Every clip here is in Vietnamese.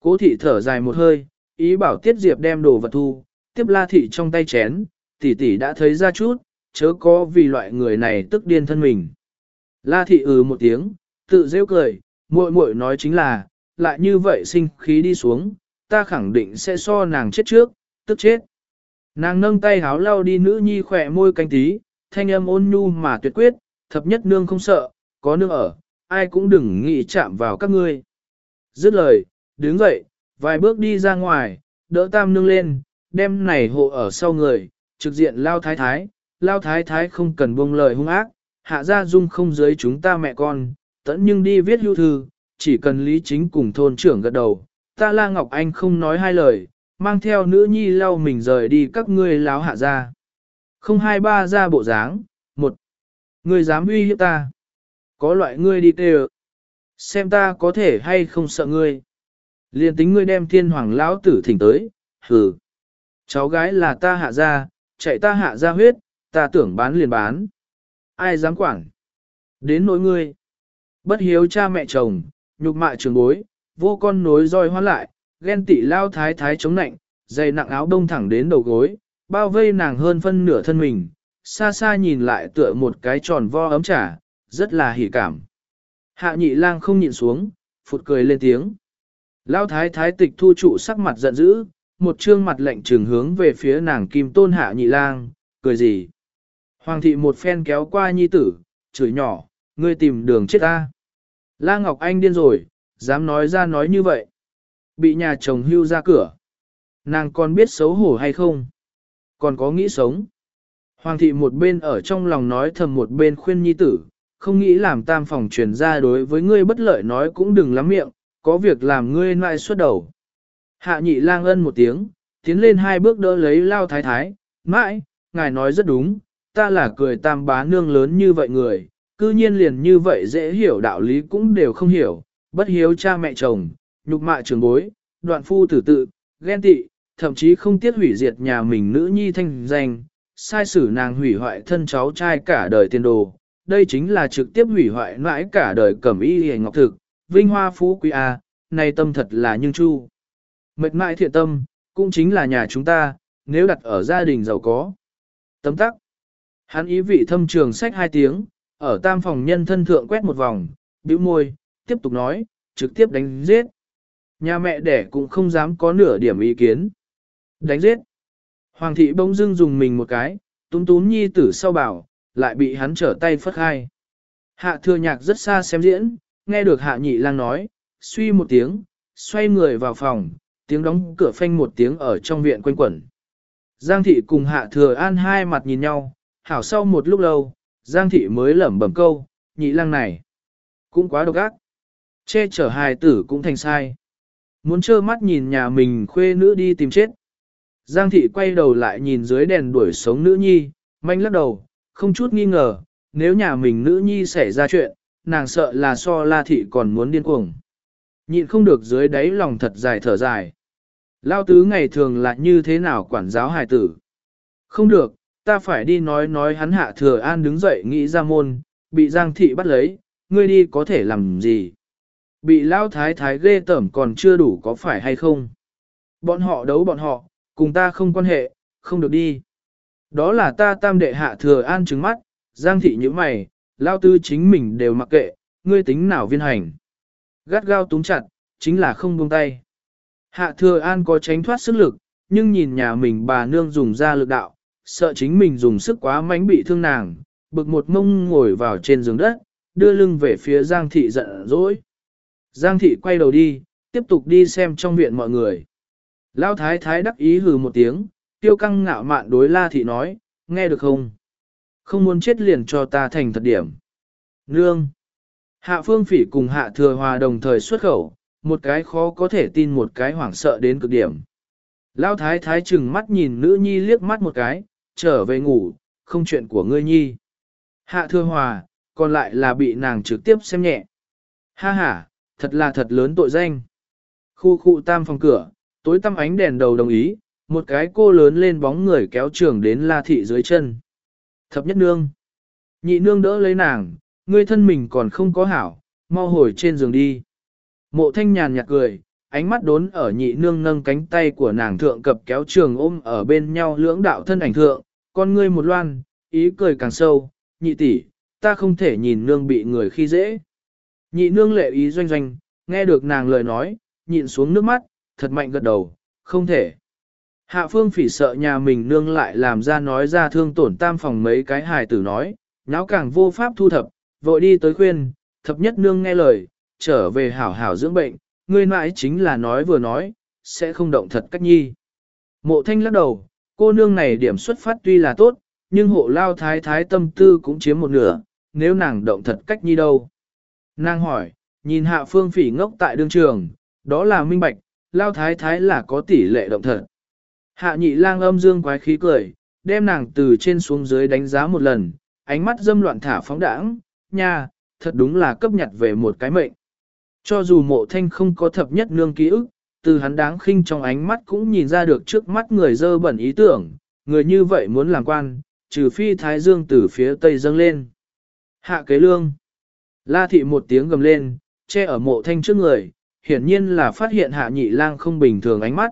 Cố thị thở dài một hơi, ý bảo Tiết Diệp đem đồ vật thu, tiếp la thị trong tay chén, tỷ tỷ đã thấy ra chút, chớ có vì loại người này tức điên thân mình. La thị ừ một tiếng, tự rêu cười, muội muội nói chính là, lại như vậy sinh khí đi xuống, ta khẳng định sẽ so nàng chết trước, tức chết. Nàng nâng tay háo lau đi nữ nhi khỏe môi canh tí, thanh âm ôn nhu mà tuyệt quyết, thập nhất nương không sợ, có nương ở, ai cũng đừng nghĩ chạm vào các ngươi. Dứt lời, đứng dậy, vài bước đi ra ngoài, đỡ tam nương lên, đem này hộ ở sau người, trực diện lao thái thái, lao thái thái không cần buông lời hung ác, hạ gia dung không dưới chúng ta mẹ con, tẫn nhưng đi viết lưu thư, chỉ cần lý chính cùng thôn trưởng gật đầu, ta la Ngọc Anh không nói hai lời, mang theo nữ nhi lau mình rời đi các ngươi láo hạ gia. Không hai ba ra bộ dáng, một, ngươi dám uy hiếp ta, có loại ngươi đi tê xem ta có thể hay không sợ ngươi. Liên tính ngươi đem thiên hoàng lão tử thỉnh tới, hừ. Cháu gái là ta hạ ra, chạy ta hạ ra huyết, ta tưởng bán liền bán. Ai dám quản? Đến nỗi ngươi. Bất hiếu cha mẹ chồng, nhục mạ trường bối, vô con nối roi hoa lại, ghen tị lao thái thái chống nạnh, dày nặng áo đông thẳng đến đầu gối, bao vây nàng hơn phân nửa thân mình, xa xa nhìn lại tựa một cái tròn vo ấm trà, rất là hỉ cảm. Hạ nhị lang không nhịn xuống, phụt cười lên tiếng. Lao thái thái tịch thu trụ sắc mặt giận dữ, một trương mặt lệnh trừng hướng về phía nàng kim tôn hạ nhị lang, cười gì. Hoàng thị một phen kéo qua nhi tử, chửi nhỏ, ngươi tìm đường chết ta. La Ngọc Anh điên rồi, dám nói ra nói như vậy. Bị nhà chồng hưu ra cửa. Nàng còn biết xấu hổ hay không? Còn có nghĩ sống. Hoàng thị một bên ở trong lòng nói thầm một bên khuyên nhi tử, không nghĩ làm tam phòng truyền ra đối với ngươi bất lợi nói cũng đừng lắm miệng, có việc làm ngươi nại suốt đầu. Hạ nhị lang ân một tiếng, tiến lên hai bước đỡ lấy lao thái thái, mãi, ngài nói rất đúng, ta là cười tam bá nương lớn như vậy người, cư nhiên liền như vậy dễ hiểu đạo lý cũng đều không hiểu, bất hiếu cha mẹ chồng, nhục mạ trường bối, đoạn phu tử tự, ghen tị, thậm chí không tiếc hủy diệt nhà mình nữ nhi thanh danh, sai sử nàng hủy hoại thân cháu trai cả đời tiền đồ. Đây chính là trực tiếp hủy hoại mãi cả đời cẩm y hề ngọc thực, vinh hoa phú quý à, A, này tâm thật là nhưng chu. Mệt mãi thiện tâm, cũng chính là nhà chúng ta, nếu đặt ở gia đình giàu có. Tấm tắc. Hắn ý vị thâm trường sách hai tiếng, ở tam phòng nhân thân thượng quét một vòng, bĩu môi, tiếp tục nói, trực tiếp đánh giết. Nhà mẹ đẻ cũng không dám có nửa điểm ý kiến. Đánh giết. Hoàng thị bỗng dưng dùng mình một cái, túm túm nhi tử sau bảo, lại bị hắn trở tay phất hai. Hạ thừa nhạc rất xa xem diễn, nghe được hạ nhị lang nói, suy một tiếng, xoay người vào phòng, tiếng đóng cửa phanh một tiếng ở trong viện quanh quẩn. Giang thị cùng hạ thừa an hai mặt nhìn nhau, hảo sau một lúc lâu, Giang thị mới lẩm bẩm câu, nhị lang này, cũng quá độc ác. Che chở hài tử cũng thành sai. Muốn trơ mắt nhìn nhà mình khuê nữ đi tìm chết. Giang thị quay đầu lại nhìn dưới đèn đuổi sống nữ nhi, manh lắc đầu, không chút nghi ngờ, nếu nhà mình nữ nhi xảy ra chuyện, nàng sợ là so la thị còn muốn điên cuồng. Nhịn không được dưới đáy lòng thật dài thở dài. Lao tứ ngày thường là như thế nào quản giáo hài tử? Không được, ta phải đi nói nói hắn hạ thừa an đứng dậy nghĩ ra môn, bị Giang thị bắt lấy, ngươi đi có thể làm gì? Bị Lao thái thái ghê tởm còn chưa đủ có phải hay không? Bọn họ đấu bọn họ, cùng ta không quan hệ, không được đi. Đó là ta tam đệ hạ thừa an trứng mắt, Giang thị như mày, Lao tư chính mình đều mặc kệ, ngươi tính nào viên hành. Gắt gao túng chặt, chính là không buông tay. Hạ thừa an có tránh thoát sức lực, nhưng nhìn nhà mình bà nương dùng ra lực đạo, sợ chính mình dùng sức quá mánh bị thương nàng, bực một mông ngồi vào trên giường đất, đưa lưng về phía Giang thị giận dỗi. Giang thị quay đầu đi, tiếp tục đi xem trong viện mọi người. Lão thái thái đắc ý hừ một tiếng, tiêu căng ngạo mạn đối la thị nói, nghe được không? Không muốn chết liền cho ta thành thật điểm. Nương! Hạ phương phỉ cùng hạ thừa hòa đồng thời xuất khẩu, một cái khó có thể tin một cái hoảng sợ đến cực điểm. lao thái thái chừng mắt nhìn nữ nhi liếc mắt một cái, trở về ngủ, không chuyện của ngươi nhi. Hạ thừa hòa, còn lại là bị nàng trực tiếp xem nhẹ. Ha ha, thật là thật lớn tội danh. Khu khu tam phòng cửa, tối tăm ánh đèn đầu đồng ý, một cái cô lớn lên bóng người kéo trường đến la thị dưới chân. Thập nhất nương. Nhị nương đỡ lấy nàng, ngươi thân mình còn không có hảo, mau hồi trên giường đi. Mộ thanh nhàn nhạt cười, ánh mắt đốn ở nhị nương nâng cánh tay của nàng thượng cập kéo trường ôm ở bên nhau lưỡng đạo thân ảnh thượng, con ngươi một loan, ý cười càng sâu, nhị tỷ, ta không thể nhìn nương bị người khi dễ. Nhị nương lệ ý doanh doanh, nghe được nàng lời nói, nhịn xuống nước mắt, thật mạnh gật đầu, không thể. Hạ phương phỉ sợ nhà mình nương lại làm ra nói ra thương tổn tam phòng mấy cái hài tử nói, náo càng vô pháp thu thập, vội đi tới khuyên, thập nhất nương nghe lời, trở về hảo hảo dưỡng bệnh, ngươi mãi chính là nói vừa nói, sẽ không động thật cách nhi. Mộ thanh lắc đầu, cô nương này điểm xuất phát tuy là tốt, nhưng hộ lao thái thái tâm tư cũng chiếm một nửa, nếu nàng động thật cách nhi đâu. Nàng hỏi, nhìn hạ phương phỉ ngốc tại đương trường, đó là minh bạch, lao thái thái là có tỷ lệ động thật. Hạ nhị lang âm dương quái khí cười, đem nàng từ trên xuống dưới đánh giá một lần, ánh mắt dâm loạn thả phóng đãng, nha, thật đúng là cấp nhặt về một cái mệnh. Cho dù mộ thanh không có thập nhất nương ký ức, từ hắn đáng khinh trong ánh mắt cũng nhìn ra được trước mắt người dơ bẩn ý tưởng, người như vậy muốn làm quan, trừ phi thái dương từ phía tây dâng lên. Hạ kế lương. La thị một tiếng gầm lên, che ở mộ thanh trước người, hiển nhiên là phát hiện hạ nhị lang không bình thường ánh mắt.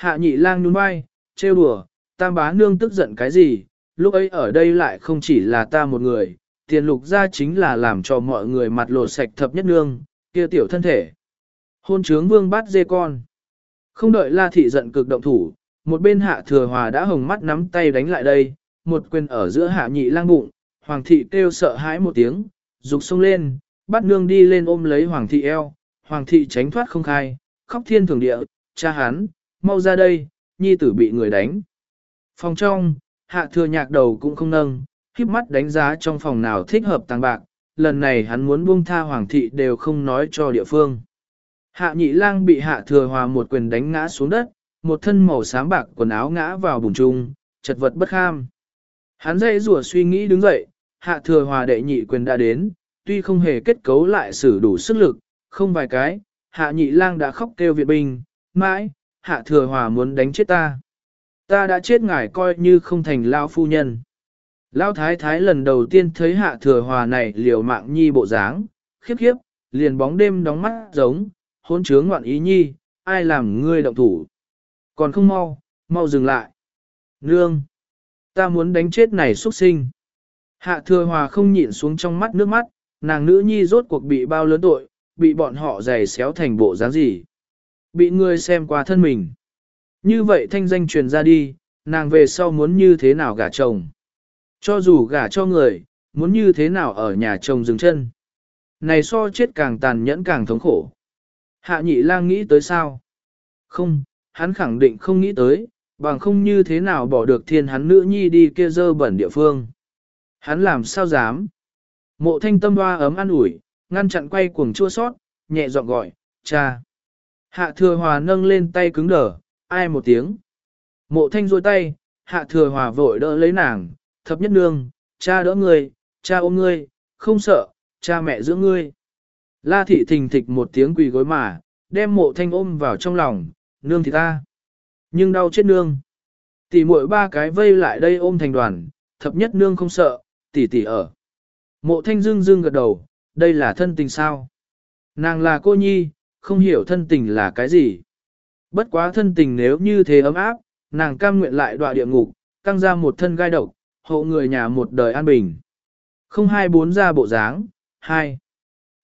Hạ nhị lang nhún vai, trêu đùa, tam bá nương tức giận cái gì, lúc ấy ở đây lại không chỉ là ta một người, tiền lục ra chính là làm cho mọi người mặt lột sạch thập nhất nương, kia tiểu thân thể. Hôn trướng vương bắt dê con. Không đợi la thị giận cực động thủ, một bên hạ thừa hòa đã hồng mắt nắm tay đánh lại đây, một quyền ở giữa hạ nhị lang bụng, hoàng thị kêu sợ hãi một tiếng, rục xông lên, bắt nương đi lên ôm lấy hoàng thị eo, hoàng thị tránh thoát không khai, khóc thiên thường địa, cha hắn, mau ra đây, nhi tử bị người đánh. Phòng trong, hạ thừa nhạc đầu cũng không nâng, khiếp mắt đánh giá trong phòng nào thích hợp tăng bạc, lần này hắn muốn buông tha hoàng thị đều không nói cho địa phương. Hạ nhị lang bị hạ thừa hòa một quyền đánh ngã xuống đất, một thân màu xám bạc quần áo ngã vào bùn trung, chật vật bất kham. Hắn dây rủa suy nghĩ đứng dậy, hạ thừa hòa đệ nhị quyền đã đến, tuy không hề kết cấu lại sử đủ sức lực, không vài cái, hạ nhị lang đã khóc kêu viện binh, mãi, hạ thừa hòa muốn đánh chết ta. Ta đã chết ngài coi như không thành lao phu nhân. Lao thái thái lần đầu tiên thấy hạ thừa hòa này liều mạng nhi bộ dáng, khiếp khiếp, liền bóng đêm đóng mắt giống, hôn chướng ngoạn ý nhi, ai làm ngươi động thủ. Còn không mau, mau dừng lại. Nương, ta muốn đánh chết này xuất sinh. Hạ thừa hòa không nhịn xuống trong mắt nước mắt, nàng nữ nhi rốt cuộc bị bao lớn tội, bị bọn họ giày xéo thành bộ dáng gì. Bị ngươi xem qua thân mình. Như vậy thanh danh truyền ra đi, nàng về sau muốn như thế nào gả chồng. Cho dù gả cho người, muốn như thế nào ở nhà chồng dừng chân. Này so chết càng tàn nhẫn càng thống khổ. Hạ nhị lang nghĩ tới sao? Không, hắn khẳng định không nghĩ tới, bằng không như thế nào bỏ được thiên hắn nữ nhi đi kia dơ bẩn địa phương. Hắn làm sao dám? Mộ thanh tâm hoa ấm an ủi, ngăn chặn quay cuồng chua sót, nhẹ giọng gọi, cha. Hạ thừa hòa nâng lên tay cứng đờ, ai một tiếng. Mộ thanh rôi tay, hạ thừa hòa vội đỡ lấy nàng, thập nhất nương, cha đỡ ngươi, cha ôm ngươi, không sợ, cha mẹ giữ ngươi. La thị thình thịch một tiếng quỳ gối mà, đem mộ thanh ôm vào trong lòng, nương thì ta. Nhưng đau chết nương. Tỷ muội ba cái vây lại đây ôm thành đoàn, thập nhất nương không sợ, tỷ tỷ ở. Mộ thanh dương dương gật đầu, đây là thân tình sao? Nàng là cô nhi, không hiểu thân tình là cái gì. Bất quá thân tình nếu như thế ấm áp, nàng cam nguyện lại đọa địa ngục, căng ra một thân gai độc, hộ người nhà một đời an bình. Không hai bốn ra bộ dáng, hai.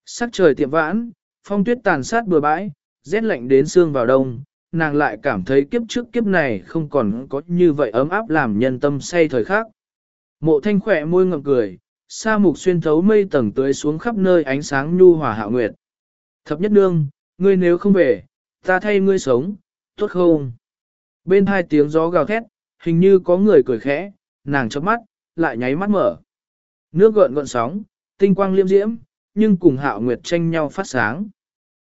Sắc trời tiệm vãn, phong tuyết tàn sát bừa bãi, rét lạnh đến xương vào đông, nàng lại cảm thấy kiếp trước kiếp này không còn có như vậy ấm áp làm nhân tâm say thời khác. Mộ thanh khỏe môi ngậm cười, sa mục xuyên thấu mây tầng tưới xuống khắp nơi ánh sáng nhu hòa hạ nguyệt. Thập nhất nương, ngươi nếu không về, ta thay ngươi sống, tốt không? Bên hai tiếng gió gào thét, hình như có người cười khẽ, nàng chớp mắt, lại nháy mắt mở. Nước gợn gợn sóng, tinh quang liêm diễm, nhưng cùng hạo nguyệt tranh nhau phát sáng.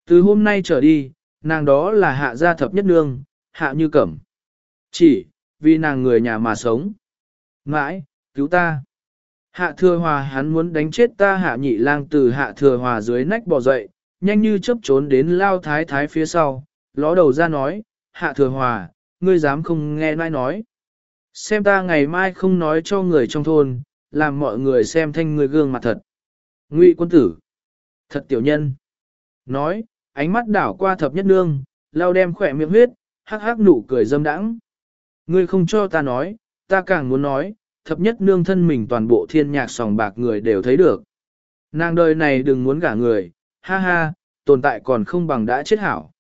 Từ hôm nay trở đi, nàng đó là hạ gia thập nhất nương, hạ như cẩm. Chỉ, vì nàng người nhà mà sống. Mãi, cứu ta. Hạ thừa hòa hắn muốn đánh chết ta hạ nhị lang từ hạ thừa hòa dưới nách bò dậy, nhanh như chớp trốn đến lao thái thái phía sau, ló đầu ra nói, hạ thừa hòa, ngươi dám không nghe mai nói. Xem ta ngày mai không nói cho người trong thôn, làm mọi người xem thanh người gương mặt thật. Ngụy quân tử. Thật tiểu nhân. Nói, ánh mắt đảo qua thập nhất nương, lao đem khỏe miệng huyết, hắc hắc nụ cười dâm đãng. Ngươi không cho ta nói, ta càng muốn nói, thập nhất nương thân mình toàn bộ thiên nhạc sòng bạc người đều thấy được. Nàng đời này đừng muốn gả người, ha ha, tồn tại còn không bằng đã chết hảo.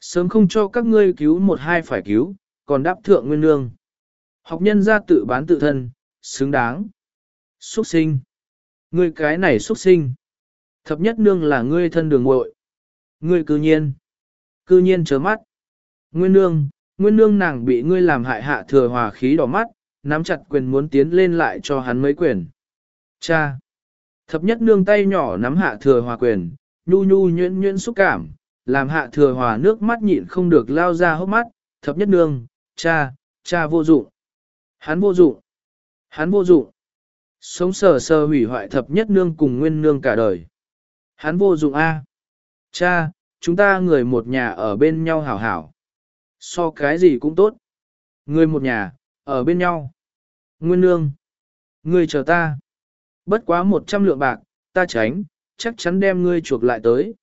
Sớm không cho các ngươi cứu một hai phải cứu, còn đáp thượng nguyên nương. Học nhân ra tự bán tự thân, xứng đáng. Xuất sinh. Ngươi cái này xuất sinh. Thập nhất nương là ngươi thân đường muội Ngươi cư nhiên. Cư nhiên chớ mắt. Nguyên nương, nguyên nương nàng bị ngươi làm hại hạ thừa hòa khí đỏ mắt, nắm chặt quyền muốn tiến lên lại cho hắn mấy quyền. Cha! Thập nhất nương tay nhỏ nắm hạ thừa hòa quyền, nhu nhu nhuyễn nhuyễn xúc cảm, làm hạ thừa hòa nước mắt nhịn không được lao ra hốc mắt, thập nhất nương, cha, cha vô dụng. Hắn vô dụng. Hắn vô dụng. Sống sờ sờ hủy hoại thập nhất nương cùng nguyên nương cả đời. Hắn vô dụng A. Cha, chúng ta người một nhà ở bên nhau hảo hảo. So cái gì cũng tốt. Người một nhà, ở bên nhau. Nguyên nương. người chờ ta. Bất quá một trăm lượng bạc, ta tránh, chắc chắn đem ngươi chuộc lại tới.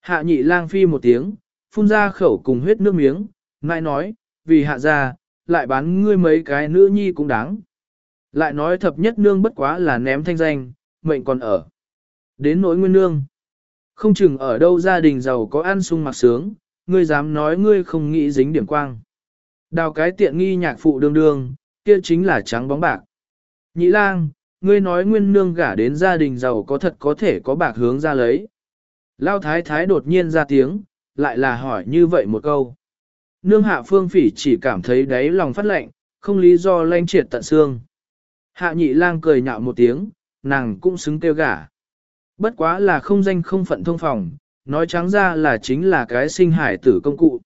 Hạ nhị lang phi một tiếng, phun ra khẩu cùng huyết nước miếng, ngại nói, vì hạ ra, lại bán ngươi mấy cái nữ nhi cũng đáng. Lại nói thập nhất nương bất quá là ném thanh danh, mệnh còn ở. Đến nỗi nguyên nương. Không chừng ở đâu gia đình giàu có ăn sung mặc sướng, ngươi dám nói ngươi không nghĩ dính điểm quang. Đào cái tiện nghi nhạc phụ đương đương, kia chính là trắng bóng bạc. Nhị lang, ngươi nói nguyên nương gả đến gia đình giàu có thật có thể có bạc hướng ra lấy. Lao thái thái đột nhiên ra tiếng, lại là hỏi như vậy một câu. Nương hạ phương phỉ chỉ cảm thấy đáy lòng phát lạnh, không lý do lanh triệt tận xương. Hạ nhị lang cười nhạo một tiếng, nàng cũng xứng kêu gả. Bất quá là không danh không phận thông phòng, nói trắng ra là chính là cái sinh hải tử công cụ.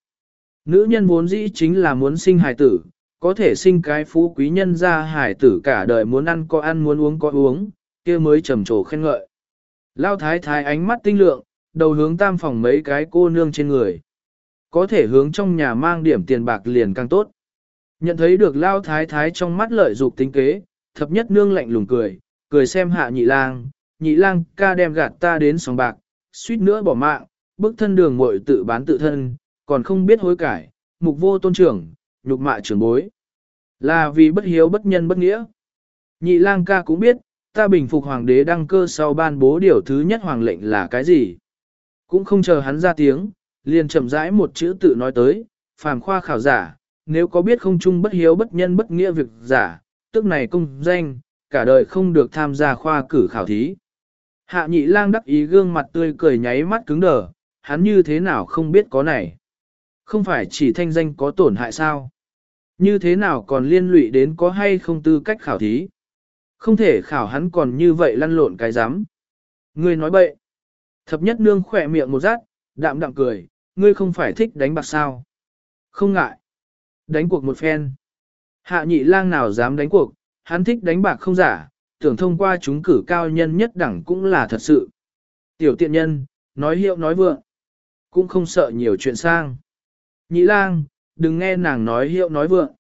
Nữ nhân vốn dĩ chính là muốn sinh hải tử, có thể sinh cái phú quý nhân ra hải tử cả đời muốn ăn có ăn muốn uống có uống, kia mới trầm trồ khen ngợi. Lao thái thái ánh mắt tinh lượng, đầu hướng tam phòng mấy cái cô nương trên người. Có thể hướng trong nhà mang điểm tiền bạc liền càng tốt. Nhận thấy được Lao thái thái trong mắt lợi dục tính kế, thập nhất nương lạnh lùng cười, cười xem hạ nhị lang, nhị lang ca đem gạt ta đến sòng bạc, suýt nữa bỏ mạng, bức thân đường muội tự bán tự thân, còn không biết hối cải, mục vô tôn trưởng, nhục mạ trưởng bối. Là vì bất hiếu bất nhân bất nghĩa. Nhị lang ca cũng biết, ta bình phục hoàng đế đăng cơ sau ban bố điều thứ nhất hoàng lệnh là cái gì. Cũng không chờ hắn ra tiếng, liền chậm rãi một chữ tự nói tới, phàm khoa khảo giả, nếu có biết không chung bất hiếu bất nhân bất nghĩa việc giả, tức này công danh, cả đời không được tham gia khoa cử khảo thí. Hạ nhị lang đắc ý gương mặt tươi cười nháy mắt cứng đờ, hắn như thế nào không biết có này. Không phải chỉ thanh danh có tổn hại sao? Như thế nào còn liên lụy đến có hay không tư cách khảo thí? Không thể khảo hắn còn như vậy lăn lộn cái rắm Ngươi nói bậy. Thập nhất nương khỏe miệng một rát, đạm đạm cười, ngươi không phải thích đánh bạc sao? Không ngại. Đánh cuộc một phen. Hạ nhị lang nào dám đánh cuộc, hắn thích đánh bạc không giả, tưởng thông qua chúng cử cao nhân nhất đẳng cũng là thật sự. Tiểu tiện nhân, nói hiệu nói vượng, cũng không sợ nhiều chuyện sang. Nhị lang, đừng nghe nàng nói hiệu nói vượng.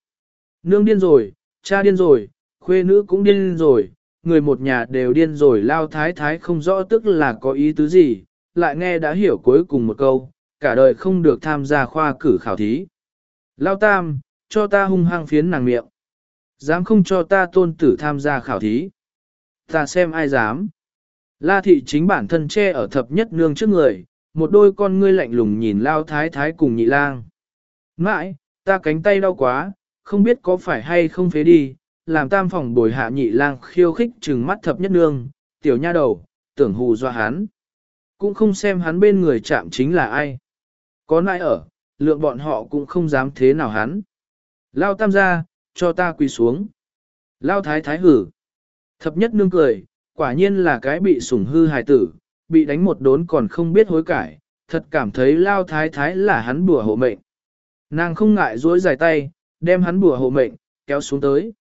Nương điên rồi, cha điên rồi, khuê nữ cũng điên rồi, người một nhà đều điên rồi lao thái thái không rõ tức là có ý tứ gì, lại nghe đã hiểu cuối cùng một câu, cả đời không được tham gia khoa cử khảo thí. Lao tam, cho ta hung hăng phiến nàng miệng. Dám không cho ta tôn tử tham gia khảo thí. Ta xem ai dám. La thị chính bản thân che ở thập nhất nương trước người, một đôi con ngươi lạnh lùng nhìn lao thái thái cùng nhị lang. Mãi, ta cánh tay đau quá, không biết có phải hay không phế đi, làm tam phòng bồi hạ nhị lang khiêu khích trừng mắt thập nhất nương, tiểu nha đầu, tưởng hù dọa hắn. Cũng không xem hắn bên người chạm chính là ai. Có nãi ở, lượng bọn họ cũng không dám thế nào hắn. Lao tam gia, cho ta quỳ xuống. Lao thái thái hử. Thập nhất nương cười, quả nhiên là cái bị sủng hư hài tử, bị đánh một đốn còn không biết hối cải, thật cảm thấy lao thái thái là hắn bùa hộ mệnh. Nàng không ngại duỗi dài tay, đem hắn bùa hộ mệnh, kéo xuống tới.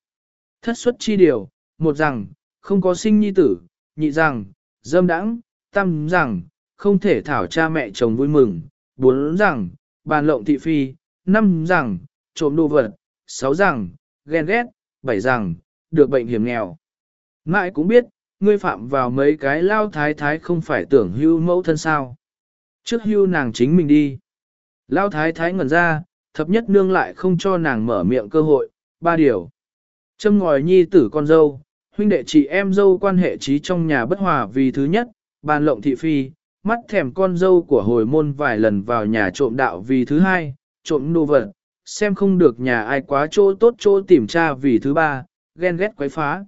Thất xuất chi điều, một rằng, không có sinh nhi tử, nhị rằng, dâm đãng, tam rằng, không thể thảo cha mẹ chồng vui mừng, bốn rằng, bàn lộng thị phi, năm rằng, trộm đồ vật, sáu rằng, ghen ghét, bảy rằng, được bệnh hiểm nghèo. Ngại cũng biết, ngươi phạm vào mấy cái lao thái thái không phải tưởng hưu mẫu thân sao. Trước hưu nàng chính mình đi. Lao thái thái ngẩn ra, thập nhất nương lại không cho nàng mở miệng cơ hội, ba điều. Châm ngòi nhi tử con dâu, huynh đệ chị em dâu quan hệ trí trong nhà bất hòa vì thứ nhất, bàn lộng thị phi, mắt thèm con dâu của hồi môn vài lần vào nhà trộm đạo vì thứ hai, trộm đồ vật, xem không được nhà ai quá chỗ tốt chỗ tìm tra vì thứ ba, ghen ghét quấy phá.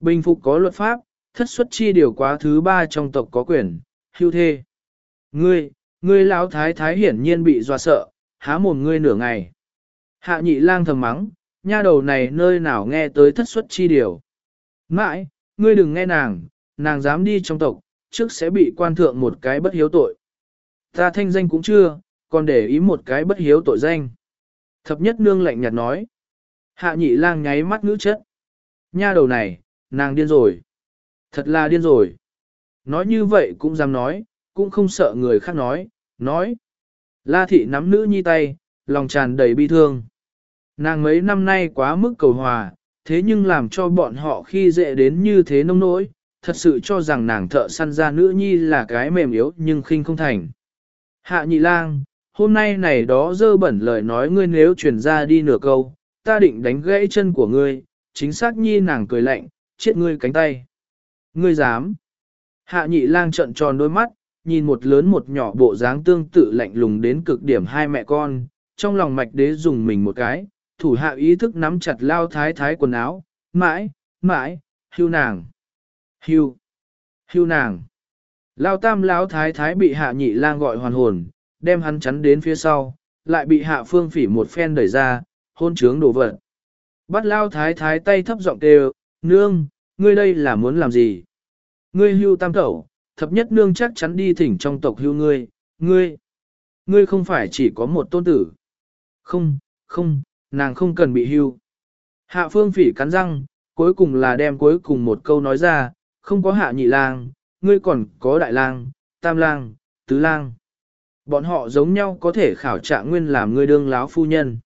Bình phục có luật pháp, thất xuất chi điều quá thứ ba trong tộc có quyền, hưu thê. Ngươi, ngươi lão thái thái hiển nhiên bị dọa sợ, há mồm ngươi nửa ngày. Hạ nhị lang thầm mắng, nha đầu này nơi nào nghe tới thất suất chi điều. Mãi, ngươi đừng nghe nàng, nàng dám đi trong tộc, trước sẽ bị quan thượng một cái bất hiếu tội. Ta thanh danh cũng chưa, còn để ý một cái bất hiếu tội danh. Thập nhất nương lạnh nhạt nói. Hạ nhị lang nháy mắt ngữ chất. Nha đầu này, nàng điên rồi. Thật là điên rồi. Nói như vậy cũng dám nói, cũng không sợ người khác nói, nói. La thị nắm nữ nhi tay, lòng tràn đầy bi thương. Nàng mấy năm nay quá mức cầu hòa, thế nhưng làm cho bọn họ khi dễ đến như thế nông nỗi, thật sự cho rằng nàng thợ săn ra nữ nhi là cái mềm yếu nhưng khinh không thành. Hạ nhị lang, hôm nay này đó dơ bẩn lời nói ngươi nếu truyền ra đi nửa câu, ta định đánh gãy chân của ngươi, chính xác nhi nàng cười lạnh, chết ngươi cánh tay. Ngươi dám. Hạ nhị lang trận tròn đôi mắt, nhìn một lớn một nhỏ bộ dáng tương tự lạnh lùng đến cực điểm hai mẹ con, trong lòng mạch đế dùng mình một cái, thủ hạ ý thức nắm chặt lao thái thái quần áo, mãi, mãi, hưu nàng, hưu, hưu nàng. Lao tam lão thái thái bị hạ nhị lang gọi hoàn hồn, đem hắn chắn đến phía sau, lại bị hạ phương phỉ một phen đẩy ra, hôn trướng đổ vật. Bắt lao thái thái tay thấp giọng kêu, nương, ngươi đây là muốn làm gì? Ngươi hưu tam tẩu, thập nhất nương chắc chắn đi thỉnh trong tộc hưu ngươi, ngươi, ngươi không phải chỉ có một tôn tử. Không, không, nàng không cần bị hưu. Hạ phương phỉ cắn răng, cuối cùng là đem cuối cùng một câu nói ra, không có hạ nhị lang, ngươi còn có đại lang, tam lang, tứ lang. Bọn họ giống nhau có thể khảo trạng nguyên làm ngươi đương láo phu nhân.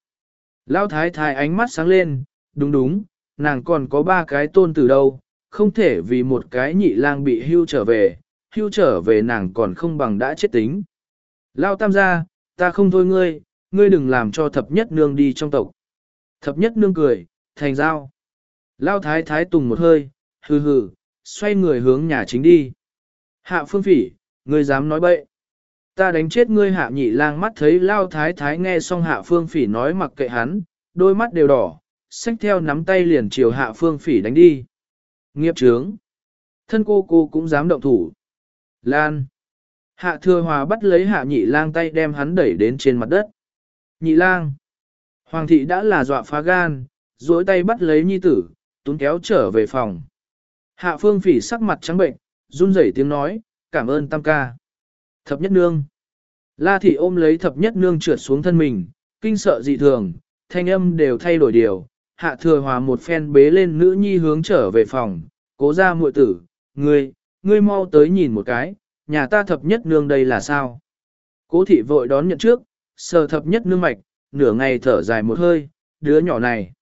Lão thái thái ánh mắt sáng lên, đúng đúng, nàng còn có ba cái tôn tử đâu, không thể vì một cái nhị lang bị hưu trở về, hưu trở về nàng còn không bằng đã chết tính. Lao tam gia, ta không thôi ngươi, ngươi đừng làm cho thập nhất nương đi trong tộc. Thập nhất nương cười, thành giao. Lao thái thái tùng một hơi, hừ hừ, xoay người hướng nhà chính đi. Hạ phương phỉ, ngươi dám nói bậy. Ta đánh chết ngươi hạ nhị lang mắt thấy lao thái thái nghe xong hạ phương phỉ nói mặc kệ hắn, đôi mắt đều đỏ, xách theo nắm tay liền chiều hạ phương phỉ đánh đi. Nghiệp trướng. Thân cô cô cũng dám động thủ. Lan. Hạ thừa hòa bắt lấy hạ nhị lang tay đem hắn đẩy đến trên mặt đất. Nhị lang. Hoàng thị đã là dọa phá gan, duỗi tay bắt lấy nhi tử, tún kéo trở về phòng. Hạ phương phỉ sắc mặt trắng bệnh, run rẩy tiếng nói, cảm ơn tam ca. Thập nhất nương. La thị ôm lấy thập nhất nương trượt xuống thân mình, kinh sợ dị thường, thanh âm đều thay đổi điều. Hạ thừa hòa một phen bế lên nữ nhi hướng trở về phòng, cố ra muội tử, ngươi, ngươi mau tới nhìn một cái, nhà ta thập nhất nương đây là sao? Cố thị vội đón nhận trước, sờ thập nhất nương mạch, nửa ngày thở dài một hơi, đứa nhỏ này.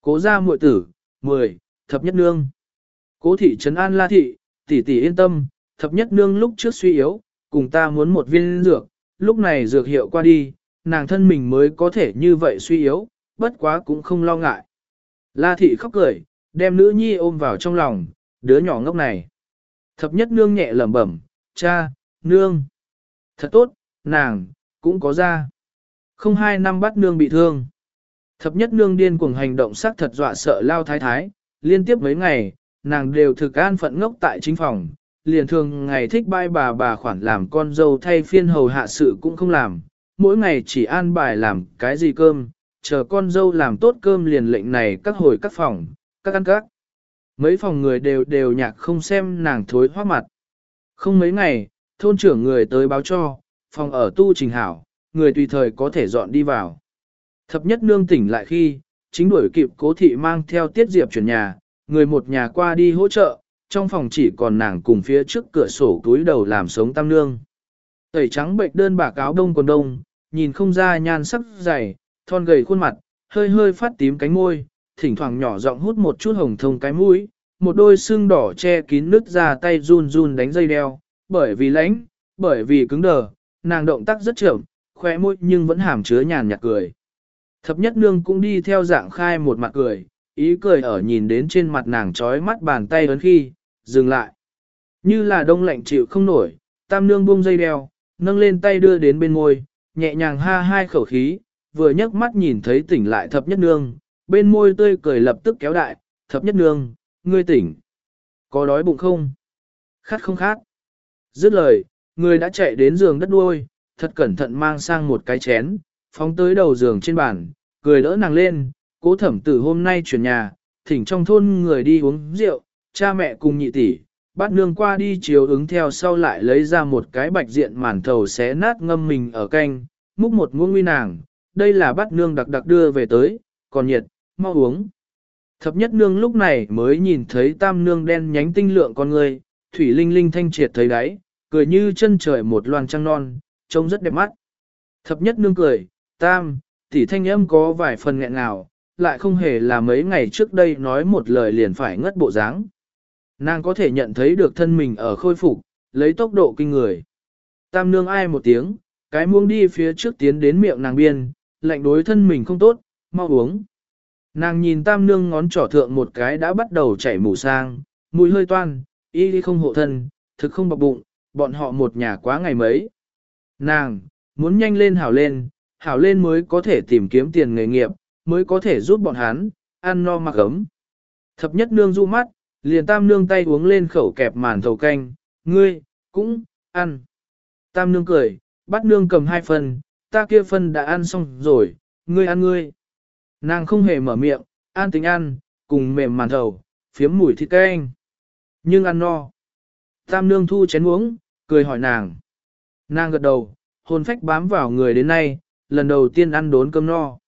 Cố ra muội tử, mười, thập nhất nương. Cố thị trấn an la thị, tỷ tỷ yên tâm, thập nhất nương lúc trước suy yếu, cùng ta muốn một viên dược, lúc này dược hiệu qua đi, nàng thân mình mới có thể như vậy suy yếu, bất quá cũng không lo ngại. La thị khóc cười, đem nữ nhi ôm vào trong lòng, đứa nhỏ ngốc này. Thập nhất nương nhẹ lẩm bẩm, cha, nương. Thật tốt, nàng, cũng có ra. Không hai năm bắt nương bị thương. Thập nhất nương điên cuồng hành động sắc thật dọa sợ lao thái thái, liên tiếp mấy ngày, nàng đều thực an phận ngốc tại chính phòng, liền thường ngày thích bai bà bà khoản làm con dâu thay phiên hầu hạ sự cũng không làm, mỗi ngày chỉ an bài làm cái gì cơm, chờ con dâu làm tốt cơm liền lệnh này các hồi các phòng, các ăn các. Mấy phòng người đều đều nhạc không xem nàng thối hoác mặt. Không mấy ngày, thôn trưởng người tới báo cho, phòng ở tu trình hảo, người tùy thời có thể dọn đi vào. Thập nhất nương tỉnh lại khi, chính đuổi kịp cố thị mang theo tiết diệp chuyển nhà, người một nhà qua đi hỗ trợ, trong phòng chỉ còn nàng cùng phía trước cửa sổ túi đầu làm sống tam nương. Tẩy trắng bệnh đơn bà cáo đông quần đông, nhìn không ra nhan sắc dày, thon gầy khuôn mặt, hơi hơi phát tím cánh môi, thỉnh thoảng nhỏ giọng hút một chút hồng thông cái mũi, một đôi xương đỏ che kín nứt ra tay run run đánh dây đeo, bởi vì lãnh, bởi vì cứng đờ, nàng động tác rất chậm, khóe môi nhưng vẫn hàm chứa nhàn nhạt cười. Thập nhất nương cũng đi theo dạng khai một mặt cười, ý cười ở nhìn đến trên mặt nàng trói mắt bàn tay ấn khi, dừng lại. Như là đông lạnh chịu không nổi, tam nương buông dây đeo, nâng lên tay đưa đến bên môi, nhẹ nhàng ha hai khẩu khí, vừa nhấc mắt nhìn thấy tỉnh lại thập nhất nương, bên môi tươi cười lập tức kéo đại, thập nhất nương, ngươi tỉnh. Có đói bụng không? Khát không khát? Dứt lời, người đã chạy đến giường đất đuôi, thật cẩn thận mang sang một cái chén, phóng tới đầu giường trên bàn, cười đỡ nàng lên, cố thẩm tử hôm nay chuyển nhà, thỉnh trong thôn người đi uống rượu, cha mẹ cùng nhị tỷ, bát nương qua đi chiều ứng theo sau lại lấy ra một cái bạch diện màn thầu xé nát ngâm mình ở canh, múc một muỗng nguy nàng, đây là bát nương đặc đặc đưa về tới, còn nhiệt, mau uống. Thập nhất nương lúc này mới nhìn thấy tam nương đen nhánh tinh lượng con người, thủy linh linh thanh triệt thấy đáy, cười như chân trời một loàn trăng non, trông rất đẹp mắt. Thập nhất nương cười, tam, tỷ thanh âm có vài phần nghẹn ngào, lại không hề là mấy ngày trước đây nói một lời liền phải ngất bộ dáng. Nàng có thể nhận thấy được thân mình ở khôi phục, lấy tốc độ kinh người. Tam nương ai một tiếng, cái muông đi phía trước tiến đến miệng nàng biên, lạnh đối thân mình không tốt, mau uống. Nàng nhìn tam nương ngón trỏ thượng một cái đã bắt đầu chảy mù sang, mùi hơi toan, y đi không hộ thân, thực không bọc bụng, bọn họ một nhà quá ngày mấy. Nàng, muốn nhanh lên hảo lên, hảo lên mới có thể tìm kiếm tiền nghề nghiệp, mới có thể giúp bọn hắn, ăn no mặc ấm. Thập nhất nương du mắt, liền tam nương tay uống lên khẩu kẹp màn thầu canh, ngươi, cũng, ăn. Tam nương cười, bắt nương cầm hai phần, ta kia phân đã ăn xong rồi, ngươi ăn ngươi. Nàng không hề mở miệng, an tính ăn, cùng mềm màn thầu, phiếm mùi thịt canh. Nhưng ăn no. Tam nương thu chén uống, cười hỏi nàng. Nàng gật đầu, hồn phách bám vào người đến nay, lần đầu tiên ăn đốn cơm no.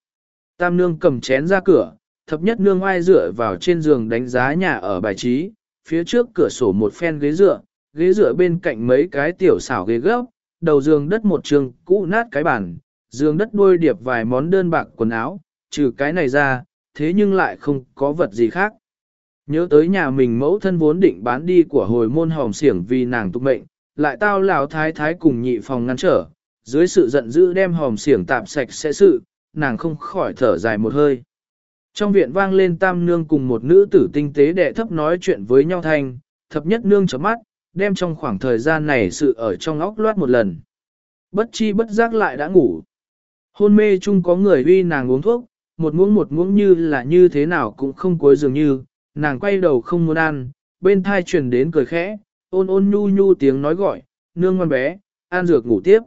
Tam nương cầm chén ra cửa, thập nhất nương ai dựa vào trên giường đánh giá nhà ở bài trí, phía trước cửa sổ một phen ghế dựa, ghế dựa bên cạnh mấy cái tiểu xảo ghế gốc, đầu giường đất một trường cũ nát cái bàn, giường đất đuôi điệp vài món đơn bạc quần áo, trừ cái này ra, thế nhưng lại không có vật gì khác. Nhớ tới nhà mình mẫu thân vốn định bán đi của hồi môn hòm siểng vì nàng tục mệnh, lại tao lão thái thái cùng nhị phòng ngăn trở, dưới sự giận dữ đem hòm siểng tạm sạch sẽ sự, nàng không khỏi thở dài một hơi. Trong viện vang lên tam nương cùng một nữ tử tinh tế đệ thấp nói chuyện với nhau thanh, thập nhất nương chấm mắt, đem trong khoảng thời gian này sự ở trong óc loát một lần. Bất chi bất giác lại đã ngủ. Hôn mê chung có người uy nàng uống thuốc, một muỗng một muỗng như là như thế nào cũng không cuối dường như, nàng quay đầu không muốn ăn, bên thai truyền đến cười khẽ, ôn ôn nhu nhu tiếng nói gọi, nương ngoan bé, ăn dược ngủ tiếp.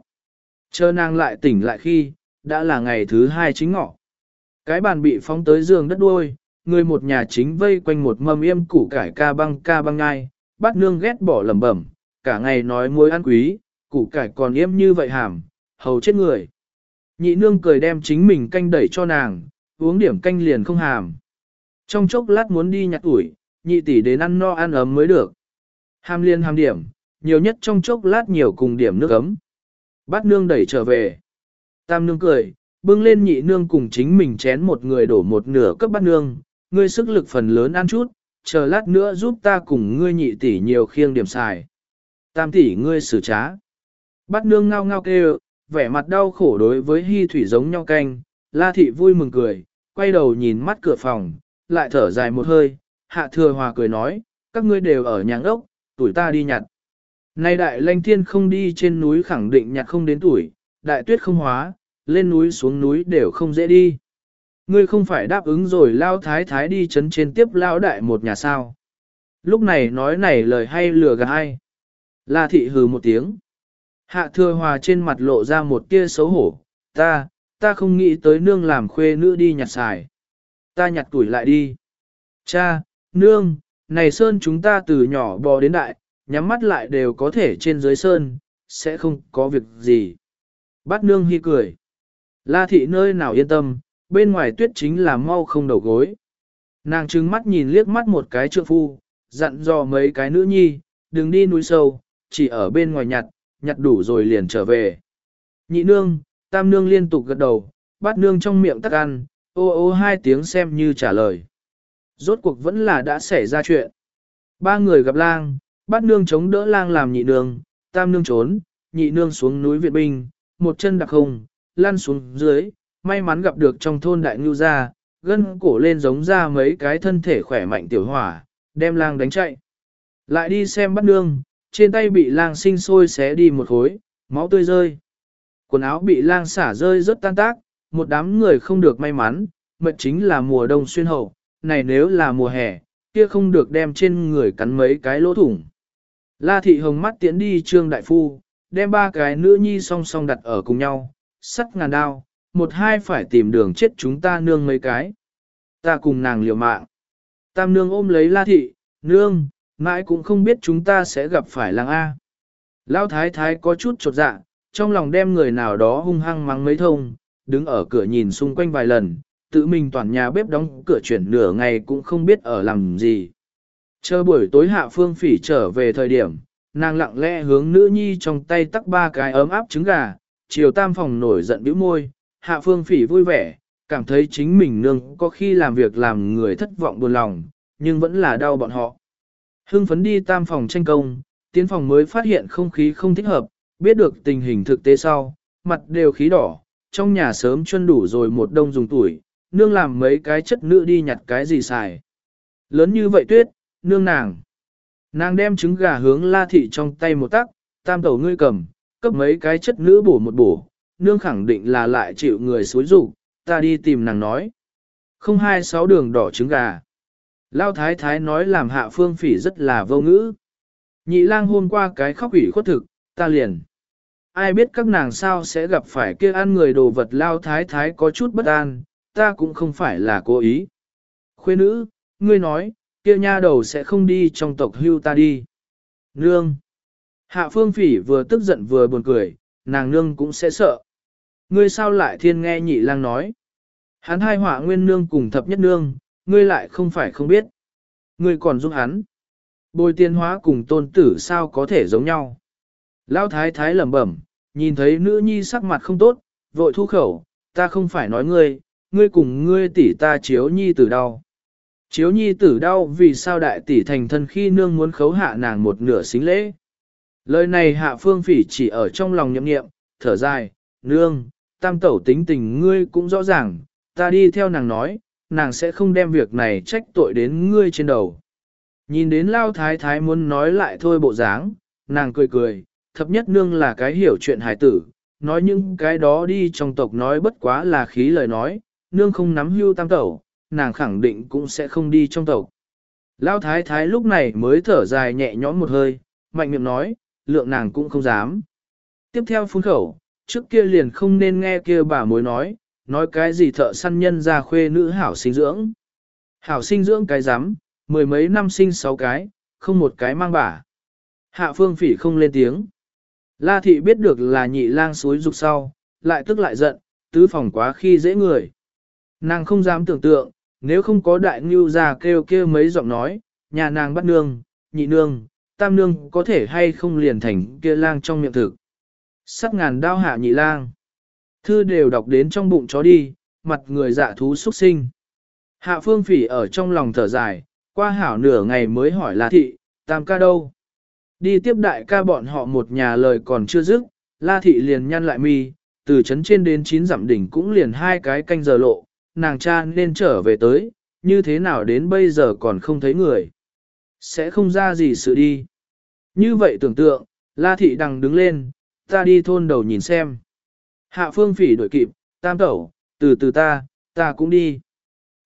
Chờ nàng lại tỉnh lại khi, đã là ngày thứ hai chính ngọ. Cái bàn bị phóng tới giường đất đuôi, người một nhà chính vây quanh một mâm yêm củ cải ca băng ca băng ngai, bắt nương ghét bỏ lẩm bẩm, cả ngày nói muối ăn quý, củ cải còn yêm như vậy hàm, hầu chết người. Nhị nương cười đem chính mình canh đẩy cho nàng, uống điểm canh liền không hàm. Trong chốc lát muốn đi nhặt ủi, nhị tỷ đến ăn no ăn ấm mới được. Hàm liền hàm điểm, nhiều nhất trong chốc lát nhiều cùng điểm nước ấm. Bát nương đẩy trở về. Tam nương cười, bưng lên nhị nương cùng chính mình chén một người đổ một nửa cấp bát nương, ngươi sức lực phần lớn ăn chút, chờ lát nữa giúp ta cùng ngươi nhị tỷ nhiều khiêng điểm xài. Tam tỷ ngươi xử trá. Bát nương ngao ngao kêu, vẻ mặt đau khổ đối với hy thủy giống nhau canh, la thị vui mừng cười, quay đầu nhìn mắt cửa phòng, lại thở dài một hơi, hạ thừa hòa cười nói, các ngươi đều ở nhà ốc, tuổi ta đi nhặt. Nay đại lanh thiên không đi trên núi khẳng định nhặt không đến tuổi, đại tuyết không hóa, lên núi xuống núi đều không dễ đi. Ngươi không phải đáp ứng rồi lao thái thái đi chấn trên tiếp lao đại một nhà sao. Lúc này nói này lời hay lừa gạt ai. La thị hừ một tiếng. Hạ thừa hòa trên mặt lộ ra một tia xấu hổ. Ta, ta không nghĩ tới nương làm khuê nữ đi nhặt xài. Ta nhặt tuổi lại đi. Cha, nương, này sơn chúng ta từ nhỏ bò đến đại, nhắm mắt lại đều có thể trên dưới sơn, sẽ không có việc gì. Bát nương hi cười. La thị nơi nào yên tâm, bên ngoài tuyết chính là mau không đầu gối. Nàng trừng mắt nhìn liếc mắt một cái trượng phu, dặn dò mấy cái nữ nhi, đừng đi núi sâu, chỉ ở bên ngoài nhặt, nhặt đủ rồi liền trở về. Nhị nương, tam nương liên tục gật đầu, bát nương trong miệng tắc ăn, ô ô hai tiếng xem như trả lời. Rốt cuộc vẫn là đã xảy ra chuyện. Ba người gặp lang, bát nương chống đỡ lang làm nhị nương, tam nương trốn, nhị nương xuống núi Việt Binh, một chân đặc hùng, lăn xuống dưới, may mắn gặp được trong thôn đại ngưu gia, gân cổ lên giống ra mấy cái thân thể khỏe mạnh tiểu hỏa, đem lang đánh chạy. Lại đi xem bắt nương, trên tay bị lang sinh sôi xé đi một khối, máu tươi rơi. Quần áo bị lang xả rơi rất tan tác, một đám người không được may mắn, mệt chính là mùa đông xuyên hậu, này nếu là mùa hè, kia không được đem trên người cắn mấy cái lỗ thủng. La thị hồng mắt tiến đi trương đại phu, đem ba cái nữ nhi song song đặt ở cùng nhau, sắt ngàn đao, một hai phải tìm đường chết chúng ta nương mấy cái. Ta cùng nàng liều mạng. Tam nương ôm lấy la thị, nương, mãi cũng không biết chúng ta sẽ gặp phải làng A. Lão thái thái có chút trột dạ, trong lòng đem người nào đó hung hăng mắng mấy thông, đứng ở cửa nhìn xung quanh vài lần, tự mình toàn nhà bếp đóng cửa chuyển nửa ngày cũng không biết ở làm gì. Chờ buổi tối hạ phương phỉ trở về thời điểm, nàng lặng lẽ hướng nữ nhi trong tay tắc ba cái ấm áp trứng gà, chiều tam phòng nổi giận bĩu môi, hạ phương phỉ vui vẻ, cảm thấy chính mình nương có khi làm việc làm người thất vọng buồn lòng, nhưng vẫn là đau bọn họ. Hưng phấn đi tam phòng tranh công, tiến phòng mới phát hiện không khí không thích hợp, biết được tình hình thực tế sau, mặt đều khí đỏ, trong nhà sớm chuân đủ rồi một đông dùng tuổi, nương làm mấy cái chất nữ đi nhặt cái gì xài. Lớn như vậy tuyết, nương nàng. Nàng đem trứng gà hướng la thị trong tay một tắc, tam tẩu ngươi cầm, cấp mấy cái chất nữ bổ một bổ, nương khẳng định là lại chịu người xối rủ, ta đi tìm nàng nói. Không hai sáu đường đỏ trứng gà. Lao thái thái nói làm hạ phương phỉ rất là vô ngữ. Nhị lang hôm qua cái khóc ủy khuất thực, ta liền. Ai biết các nàng sao sẽ gặp phải kia ăn người đồ vật lao thái thái có chút bất an, ta cũng không phải là cố ý. Khuê nữ, ngươi nói, kia nha đầu sẽ không đi trong tộc hưu ta đi. Nương. Hạ phương phỉ vừa tức giận vừa buồn cười, nàng nương cũng sẽ sợ. Ngươi sao lại thiên nghe nhị lang nói. Hắn hai họa nguyên nương cùng thập nhất nương, ngươi lại không phải không biết. Ngươi còn giúp hắn. Bồi tiên hóa cùng tôn tử sao có thể giống nhau. Lão thái thái lẩm bẩm, nhìn thấy nữ nhi sắc mặt không tốt, vội thu khẩu, ta không phải nói ngươi, ngươi cùng ngươi tỷ ta chiếu nhi tử đau. Chiếu nhi tử đau vì sao đại tỷ thành thân khi nương muốn khấu hạ nàng một nửa xính lễ. Lời này hạ phương phỉ chỉ ở trong lòng nhậm nghiệm, thở dài, nương, tam tẩu tính tình ngươi cũng rõ ràng, ta đi theo nàng nói, nàng sẽ không đem việc này trách tội đến ngươi trên đầu. Nhìn đến lao thái thái muốn nói lại thôi bộ dáng, nàng cười cười, thập nhất nương là cái hiểu chuyện hài tử, nói những cái đó đi trong tộc nói bất quá là khí lời nói, nương không nắm hưu tam tẩu, nàng khẳng định cũng sẽ không đi trong tộc. Lao thái thái lúc này mới thở dài nhẹ nhõm một hơi, mạnh miệng nói, lượng nàng cũng không dám. Tiếp theo phun khẩu, trước kia liền không nên nghe kia bà mối nói, nói cái gì thợ săn nhân ra khuê nữ hảo sinh dưỡng. Hảo sinh dưỡng cái dám, mười mấy năm sinh sáu cái, không một cái mang bả. Hạ phương phỉ không lên tiếng. La thị biết được là nhị lang suối dục sau, lại tức lại giận, tứ phòng quá khi dễ người. Nàng không dám tưởng tượng, nếu không có đại ngưu già kêu kêu mấy giọng nói, nhà nàng bắt nương, nhị nương, tam nương có thể hay không liền thành kia lang trong miệng thực. sắc ngàn đao hạ nhị lang. Thư đều đọc đến trong bụng chó đi, mặt người dạ thú xuất sinh. Hạ phương phỉ ở trong lòng thở dài, qua hảo nửa ngày mới hỏi La Thị, tam ca đâu? Đi tiếp đại ca bọn họ một nhà lời còn chưa dứt, La Thị liền nhăn lại mi, từ chấn trên đến chín dặm đỉnh cũng liền hai cái canh giờ lộ, nàng cha nên trở về tới, như thế nào đến bây giờ còn không thấy người. Sẽ không ra gì sự đi. Như vậy tưởng tượng, La Thị đằng đứng lên, ta đi thôn đầu nhìn xem. Hạ phương phỉ đổi kịp, tam tẩu, từ từ ta, ta cũng đi.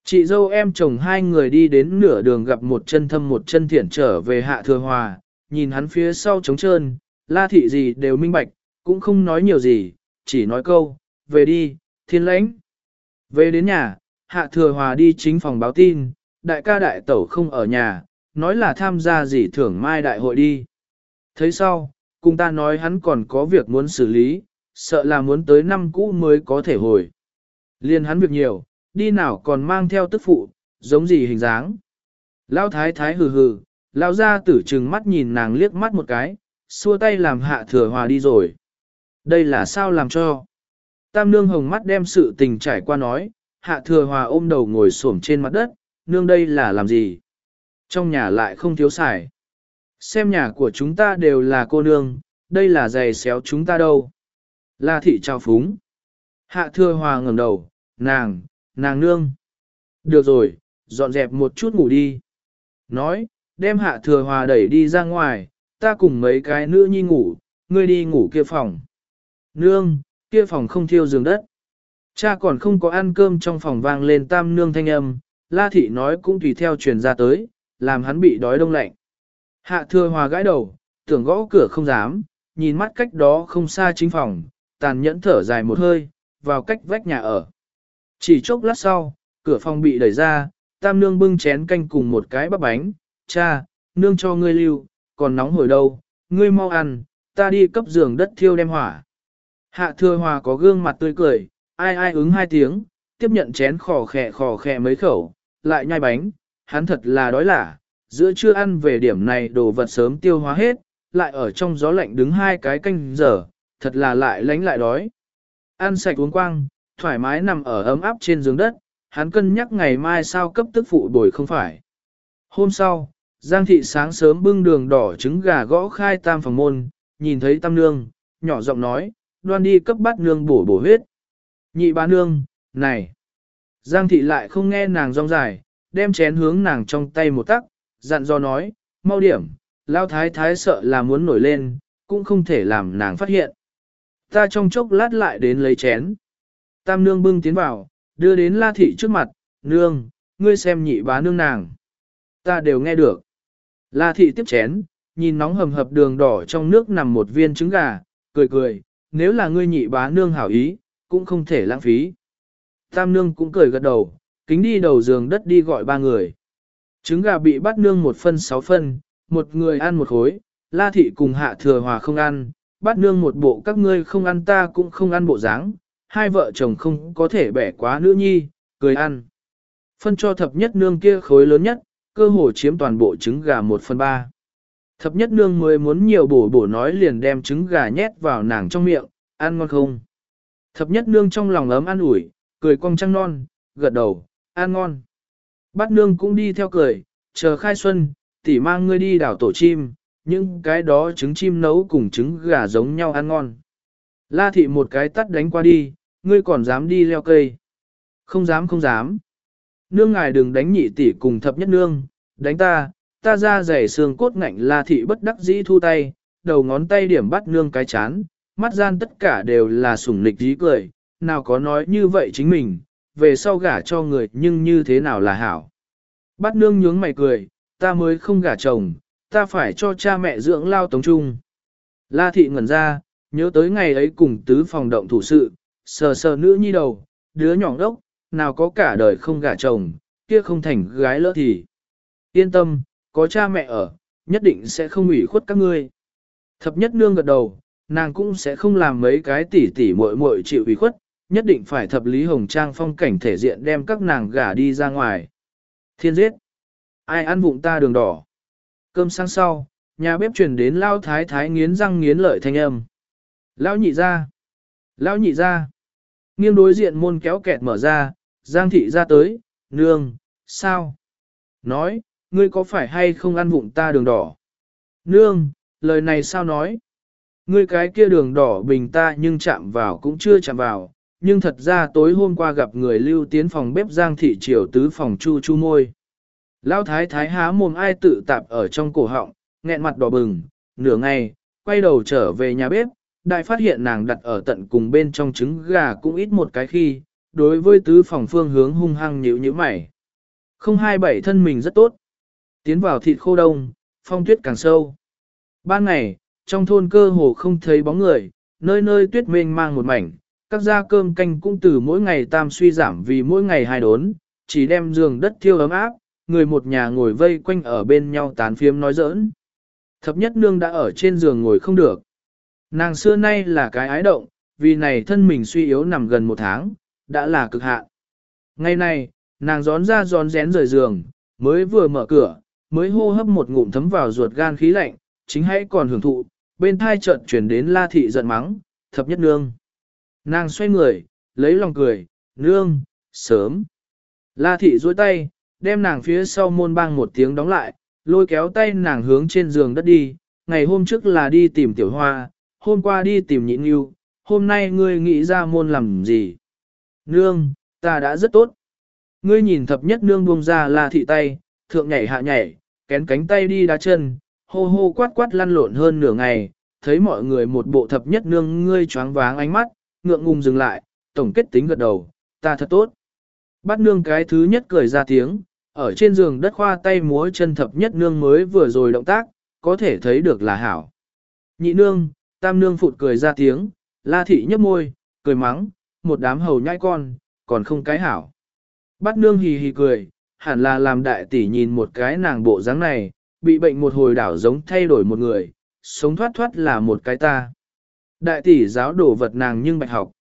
Chị dâu em chồng hai người đi đến nửa đường gặp một chân thâm một chân thiện trở về hạ thừa hòa, nhìn hắn phía sau trống trơn, la thị gì đều minh bạch, cũng không nói nhiều gì, chỉ nói câu, về đi, thiên lãnh. Về đến nhà, hạ thừa hòa đi chính phòng báo tin, đại ca đại tẩu không ở nhà, nói là tham gia gì thưởng mai đại hội đi. Thấy sau, cùng ta nói hắn còn có việc muốn xử lý, sợ là muốn tới năm cũ mới có thể hồi. Liên hắn việc nhiều, đi nào còn mang theo tức phụ, giống gì hình dáng. Lao thái thái hừ hừ, lao ra tử trừng mắt nhìn nàng liếc mắt một cái, xua tay làm hạ thừa hòa đi rồi. Đây là sao làm cho? Tam nương hồng mắt đem sự tình trải qua nói, hạ thừa hòa ôm đầu ngồi xổm trên mặt đất, nương đây là làm gì? Trong nhà lại không thiếu xài. Xem nhà của chúng ta đều là cô nương, đây là giày xéo chúng ta đâu. La thị trao phúng. Hạ thừa hòa ngẩng đầu, nàng, nàng nương. Được rồi, dọn dẹp một chút ngủ đi. Nói, đem hạ thừa hòa đẩy đi ra ngoài, ta cùng mấy cái nữ nhi ngủ, ngươi đi ngủ kia phòng. Nương, kia phòng không thiêu giường đất. Cha còn không có ăn cơm trong phòng vang lên tam nương thanh âm, la thị nói cũng tùy theo truyền ra tới, làm hắn bị đói đông lạnh. Hạ thừa hòa gãi đầu, tưởng gõ cửa không dám, nhìn mắt cách đó không xa chính phòng, tàn nhẫn thở dài một hơi, vào cách vách nhà ở. Chỉ chốc lát sau, cửa phòng bị đẩy ra, tam nương bưng chén canh cùng một cái bắp bánh, cha, nương cho ngươi lưu, còn nóng hổi đâu, ngươi mau ăn, ta đi cấp giường đất thiêu đem hỏa. Hạ thừa hòa có gương mặt tươi cười, ai ai ứng hai tiếng, tiếp nhận chén khò khẹ khò khẹ mấy khẩu, lại nhai bánh, hắn thật là đói lả, giữa trưa ăn về điểm này đồ vật sớm tiêu hóa hết, lại ở trong gió lạnh đứng hai cái canh giờ, thật là lại lánh lại đói. Ăn sạch uống quang, thoải mái nằm ở ấm áp trên giường đất, hắn cân nhắc ngày mai sao cấp tức phụ bồi không phải. Hôm sau, Giang thị sáng sớm bưng đường đỏ trứng gà gõ khai tam phòng môn, nhìn thấy tam nương, nhỏ giọng nói, đoan đi cấp bát nương bổ bổ huyết. Nhị bá nương, này. Giang thị lại không nghe nàng rong dài, đem chén hướng nàng trong tay một tắc, dặn dò nói, mau điểm, lao thái thái sợ là muốn nổi lên, cũng không thể làm nàng phát hiện. Ta trong chốc lát lại đến lấy chén. Tam nương bưng tiến vào, đưa đến la thị trước mặt, nương, ngươi xem nhị bá nương nàng. Ta đều nghe được. La thị tiếp chén, nhìn nóng hầm hập đường đỏ trong nước nằm một viên trứng gà, cười cười, nếu là ngươi nhị bá nương hảo ý, cũng không thể lãng phí. Tam nương cũng cười gật đầu, kính đi đầu giường đất đi gọi ba người. Trứng gà bị bắt nương một phân sáu phân, một người ăn một khối, la thị cùng hạ thừa hòa không ăn, bắt nương một bộ các ngươi không ăn ta cũng không ăn bộ dáng, hai vợ chồng không có thể bẻ quá nữ nhi, cười ăn. Phân cho thập nhất nương kia khối lớn nhất, cơ hồ chiếm toàn bộ trứng gà một phần ba. Thập nhất nương mới muốn nhiều bổ bổ nói liền đem trứng gà nhét vào nàng trong miệng, ăn ngon không? Thập nhất nương trong lòng ấm ăn ủi, cười cong trăng non, gật đầu, ăn ngon. Bát nương cũng đi theo cười, chờ khai xuân, tỉ mang ngươi đi đảo tổ chim, những cái đó trứng chim nấu cùng trứng gà giống nhau ăn ngon. La thị một cái tắt đánh qua đi, ngươi còn dám đi leo cây. Không dám không dám. Nương ngài đừng đánh nhị tỷ cùng thập nhất nương, đánh ta, ta ra rẻ xương cốt ngạnh la thị bất đắc dĩ thu tay, đầu ngón tay điểm bắt nương cái chán, mắt gian tất cả đều là sủng nịch dí cười, nào có nói như vậy chính mình, về sau gả cho người nhưng như thế nào là hảo. Bắt nương nhướng mày cười, ta mới không gả chồng, ta phải cho cha mẹ dưỡng lao tống trung. La thị ngẩn ra, nhớ tới ngày ấy cùng tứ phòng động thủ sự, sờ sờ nữ nhi đầu, đứa nhỏ đốc, nào có cả đời không gả chồng, kia không thành gái lỡ thì. Yên tâm, có cha mẹ ở, nhất định sẽ không ủy khuất các ngươi. Thập nhất nương gật đầu, nàng cũng sẽ không làm mấy cái tỉ tỉ muội muội chịu ủy khuất, nhất định phải thập lý hồng trang phong cảnh thể diện đem các nàng gả đi ra ngoài. Thiên giết! Ai ăn vụng ta đường đỏ? Cơm sáng sau, nhà bếp chuyển đến lao thái thái nghiến răng nghiến lợi thanh âm. Lao nhị ra! Lao nhị ra! Nghiêng đối diện môn kéo kẹt mở ra, giang thị ra tới, nương, sao? Nói, ngươi có phải hay không ăn vụng ta đường đỏ? Nương, lời này sao nói? Ngươi cái kia đường đỏ bình ta nhưng chạm vào cũng chưa chạm vào, nhưng thật ra tối hôm qua gặp người lưu tiến phòng bếp giang thị triều tứ phòng chu chu môi. Lão thái thái há mồm ai tự tạp ở trong cổ họng, nghẹn mặt đỏ bừng, nửa ngày, quay đầu trở về nhà bếp, đại phát hiện nàng đặt ở tận cùng bên trong trứng gà cũng ít một cái khi, đối với tứ phòng phương hướng hung hăng nhíu nhíu mày. Không hai bảy thân mình rất tốt. Tiến vào thịt khô đông, phong tuyết càng sâu. Ban ngày, trong thôn cơ hồ không thấy bóng người, nơi nơi tuyết mênh mang một mảnh, các gia cơm canh cũng từ mỗi ngày tam suy giảm vì mỗi ngày hai đốn, chỉ đem giường đất thiêu ấm áp, người một nhà ngồi vây quanh ở bên nhau tán phiếm nói giỡn. Thập nhất nương đã ở trên giường ngồi không được. Nàng xưa nay là cái ái động, vì này thân mình suy yếu nằm gần một tháng, đã là cực hạn. Ngày nay, nàng gión ra gión rén rời giường, mới vừa mở cửa, mới hô hấp một ngụm thấm vào ruột gan khí lạnh, chính hãy còn hưởng thụ, bên thai chợt chuyển đến la thị giận mắng, thập nhất nương. Nàng xoay người, lấy lòng cười, nương, sớm. La thị duỗi tay, đem nàng phía sau môn bang một tiếng đóng lại, lôi kéo tay nàng hướng trên giường đất đi, ngày hôm trước là đi tìm tiểu hoa, hôm qua đi tìm nhịn yêu, hôm nay ngươi nghĩ ra môn làm gì? Nương, ta đã rất tốt. Ngươi nhìn thập nhất nương buông ra là thị tay, thượng nhảy hạ nhảy, kén cánh tay đi đá chân, hô hô quát quát lăn lộn hơn nửa ngày, thấy mọi người một bộ thập nhất nương ngươi choáng váng ánh mắt, ngượng ngùng dừng lại, tổng kết tính gật đầu, ta thật tốt. Bắt nương cái thứ nhất cười ra tiếng, ở trên giường đất khoa tay múa chân thập nhất nương mới vừa rồi động tác, có thể thấy được là hảo. Nhị nương, tam nương phụt cười ra tiếng, la thị nhấp môi, cười mắng, một đám hầu nhãi con, còn không cái hảo. Bắt nương hì hì cười, hẳn là làm đại tỷ nhìn một cái nàng bộ dáng này, bị bệnh một hồi đảo giống thay đổi một người, sống thoát thoát là một cái ta. Đại tỷ giáo đổ vật nàng nhưng bạch học.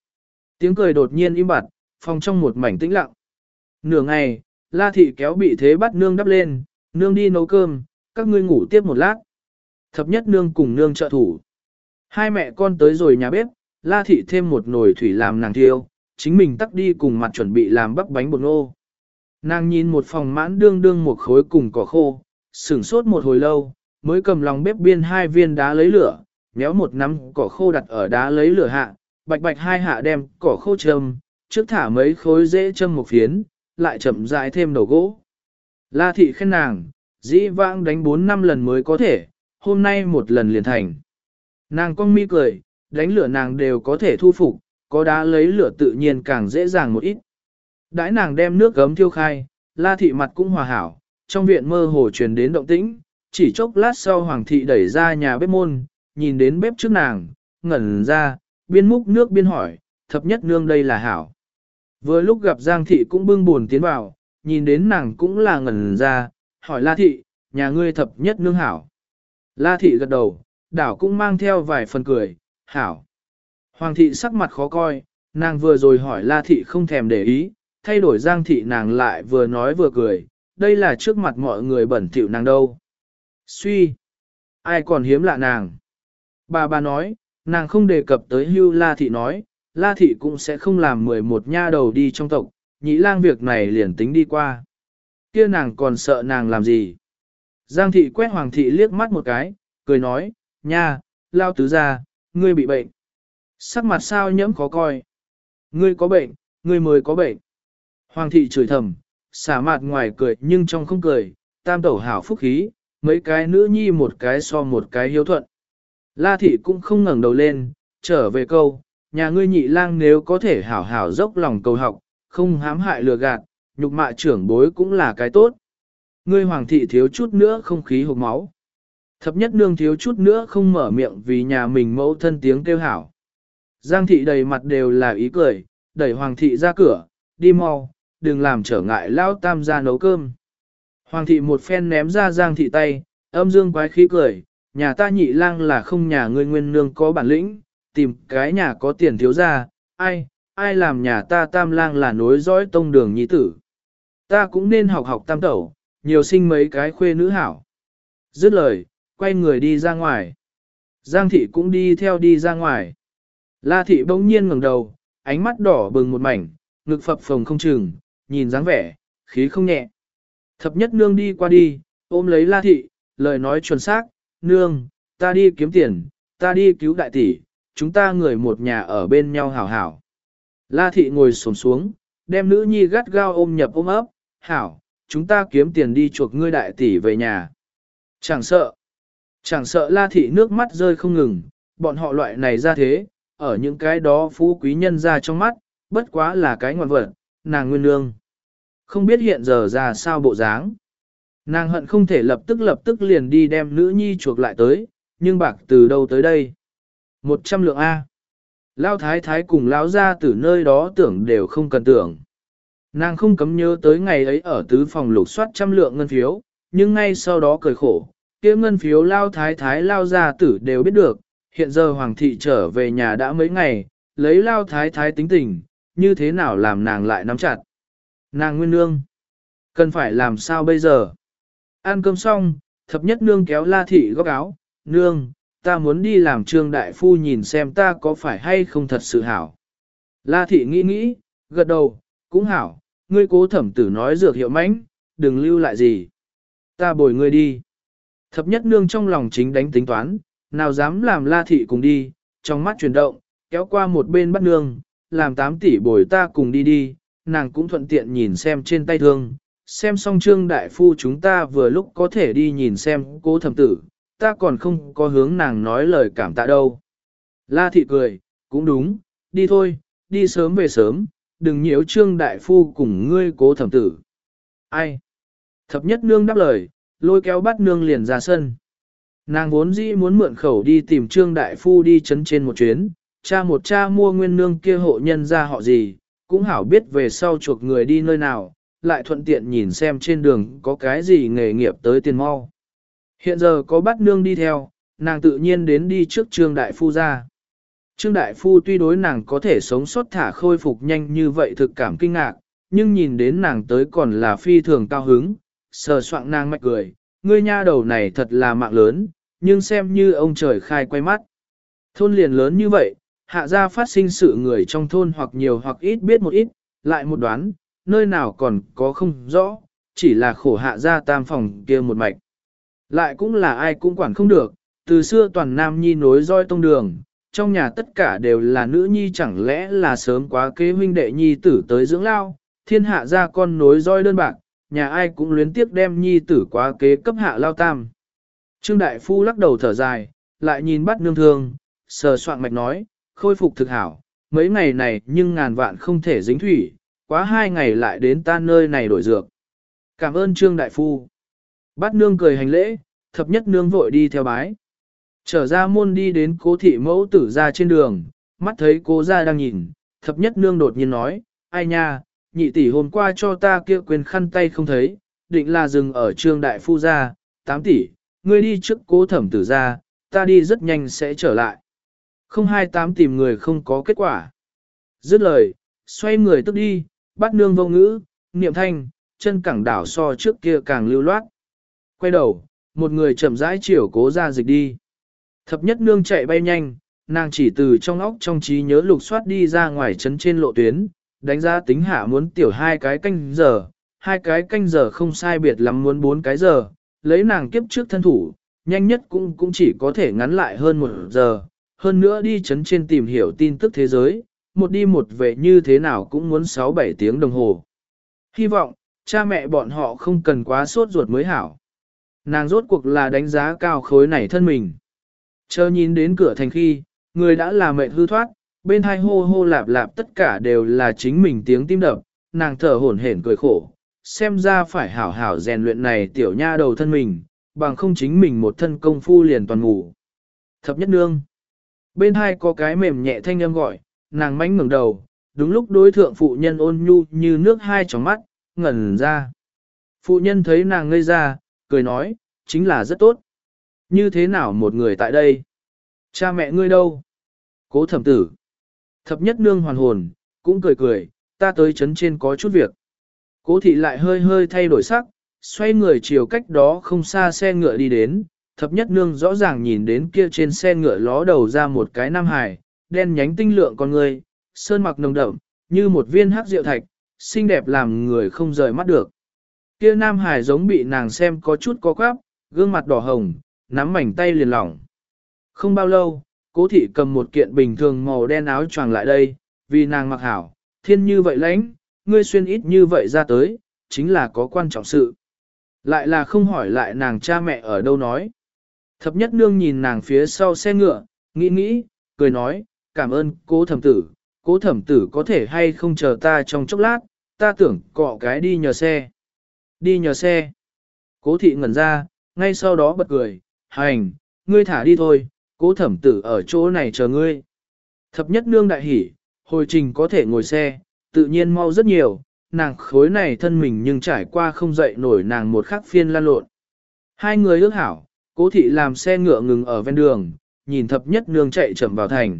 Tiếng cười đột nhiên im bặt, phòng trong một mảnh tĩnh lặng. Nửa ngày, la thị kéo bị thế bắt nương đắp lên, nương đi nấu cơm, các ngươi ngủ tiếp một lát. Thập nhất nương cùng nương trợ thủ. Hai mẹ con tới rồi nhà bếp, la thị thêm một nồi thủy làm nàng thiêu, chính mình tắt đi cùng mặt chuẩn bị làm bắp bánh bột ngô. Nàng nhìn một phòng mãn đương đương một khối cùng cỏ khô, sửng sốt một hồi lâu, mới cầm lòng bếp biên hai viên đá lấy lửa, méo một nắm cỏ khô đặt ở đá lấy lửa hạ, bạch bạch hai hạ đem cỏ khô châm, trước thả mấy khối dễ châm một phiến, lại chậm rãi thêm đầu gỗ. La thị khen nàng, dĩ vãng đánh 4 năm lần mới có thể, hôm nay một lần liền thành. Nàng cong mi cười, đánh lửa nàng đều có thể thu phục, có đá lấy lửa tự nhiên càng dễ dàng một ít. Đãi nàng đem nước gấm thiêu khai, la thị mặt cũng hòa hảo, trong viện mơ hồ truyền đến động tĩnh, chỉ chốc lát sau hoàng thị đẩy ra nhà bếp môn, nhìn đến bếp trước nàng, ngẩn ra, biên múc nước biên hỏi, thập nhất nương đây là hảo. Vừa lúc gặp Giang thị cũng bưng buồn tiến vào, nhìn đến nàng cũng là ngẩn ra, hỏi la thị, nhà ngươi thập nhất nương hảo. La thị gật đầu, đảo cũng mang theo vài phần cười, hảo. Hoàng thị sắc mặt khó coi, nàng vừa rồi hỏi la thị không thèm để ý, thay đổi giang thị nàng lại vừa nói vừa cười, đây là trước mặt mọi người bẩn thỉu nàng đâu. Suy, ai còn hiếm lạ nàng. Bà bà nói, nàng không đề cập tới hưu la thị nói, la thị cũng sẽ không làm 11 nha đầu đi trong tộc, nhị lang việc này liền tính đi qua. Kia nàng còn sợ nàng làm gì? Giang thị quét hoàng thị liếc mắt một cái, cười nói, nha, lao tứ ra, ngươi bị bệnh. Sắc mặt sao nhẫm khó coi. Ngươi có bệnh, ngươi mới có bệnh. Hoàng thị chửi thầm, xả mặt ngoài cười nhưng trong không cười, tam tẩu hảo phúc khí, mấy cái nữ nhi một cái so một cái hiếu thuận. La thị cũng không ngẩng đầu lên, trở về câu, nhà ngươi nhị lang nếu có thể hảo hảo dốc lòng cầu học, không hãm hại lừa gạt, nhục mạ trưởng bối cũng là cái tốt. Ngươi hoàng thị thiếu chút nữa không khí hộp máu. Thập nhất nương thiếu chút nữa không mở miệng vì nhà mình mẫu thân tiếng kêu hảo. Giang thị đầy mặt đều là ý cười, đẩy hoàng thị ra cửa, đi mau, đừng làm trở ngại lao tam ra nấu cơm. Hoàng thị một phen ném ra giang thị tay, âm dương quái khí cười, nhà ta nhị lang là không nhà ngươi nguyên nương có bản lĩnh, tìm cái nhà có tiền thiếu ra, ai, ai làm nhà ta tam lang là nối dõi tông đường nhi tử. Ta cũng nên học học tam tẩu, nhiều sinh mấy cái khuê nữ hảo. Dứt lời, quay người đi ra ngoài. Giang thị cũng đi theo đi ra ngoài. La thị bỗng nhiên ngẩng đầu, ánh mắt đỏ bừng một mảnh, ngực phập phồng không chừng, nhìn dáng vẻ, khí không nhẹ. Thập nhất nương đi qua đi, ôm lấy la thị, lời nói chuẩn xác, nương, ta đi kiếm tiền, ta đi cứu đại tỷ, chúng ta người một nhà ở bên nhau hảo hảo. La thị ngồi xổm xuống, đem nữ nhi gắt gao ôm nhập ôm ấp, hảo, chúng ta kiếm tiền đi chuộc ngươi đại tỷ về nhà. Chẳng sợ, chẳng sợ la thị nước mắt rơi không ngừng, bọn họ loại này ra thế, ở những cái đó phú quý nhân ra trong mắt, bất quá là cái ngoạn vật, nàng nguyên nương. Không biết hiện giờ ra sao bộ dáng. Nàng hận không thể lập tức lập tức liền đi đem nữ nhi chuộc lại tới, nhưng bạc từ đâu tới đây? Một trăm lượng A. Lao thái thái cùng lão ra từ nơi đó tưởng đều không cần tưởng. Nàng không cấm nhớ tới ngày ấy ở tứ phòng lục soát trăm lượng ngân phiếu, nhưng ngay sau đó cười khổ, kia ngân phiếu lao thái thái lao gia tử đều biết được, hiện giờ hoàng thị trở về nhà đã mấy ngày, lấy lao thái thái tính tình, như thế nào làm nàng lại nắm chặt. Nàng nguyên nương, cần phải làm sao bây giờ? Ăn cơm xong, thập nhất nương kéo la thị góc áo, nương, ta muốn đi làm trương đại phu nhìn xem ta có phải hay không thật sự hảo. La thị nghĩ nghĩ, gật đầu, cũng hảo, ngươi cố thẩm tử nói dược hiệu mãnh, đừng lưu lại gì. Ta bồi ngươi đi. Thập nhất nương trong lòng chính đánh tính toán, nào dám làm la thị cùng đi, trong mắt chuyển động, kéo qua một bên bắt nương, làm tám tỷ bồi ta cùng đi đi, nàng cũng thuận tiện nhìn xem trên tay thương, xem xong trương đại phu chúng ta vừa lúc có thể đi nhìn xem cố thẩm tử, ta còn không có hướng nàng nói lời cảm tạ đâu. La thị cười, cũng đúng, đi thôi, đi sớm về sớm, đừng nhiễu trương đại phu cùng ngươi cố thẩm tử. Ai? Thập nhất nương đáp lời, lôi kéo bắt nương liền ra sân. Nàng vốn dĩ muốn mượn khẩu đi tìm trương đại phu đi chấn trên một chuyến, cha một cha mua nguyên nương kia hộ nhân ra họ gì, cũng hảo biết về sau chuộc người đi nơi nào, lại thuận tiện nhìn xem trên đường có cái gì nghề nghiệp tới tiền mau. Hiện giờ có bắt nương đi theo, nàng tự nhiên đến đi trước trương đại phu ra. Trương đại phu tuy đối nàng có thể sống sót thả khôi phục nhanh như vậy thực cảm kinh ngạc, nhưng nhìn đến nàng tới còn là phi thường cao hứng, sờ soạng nàng mạch cười, ngươi nha đầu này thật là mạng lớn, nhưng xem như ông trời khai quay mắt. Thôn liền lớn như vậy, hạ gia phát sinh sự người trong thôn hoặc nhiều hoặc ít biết một ít, lại một đoán, nơi nào còn có không rõ, chỉ là khổ hạ gia tam phòng kia một mạch. Lại cũng là ai cũng quản không được, từ xưa toàn nam nhi nối roi tông đường, trong nhà tất cả đều là nữ nhi chẳng lẽ là sớm quá kế huynh đệ nhi tử tới dưỡng lao, thiên hạ gia con nối roi đơn bạc, nhà ai cũng luyến tiếc đem nhi tử quá kế cấp hạ lao tam. Trương Đại Phu lắc đầu thở dài, lại nhìn bắt nương thương, sờ soạn mạch nói, khôi phục thực hảo, mấy ngày này nhưng ngàn vạn không thể dính thủy, quá hai ngày lại đến ta nơi này đổi dược. Cảm ơn Trương Đại Phu. Bắt nương cười hành lễ, thập nhất nương vội đi theo bái. Trở ra môn đi đến cố thị mẫu tử ra trên đường, mắt thấy cố ra đang nhìn, thập nhất nương đột nhiên nói, ai nha, nhị tỷ hôm qua cho ta kia quyền khăn tay không thấy, định là dừng ở trương đại phu ra, Tám tỷ, ngươi đi trước cố thẩm tử ra, ta đi rất nhanh sẽ trở lại. Không hai tám tìm người không có kết quả. Dứt lời, xoay người tức đi, bắt nương vô ngữ, niệm thanh, chân cẳng đảo so trước kia càng lưu loát. Quay đầu, một người chậm rãi chiều cố ra dịch đi. Thập nhất nương chạy bay nhanh, nàng chỉ từ trong óc trong trí nhớ lục soát đi ra ngoài trấn trên lộ tuyến, đánh giá tính hạ muốn tiểu hai cái canh giờ, hai cái canh giờ không sai biệt lắm muốn bốn cái giờ, lấy nàng kiếp trước thân thủ, nhanh nhất cũng cũng chỉ có thể ngắn lại hơn một giờ, hơn nữa đi chấn trên tìm hiểu tin tức thế giới, một đi một về như thế nào cũng muốn 6-7 tiếng đồng hồ. Hy vọng, cha mẹ bọn họ không cần quá sốt ruột mới hảo. Nàng rốt cuộc là đánh giá cao khối này thân mình. Chờ nhìn đến cửa thành khi, người đã là mệt hư thoát, bên hai hô hô lạp lạp tất cả đều là chính mình tiếng tim đập, nàng thở hổn hển cười khổ, xem ra phải hảo hảo rèn luyện này tiểu nha đầu thân mình, bằng không chính mình một thân công phu liền toàn ngủ. Thập nhất nương. Bên hai có cái mềm nhẹ thanh âm gọi, nàng mánh ngẩng đầu, đúng lúc đối thượng phụ nhân ôn nhu như nước hai tròng mắt, ngẩn ra. Phụ nhân thấy nàng ngây ra, cười nói, chính là rất tốt. Như thế nào một người tại đây? Cha mẹ ngươi đâu? Cố thẩm tử. Thập nhất nương hoàn hồn, cũng cười cười, ta tới chấn trên có chút việc. Cố thị lại hơi hơi thay đổi sắc, xoay người chiều cách đó không xa xe ngựa đi đến, thập nhất nương rõ ràng nhìn đến kia trên xe ngựa ló đầu ra một cái nam hải, đen nhánh tinh lượng con người, sơn mặc nồng đậm, như một viên hắc rượu thạch, xinh đẹp làm người không rời mắt được. Kia nam hải giống bị nàng xem có chút có quáp, gương mặt đỏ hồng, nắm mảnh tay liền lỏng. Không bao lâu, cố thị cầm một kiện bình thường màu đen áo choàng lại đây, vì nàng mặc hảo, thiên như vậy lãnh, ngươi xuyên ít như vậy ra tới, chính là có quan trọng sự. Lại là không hỏi lại nàng cha mẹ ở đâu nói. Thập nhất nương nhìn nàng phía sau xe ngựa, nghĩ nghĩ, cười nói, cảm ơn cố thẩm tử, cố thẩm tử có thể hay không chờ ta trong chốc lát, ta tưởng cọ cái đi nhờ xe. Đi nhờ xe. Cố thị ngẩn ra, ngay sau đó bật cười, hành, ngươi thả đi thôi, cố thẩm tử ở chỗ này chờ ngươi. Thập nhất nương đại hỉ, hồi trình có thể ngồi xe, tự nhiên mau rất nhiều, nàng khối này thân mình nhưng trải qua không dậy nổi nàng một khắc phiên lan lộn. Hai người ước hảo, cố thị làm xe ngựa ngừng ở ven đường, nhìn thập nhất nương chạy chậm vào thành.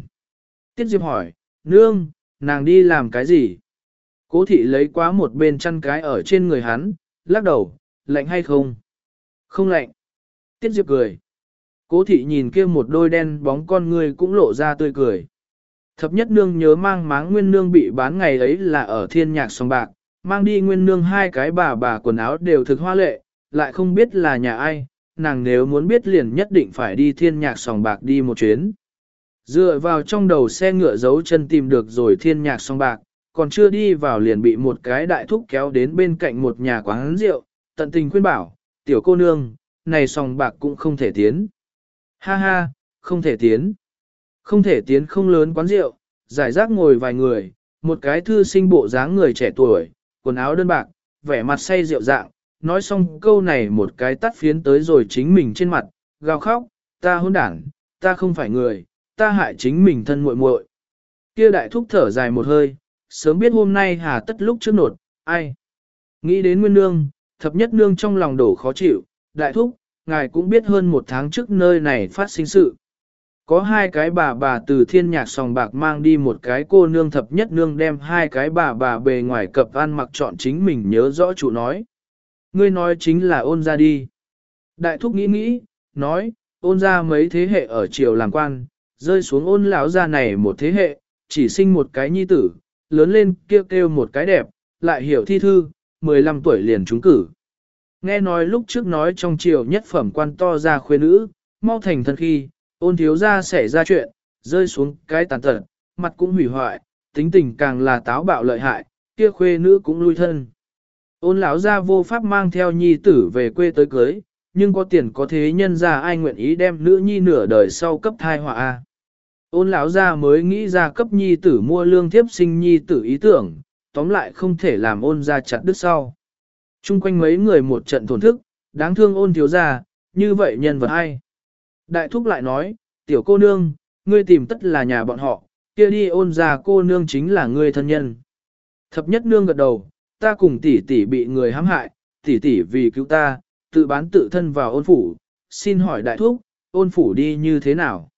Tiết Diệp hỏi, nương, nàng đi làm cái gì? Cố thị lấy quá một bên chăn cái ở trên người hắn, lắc đầu, lạnh hay không? Không lạnh. Tiết Diệp cười. Cố thị nhìn kia một đôi đen bóng con người cũng lộ ra tươi cười. Thập nhất nương nhớ mang máng nguyên nương bị bán ngày ấy là ở thiên nhạc Sòng bạc, mang đi nguyên nương hai cái bà bà quần áo đều thực hoa lệ, lại không biết là nhà ai, nàng nếu muốn biết liền nhất định phải đi thiên nhạc sòng bạc đi một chuyến. Dựa vào trong đầu xe ngựa giấu chân tìm được rồi thiên nhạc Sòng bạc, còn chưa đi vào liền bị một cái đại thúc kéo đến bên cạnh một nhà quán rượu, tận tình khuyên bảo, tiểu cô nương, này sòng bạc cũng không thể tiến. Ha ha, không thể tiến. Không thể tiến không lớn quán rượu, giải rác ngồi vài người, một cái thư sinh bộ dáng người trẻ tuổi, quần áo đơn bạc, vẻ mặt say rượu dạng, nói xong câu này một cái tắt phiến tới rồi chính mình trên mặt, gào khóc, ta hôn đảng, ta không phải người, ta hại chính mình thân muội muội. Kia đại thúc thở dài một hơi, sớm biết hôm nay hà tất lúc trước nột, ai. Nghĩ đến nguyên nương, thập nhất nương trong lòng đổ khó chịu, đại thúc, ngài cũng biết hơn một tháng trước nơi này phát sinh sự. Có hai cái bà bà từ thiên nhạc sòng bạc mang đi một cái cô nương thập nhất nương đem hai cái bà bà bề ngoài cập ăn mặc chọn chính mình nhớ rõ chủ nói. Ngươi nói chính là ôn ra đi. Đại thúc nghĩ nghĩ, nói, ôn ra mấy thế hệ ở triều làm quan, rơi xuống ôn lão ra này một thế hệ, chỉ sinh một cái nhi tử, lớn lên kêu kêu một cái đẹp, lại hiểu thi thư, 15 tuổi liền trúng cử. Nghe nói lúc trước nói trong triều nhất phẩm quan to ra khuê nữ, mau thành thân khi, ôn thiếu ra xảy ra chuyện, rơi xuống cái tàn tật, mặt cũng hủy hoại, tính tình càng là táo bạo lợi hại, kia khuê nữ cũng lui thân. Ôn lão ra vô pháp mang theo nhi tử về quê tới cưới, nhưng có tiền có thế nhân ra ai nguyện ý đem nữ nhi nửa đời sau cấp thai họa a. Ôn lão ra mới nghĩ ra cấp nhi tử mua lương thiếp sinh nhi tử ý tưởng, tóm lại không thể làm ôn ra chặt đứt sau. Trung quanh mấy người một trận thổn thức, đáng thương ôn thiếu ra, như vậy nhân vật hay. Đại thúc lại nói, tiểu cô nương, ngươi tìm tất là nhà bọn họ, kia đi ôn ra cô nương chính là ngươi thân nhân. Thập nhất nương gật đầu, ta cùng tỷ tỷ bị người hãm hại, tỷ tỷ vì cứu ta, tự bán tự thân vào ôn phủ, xin hỏi đại thúc, ôn phủ đi như thế nào?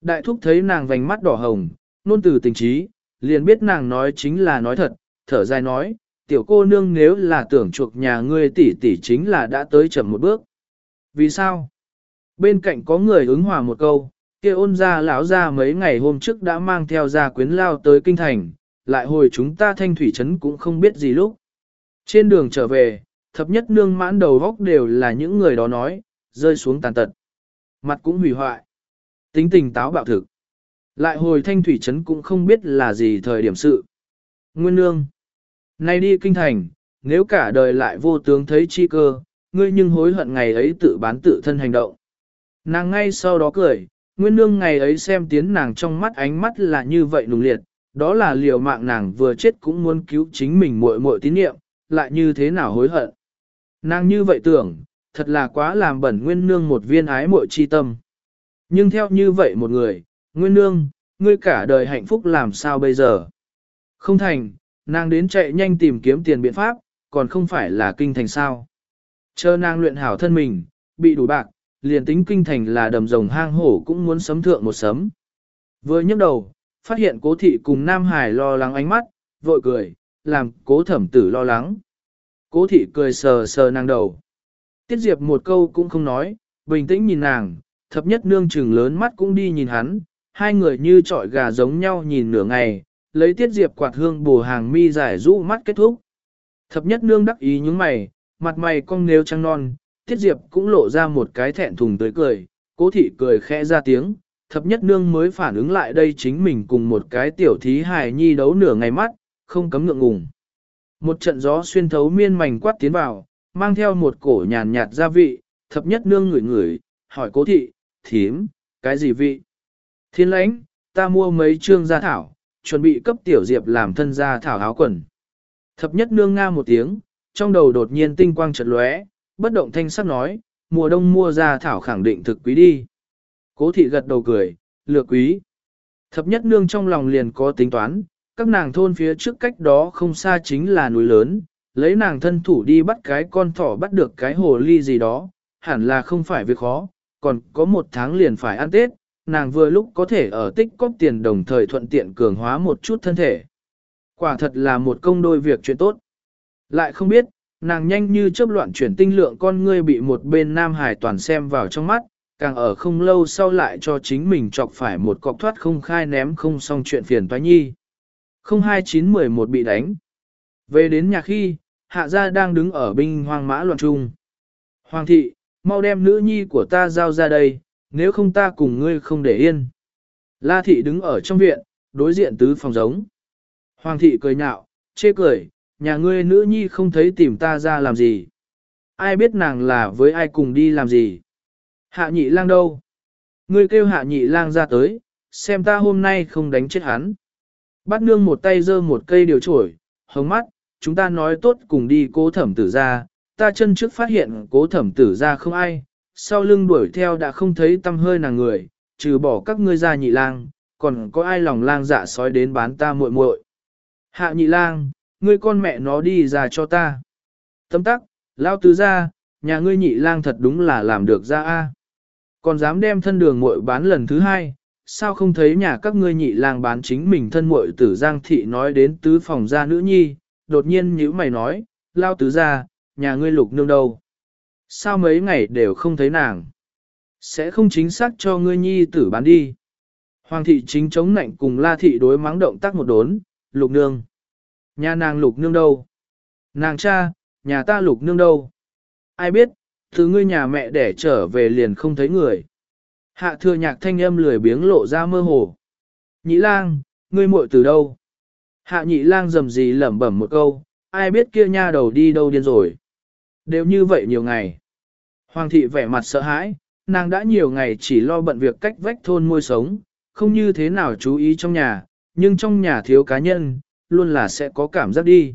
Đại thúc thấy nàng vành mắt đỏ hồng, nôn từ tình trí, liền biết nàng nói chính là nói thật, thở dài nói, tiểu cô nương nếu là tưởng chuộc nhà ngươi tỷ tỷ chính là đã tới chậm một bước. Vì sao? Bên cạnh có người ứng hòa một câu, kia ôn ra lão ra mấy ngày hôm trước đã mang theo gia quyến lao tới kinh thành, lại hồi chúng ta thanh thủy trấn cũng không biết gì lúc. Trên đường trở về, thập nhất nương mãn đầu góc đều là những người đó nói, rơi xuống tàn tật. Mặt cũng hủy hoại. Tính tình táo bạo thực. Lại hồi thanh thủy trấn cũng không biết là gì thời điểm sự. Nguyên nương. Nay đi kinh thành, nếu cả đời lại vô tướng thấy chi cơ, ngươi nhưng hối hận ngày ấy tự bán tự thân hành động. Nàng ngay sau đó cười, nguyên nương ngày ấy xem tiến nàng trong mắt ánh mắt là như vậy nùng liệt, đó là liều mạng nàng vừa chết cũng muốn cứu chính mình muội muội tín niệm, lại như thế nào hối hận. Nàng như vậy tưởng, thật là quá làm bẩn nguyên nương một viên ái muội chi tâm. Nhưng theo như vậy một người, nguyên nương, ngươi cả đời hạnh phúc làm sao bây giờ? Không thành, nàng đến chạy nhanh tìm kiếm tiền biện pháp, còn không phải là kinh thành sao. Chờ nàng luyện hảo thân mình, bị đủ bạc, liền tính kinh thành là đầm rồng hang hổ cũng muốn sấm thượng một sấm. Vừa nhấc đầu, phát hiện cố thị cùng Nam Hải lo lắng ánh mắt, vội cười, làm cố thẩm tử lo lắng. Cố thị cười sờ sờ nàng đầu. Tiết Diệp một câu cũng không nói, bình tĩnh nhìn nàng, thập nhất nương trừng lớn mắt cũng đi nhìn hắn, hai người như trọi gà giống nhau nhìn nửa ngày, lấy Tiết Diệp quạt hương bổ hàng mi giải rũ mắt kết thúc. Thập nhất nương đắc ý những mày, mặt mày cong nếu trăng non, Tiết Diệp cũng lộ ra một cái thẹn thùng tới cười, cố thị cười khẽ ra tiếng, thập nhất nương mới phản ứng lại đây chính mình cùng một cái tiểu thí hài nhi đấu nửa ngày mắt, không cấm ngượng ngùng. Một trận gió xuyên thấu miên mảnh quát tiến vào, mang theo một cổ nhàn nhạt gia vị, thập nhất nương ngửi ngửi, hỏi cố thị, thím, cái gì vị? Thiên lãnh, ta mua mấy trương gia thảo, chuẩn bị cấp tiểu diệp làm thân gia thảo áo quần. Thập nhất nương nga một tiếng, trong đầu đột nhiên tinh quang chợt lóe, bất động thanh sắc nói, mùa đông mua gia thảo khẳng định thực quý đi. Cố thị gật đầu cười, lừa quý. Thập nhất nương trong lòng liền có tính toán, các nàng thôn phía trước cách đó không xa chính là núi lớn, lấy nàng thân thủ đi bắt cái con thỏ bắt được cái hồ ly gì đó, hẳn là không phải việc khó, còn có một tháng liền phải ăn Tết, nàng vừa lúc có thể ở tích cóp tiền đồng thời thuận tiện cường hóa một chút thân thể. Quả thật là một công đôi việc chuyện tốt. Lại không biết, nàng nhanh như chớp loạn chuyển tinh lượng con ngươi bị một bên Nam Hải toàn xem vào trong mắt, càng ở không lâu sau lại cho chính mình chọc phải một cọc thoát không khai ném không xong chuyện phiền toái nhi. 02911 bị đánh. Về đến nhà khi, hạ gia đang đứng ở binh hoang mã loạn trung. Hoàng thị, mau đem nữ nhi của ta giao ra đây, nếu không ta cùng ngươi không để yên. La thị đứng ở trong viện, đối diện tứ phòng giống. Hoàng thị cười nhạo, chê cười, nhà ngươi nữ nhi không thấy tìm ta ra làm gì. Ai biết nàng là với ai cùng đi làm gì. Hạ nhị lang đâu? Ngươi kêu hạ nhị lang ra tới, xem ta hôm nay không đánh chết hắn. Bắt nương một tay giơ một cây điều trổi, hống mắt, chúng ta nói tốt cùng đi cố thẩm tử ra, ta chân trước phát hiện cố thẩm tử ra không ai, sau lưng đuổi theo đã không thấy tâm hơi nàng người, trừ bỏ các ngươi ra nhị lang, còn có ai lòng lang dạ sói đến bán ta muội muội. Hạ nhị lang, ngươi con mẹ nó đi ra cho ta. Tấm tắc, lao tứ ra, nhà ngươi nhị lang thật đúng là làm được ra a. Còn dám đem thân đường muội bán lần thứ hai, sao không thấy nhà các ngươi nhị lang bán chính mình thân muội tử Giang thị nói đến tứ phòng gia nữ nhi, đột nhiên nhíu mày nói, lao tứ ra, nhà ngươi lục nương đâu? Sao mấy ngày đều không thấy nàng? Sẽ không chính xác cho ngươi nhi tử bán đi. Hoàng thị chính chống nạnh cùng la thị đối mắng động tác một đốn, lục nương. Nhà nàng lục nương đâu? Nàng cha, nhà ta lục nương đâu? Ai biết, từ ngươi nhà mẹ đẻ trở về liền không thấy người. Hạ thừa nhạc thanh âm lười biếng lộ ra mơ hồ. Nhĩ lang, ngươi muội từ đâu? Hạ nhị lang dầm gì lẩm bẩm một câu, ai biết kia nha đầu đi đâu điên rồi. Đều như vậy nhiều ngày. Hoàng thị vẻ mặt sợ hãi, nàng đã nhiều ngày chỉ lo bận việc cách vách thôn môi sống, không như thế nào chú ý trong nhà, nhưng trong nhà thiếu cá nhân, luôn là sẽ có cảm giác đi.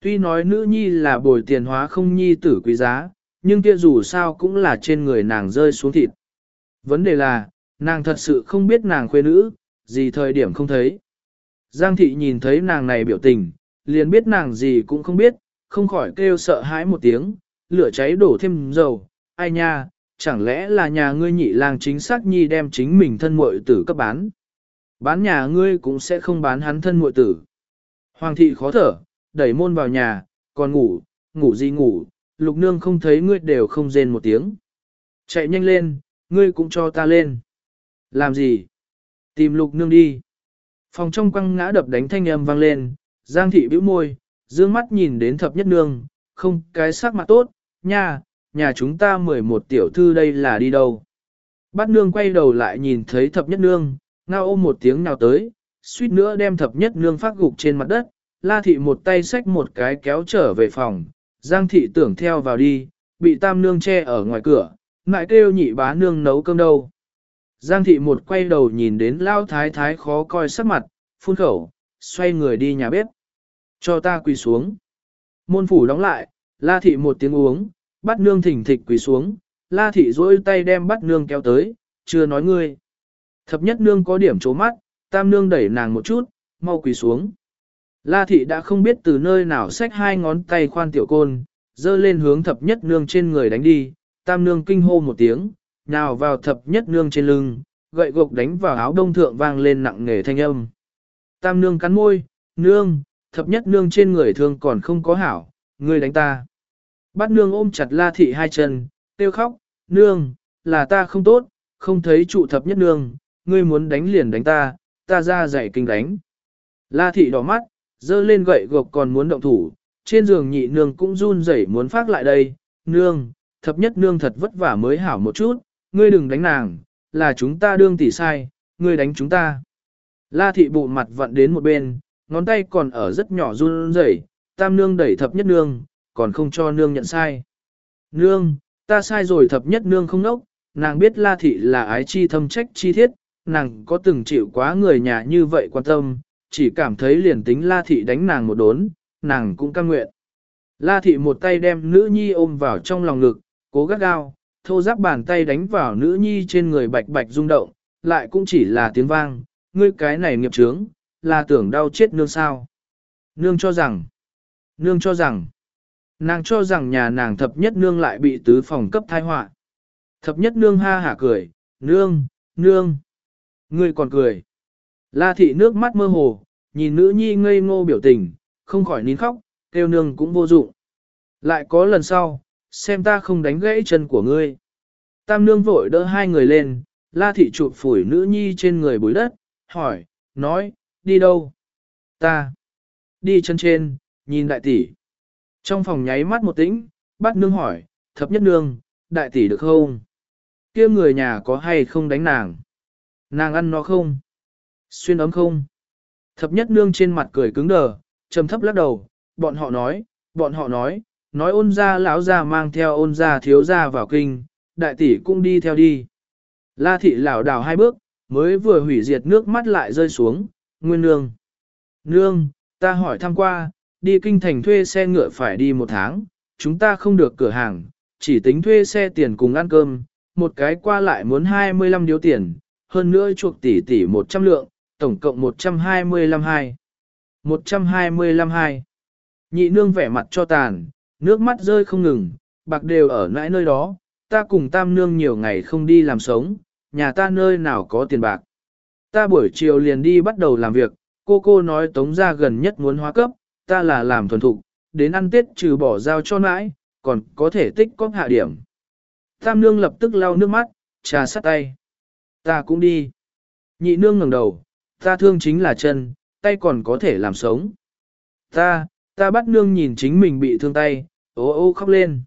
Tuy nói nữ nhi là bồi tiền hóa không nhi tử quý giá, nhưng kia dù sao cũng là trên người nàng rơi xuống thịt. Vấn đề là, nàng thật sự không biết nàng khuê nữ, gì thời điểm không thấy. Giang thị nhìn thấy nàng này biểu tình, liền biết nàng gì cũng không biết, không khỏi kêu sợ hãi một tiếng, lửa cháy đổ thêm dầu, ai nha, chẳng lẽ là nhà ngươi nhị lang chính xác nhi đem chính mình thân muội tử cấp bán. Bán nhà ngươi cũng sẽ không bán hắn thân muội tử. Hoàng thị khó thở, đẩy môn vào nhà, còn ngủ, ngủ gì ngủ, lục nương không thấy ngươi đều không rên một tiếng. Chạy nhanh lên, ngươi cũng cho ta lên. Làm gì? Tìm lục nương đi. Phòng trong quăng ngã đập đánh thanh âm vang lên, Giang thị bĩu môi, dương mắt nhìn đến thập nhất nương, không cái sắc mặt tốt, nha, nhà chúng ta 11 tiểu thư đây là đi đâu. Bát nương quay đầu lại nhìn thấy thập nhất nương, ngao ôm một tiếng nào tới, suýt nữa đem thập nhất nương phát gục trên mặt đất, la thị một tay xách một cái kéo trở về phòng, giang thị tưởng theo vào đi, bị tam nương che ở ngoài cửa, ngại kêu nhị bá nương nấu cơm đâu. Giang thị một quay đầu nhìn đến lao thái thái khó coi sắc mặt, phun khẩu, xoay người đi nhà bếp. Cho ta quỳ xuống. Môn phủ đóng lại, la thị một tiếng uống, bắt nương thỉnh thịch quỳ xuống, la thị dỗi tay đem bắt nương kéo tới, chưa nói ngươi. Thập nhất nương có điểm trố mắt, tam nương đẩy nàng một chút, mau quỳ xuống. La thị đã không biết từ nơi nào xách hai ngón tay khoan tiểu côn, dơ lên hướng thập nhất nương trên người đánh đi, tam nương kinh hô một tiếng, nào vào thập nhất nương trên lưng, gậy gộc đánh vào áo đông thượng vang lên nặng nề thanh âm. Tam nương cắn môi, nương, thập nhất nương trên người thương còn không có hảo, ngươi đánh ta. Bát nương ôm chặt la thị hai chân, tiêu khóc, nương, là ta không tốt, không thấy trụ thập nhất nương, ngươi muốn đánh liền đánh ta, ta ra dạy kinh đánh. La thị đỏ mắt, dơ lên gậy gộc còn muốn động thủ, trên giường nhị nương cũng run rẩy muốn phát lại đây, nương, thập nhất nương thật vất vả mới hảo một chút, ngươi đừng đánh nàng, là chúng ta đương tỉ sai, ngươi đánh chúng ta. La thị bụ mặt vặn đến một bên, ngón tay còn ở rất nhỏ run rẩy, tam nương đẩy thập nhất nương, còn không cho nương nhận sai. Nương, ta sai rồi thập nhất nương không nốc, nàng biết la thị là ái chi thâm trách chi thiết, nàng có từng chịu quá người nhà như vậy quan tâm, chỉ cảm thấy liền tính la thị đánh nàng một đốn, nàng cũng cam nguyện. La thị một tay đem nữ nhi ôm vào trong lòng ngực, cố gắt gao, thô giáp bàn tay đánh vào nữ nhi trên người bạch bạch rung động, lại cũng chỉ là tiếng vang, ngươi cái này nghiệp trướng, là tưởng đau chết nương sao. Nương cho rằng, nương cho rằng, nàng cho rằng nhà nàng thập nhất nương lại bị tứ phòng cấp thai họa. Thập nhất nương ha hả cười, nương, nương, ngươi còn cười. La thị nước mắt mơ hồ, nhìn nữ nhi ngây ngô biểu tình, không khỏi nín khóc, kêu nương cũng vô dụng. Lại có lần sau, xem ta không đánh gãy chân của ngươi. Tam nương vội đỡ hai người lên, la thị chụp phủi nữ nhi trên người bối đất, hỏi, nói, đi đâu? Ta, đi chân trên, nhìn đại tỷ. Trong phòng nháy mắt một tĩnh, bắt nương hỏi, thập nhất nương, đại tỷ được không? kia người nhà có hay không đánh nàng? Nàng ăn nó không? Xuyên ấm không? Thập nhất nương trên mặt cười cứng đờ, trầm thấp lắc đầu, bọn họ nói, bọn họ nói, nói ôn ra lão ra mang theo ôn ra thiếu ra vào kinh, đại tỷ cũng đi theo đi. La thị lảo đảo hai bước, mới vừa hủy diệt nước mắt lại rơi xuống, nguyên nương. Nương, ta hỏi thăm qua, đi kinh thành thuê xe ngựa phải đi một tháng, chúng ta không được cửa hàng, chỉ tính thuê xe tiền cùng ăn cơm, một cái qua lại muốn 25 điếu tiền, hơn nữa chuộc tỷ tỷ 100 lượng, tổng cộng 125 hai. 125 hai. Nhị nương vẻ mặt cho tàn, nước mắt rơi không ngừng, bạc đều ở nãi nơi đó, ta cùng tam nương nhiều ngày không đi làm sống, nhà ta nơi nào có tiền bạc. Ta buổi chiều liền đi bắt đầu làm việc, cô cô nói tống ra gần nhất muốn hóa cấp, ta là làm thuần thục, đến ăn tết trừ bỏ giao cho nãi, còn có thể tích cóp hạ điểm. Tam nương lập tức lau nước mắt, trà sắt tay. Ta cũng đi. Nhị nương ngẩng đầu, ta thương chính là chân, tay còn có thể làm sống. Ta, ta bắt nương nhìn chính mình bị thương tay, ô ô khóc lên.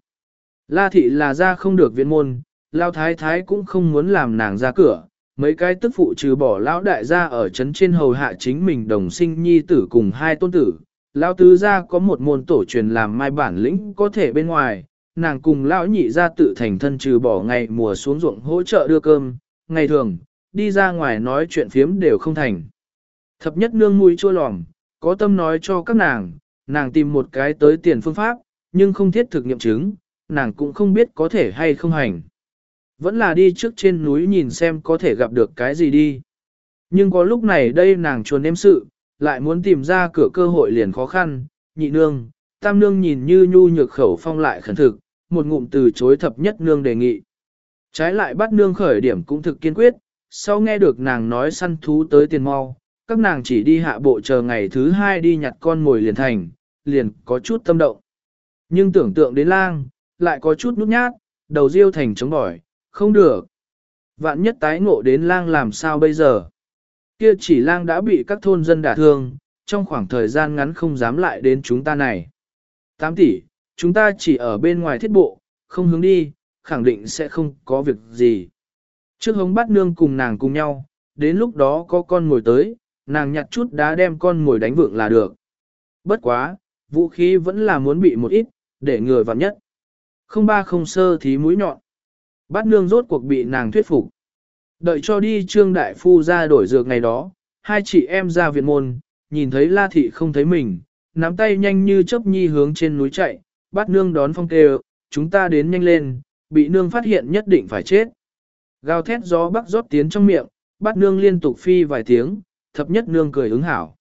La thị là ra không được viện môn, lao thái thái cũng không muốn làm nàng ra cửa. Mấy cái tức phụ trừ bỏ lão đại gia ở trấn trên hầu hạ chính mình đồng sinh nhi tử cùng hai tôn tử. Lão tứ gia có một môn tổ truyền làm mai bản lĩnh có thể bên ngoài, nàng cùng lão nhị gia tự thành thân trừ bỏ ngày mùa xuống ruộng hỗ trợ đưa cơm, ngày thường, đi ra ngoài nói chuyện phiếm đều không thành. Thập nhất nương mũi chua lòm, có tâm nói cho các nàng, nàng tìm một cái tới tiền phương pháp, nhưng không thiết thực nghiệm chứng, nàng cũng không biết có thể hay không hành. Vẫn là đi trước trên núi nhìn xem có thể gặp được cái gì đi. Nhưng có lúc này đây nàng chuồn em sự, lại muốn tìm ra cửa cơ hội liền khó khăn, nhị nương, tam nương nhìn như nhu nhược khẩu phong lại khẩn thực, một ngụm từ chối thập nhất nương đề nghị. Trái lại bắt nương khởi điểm cũng thực kiên quyết, sau nghe được nàng nói săn thú tới tiền mau, các nàng chỉ đi hạ bộ chờ ngày thứ hai đi nhặt con mồi liền thành, liền có chút tâm động. Nhưng tưởng tượng đến lang, lại có chút nút nhát, đầu riêu thành chống bỏi, không được. Vạn nhất tái ngộ đến lang làm sao bây giờ? Kia chỉ lang đã bị các thôn dân đả thương, trong khoảng thời gian ngắn không dám lại đến chúng ta này. 8 tỷ, chúng ta chỉ ở bên ngoài thiết bộ, không hướng đi, khẳng định sẽ không có việc gì. Trước hống bắt nương cùng nàng cùng nhau, đến lúc đó có con ngồi tới, nàng nhặt chút đá đem con ngồi đánh vượng là được. Bất quá, vũ khí vẫn là muốn bị một ít, để người vặn nhất. Không ba không sơ thí mũi nhọn. Bát nương rốt cuộc bị nàng thuyết phục. Đợi cho đi trương đại phu ra đổi dược ngày đó, hai chị em ra viện môn, nhìn thấy la thị không thấy mình, nắm tay nhanh như chớp nhi hướng trên núi chạy, bát nương đón phong kêu, chúng ta đến nhanh lên, bị nương phát hiện nhất định phải chết. Gào thét gió bắc rót tiến trong miệng, bát nương liên tục phi vài tiếng, thập nhất nương cười ứng hảo.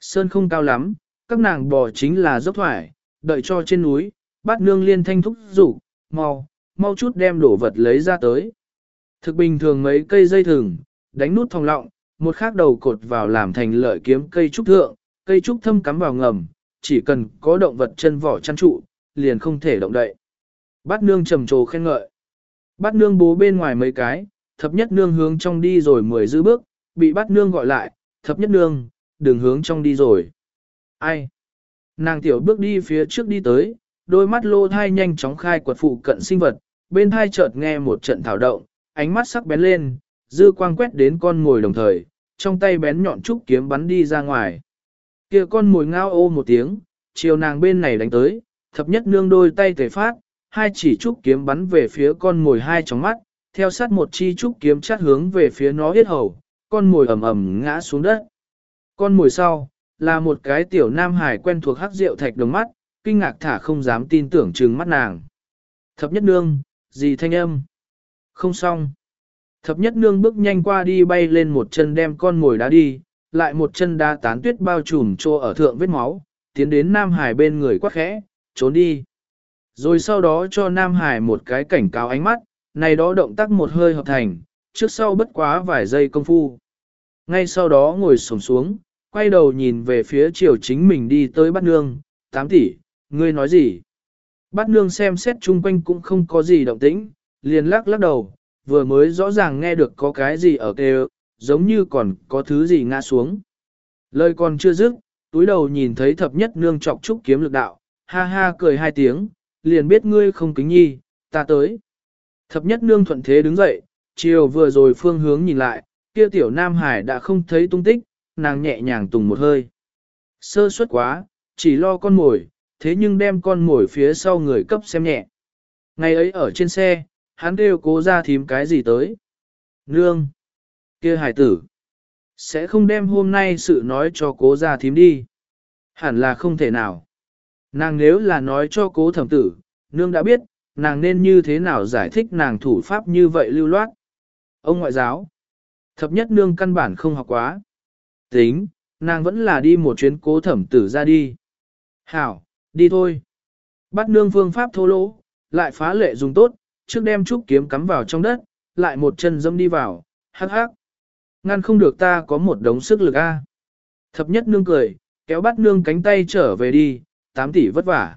Sơn không cao lắm, các nàng bò chính là dốc thoải, đợi cho trên núi, bát nương liên thanh thúc rủ, mau, mau chút đem đổ vật lấy ra tới. Thực bình thường mấy cây dây thừng, đánh nút thòng lọng, một khác đầu cột vào làm thành lợi kiếm cây trúc thượng, cây trúc thâm cắm vào ngầm, chỉ cần có động vật chân vỏ chăn trụ, liền không thể động đậy. Bát nương trầm trồ khen ngợi. Bát nương bố bên ngoài mấy cái, thập nhất nương hướng trong đi rồi mười dư bước, bị bát nương gọi lại, thập nhất nương, đừng hướng trong đi rồi. Ai? Nàng tiểu bước đi phía trước đi tới, đôi mắt lô thai nhanh chóng khai quật phụ cận sinh vật, bên thai chợt nghe một trận thảo động, ánh mắt sắc bén lên, dư quang quét đến con ngồi đồng thời, trong tay bén nhọn trúc kiếm bắn đi ra ngoài. kia con mồi ngao ô một tiếng, chiều nàng bên này đánh tới, thập nhất nương đôi tay thể phát, hai chỉ trúc kiếm bắn về phía con mồi hai trong mắt, theo sát một chi trúc kiếm chát hướng về phía nó hết hầu, con mồi ầm ầm ngã xuống đất. Con mồi sau, là một cái tiểu nam hải quen thuộc hắc rượu thạch đồng mắt, kinh ngạc thả không dám tin tưởng trừng mắt nàng. Thập nhất nương, gì thanh âm? Không xong. Thập nhất nương bước nhanh qua đi bay lên một chân đem con ngồi đá đi, lại một chân đá tán tuyết bao trùm trô ở thượng vết máu, tiến đến Nam Hải bên người quát khẽ, trốn đi. Rồi sau đó cho Nam Hải một cái cảnh cáo ánh mắt, này đó động tác một hơi hợp thành, trước sau bất quá vài giây công phu. Ngay sau đó ngồi sổng xuống, quay đầu nhìn về phía chiều chính mình đi tới bắt nương, tám tỷ, ngươi nói gì? Bát nương xem xét chung quanh cũng không có gì động tĩnh, liền lắc lắc đầu, vừa mới rõ ràng nghe được có cái gì ở kêu, giống như còn có thứ gì ngã xuống. Lời còn chưa dứt, túi đầu nhìn thấy thập nhất nương chọc trúc kiếm lực đạo, ha ha cười hai tiếng, liền biết ngươi không kính nhi, ta tới. Thập nhất nương thuận thế đứng dậy, chiều vừa rồi phương hướng nhìn lại, kia tiểu Nam Hải đã không thấy tung tích, nàng nhẹ nhàng tùng một hơi. Sơ suất quá, chỉ lo con mồi, thế nhưng đem con mồi phía sau người cấp xem nhẹ. Ngày ấy ở trên xe, hắn kêu cố ra thím cái gì tới. Nương! kia hải tử! Sẽ không đem hôm nay sự nói cho cố ra thím đi. Hẳn là không thể nào. Nàng nếu là nói cho cố thẩm tử, nương đã biết, nàng nên như thế nào giải thích nàng thủ pháp như vậy lưu loát. Ông ngoại giáo, thập nhất nương căn bản không học quá. Tính, nàng vẫn là đi một chuyến cố thẩm tử ra đi. Hảo, đi thôi. Bắt nương phương pháp thô lỗ, lại phá lệ dùng tốt, trước đem trúc kiếm cắm vào trong đất, lại một chân dâm đi vào, hắc hắc. Ngăn không được ta có một đống sức lực a. Thập nhất nương cười, kéo bắt nương cánh tay trở về đi, tám tỷ vất vả.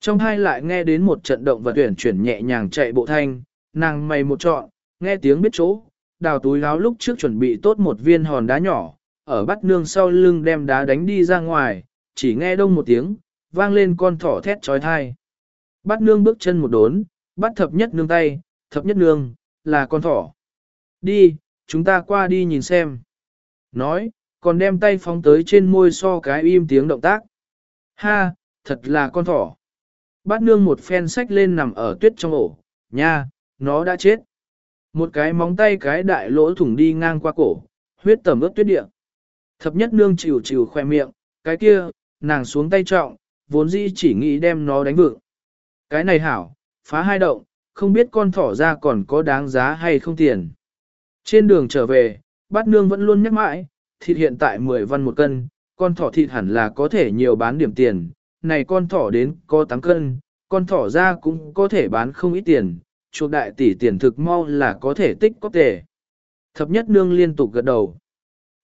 Trong hai lại nghe đến một trận động vật tuyển chuyển nhẹ nhàng chạy bộ thanh, nàng mày một trọn, nghe tiếng biết chỗ, đào túi áo lúc trước chuẩn bị tốt một viên hòn đá nhỏ, ở bắt nương sau lưng đem đá đánh đi ra ngoài, chỉ nghe đông một tiếng, vang lên con thỏ thét trói thai. Bắt nương bước chân một đốn, bắt thập nhất nương tay, thập nhất nương, là con thỏ. Đi, chúng ta qua đi nhìn xem. Nói, còn đem tay phóng tới trên môi so cái im tiếng động tác. Ha, thật là con thỏ. Bát nương một phen sách lên nằm ở tuyết trong ổ, nha, nó đã chết. Một cái móng tay cái đại lỗ thủng đi ngang qua cổ, huyết tẩm ướt tuyết địa. Thập nhất nương chịu chịu khoe miệng, cái kia, nàng xuống tay trọng, vốn dĩ chỉ nghĩ đem nó đánh vượng. Cái này hảo, phá hai động, không biết con thỏ ra còn có đáng giá hay không tiền. Trên đường trở về, bát nương vẫn luôn nhắc mãi, thịt hiện tại 10 văn một cân, con thỏ thịt hẳn là có thể nhiều bán điểm tiền, này con thỏ đến có 8 cân, con thỏ ra cũng có thể bán không ít tiền, chuộc đại tỷ tiền thực mau là có thể tích có thể. Thập nhất nương liên tục gật đầu.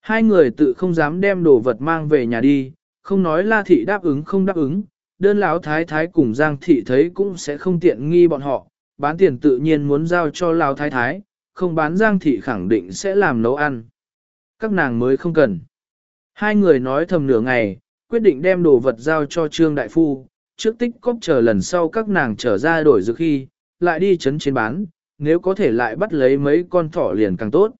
Hai người tự không dám đem đồ vật mang về nhà đi, không nói la thị đáp ứng không đáp ứng, đơn lão thái thái cùng giang thị thấy cũng sẽ không tiện nghi bọn họ, bán tiền tự nhiên muốn giao cho lão thái thái, không bán giang thị khẳng định sẽ làm nấu ăn. Các nàng mới không cần. Hai người nói thầm nửa ngày, quyết định đem đồ vật giao cho Trương Đại Phu, trước tích cóp chờ lần sau các nàng trở ra đổi dược khi, lại đi chấn trên bán, nếu có thể lại bắt lấy mấy con thỏ liền càng tốt.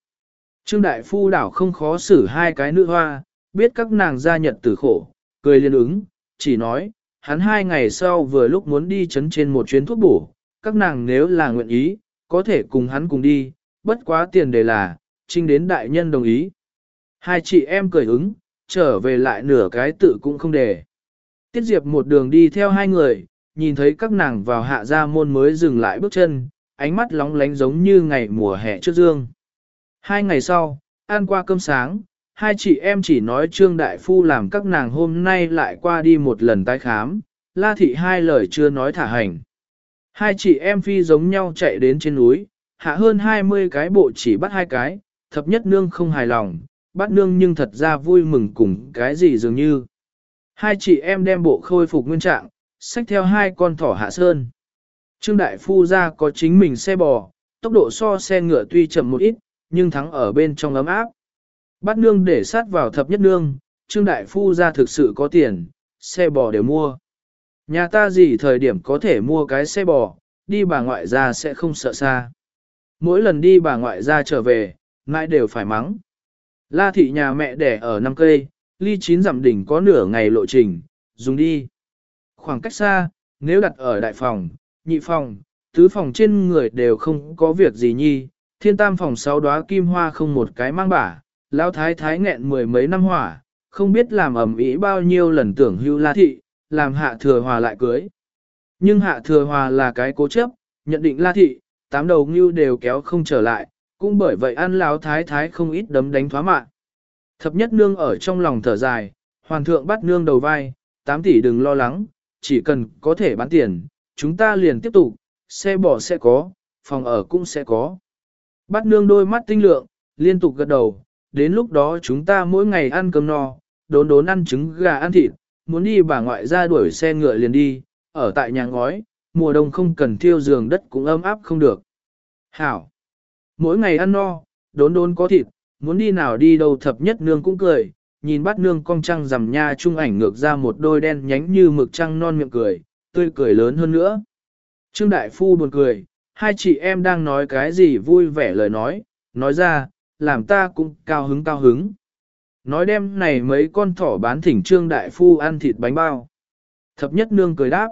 Trương Đại Phu đảo không khó xử hai cái nữ hoa, biết các nàng gia nhật tử khổ, cười liên ứng, chỉ nói, hắn hai ngày sau vừa lúc muốn đi chấn trên một chuyến thuốc bổ, các nàng nếu là nguyện ý, có thể cùng hắn cùng đi, bất quá tiền đề là, trinh đến đại nhân đồng ý. Hai chị em cười ứng, trở về lại nửa cái tự cũng không để. Tiết Diệp một đường đi theo hai người, nhìn thấy các nàng vào hạ gia môn mới dừng lại bước chân, ánh mắt lóng lánh giống như ngày mùa hè trước dương. Hai ngày sau, ăn qua cơm sáng, hai chị em chỉ nói Trương Đại Phu làm các nàng hôm nay lại qua đi một lần tái khám, La Thị hai lời chưa nói thả hành. Hai chị em phi giống nhau chạy đến trên núi, hạ hơn 20 cái bộ chỉ bắt hai cái, thập nhất nương không hài lòng, bắt nương nhưng thật ra vui mừng cùng cái gì dường như. Hai chị em đem bộ khôi phục nguyên trạng, xách theo hai con thỏ hạ sơn. Trương Đại Phu ra có chính mình xe bò, tốc độ so xe ngựa tuy chậm một ít, nhưng thắng ở bên trong ấm áp bát nương để sát vào thập nhất nương, Trương Đại Phu ra thực sự có tiền, xe bò đều mua. Nhà ta gì thời điểm có thể mua cái xe bò, đi bà ngoại ra sẽ không sợ xa. Mỗi lần đi bà ngoại ra trở về, mãi đều phải mắng. La thị nhà mẹ đẻ ở năm cây, ly chín dặm đỉnh có nửa ngày lộ trình, dùng đi. Khoảng cách xa, nếu đặt ở đại phòng, nhị phòng, tứ phòng trên người đều không có việc gì nhi, thiên tam phòng sáu đóa kim hoa không một cái mang bả, lão thái thái nghẹn mười mấy năm hỏa, không biết làm ẩm ý bao nhiêu lần tưởng hưu la thị, làm hạ thừa hòa lại cưới. Nhưng hạ thừa hòa là cái cố chấp, nhận định la thị, tám đầu ngưu đều kéo không trở lại, cũng bởi vậy ăn lão thái thái không ít đấm đánh thoá mạng. Thập nhất nương ở trong lòng thở dài, hoàng thượng bắt nương đầu vai, tám tỷ đừng lo lắng, chỉ cần có thể bán tiền, chúng ta liền tiếp tục, xe bỏ sẽ có, phòng ở cũng sẽ có. Bắt nương đôi mắt tinh lượng, liên tục gật đầu, đến lúc đó chúng ta mỗi ngày ăn cơm no, đốn đốn ăn trứng gà ăn thịt, muốn đi bà ngoại ra đuổi xe ngựa liền đi, ở tại nhà ngói, mùa đông không cần thiêu giường đất cũng ấm áp không được. Hảo! Mỗi ngày ăn no, đốn đốn có thịt, muốn đi nào đi đâu thập nhất nương cũng cười, nhìn bắt nương cong trăng rằm nha trung ảnh ngược ra một đôi đen nhánh như mực trăng non miệng cười, tươi cười lớn hơn nữa. Trương Đại Phu buồn cười, hai chị em đang nói cái gì vui vẻ lời nói, nói ra, làm ta cũng cao hứng cao hứng. Nói đem này mấy con thỏ bán thỉnh Trương Đại Phu ăn thịt bánh bao. Thập nhất nương cười đáp.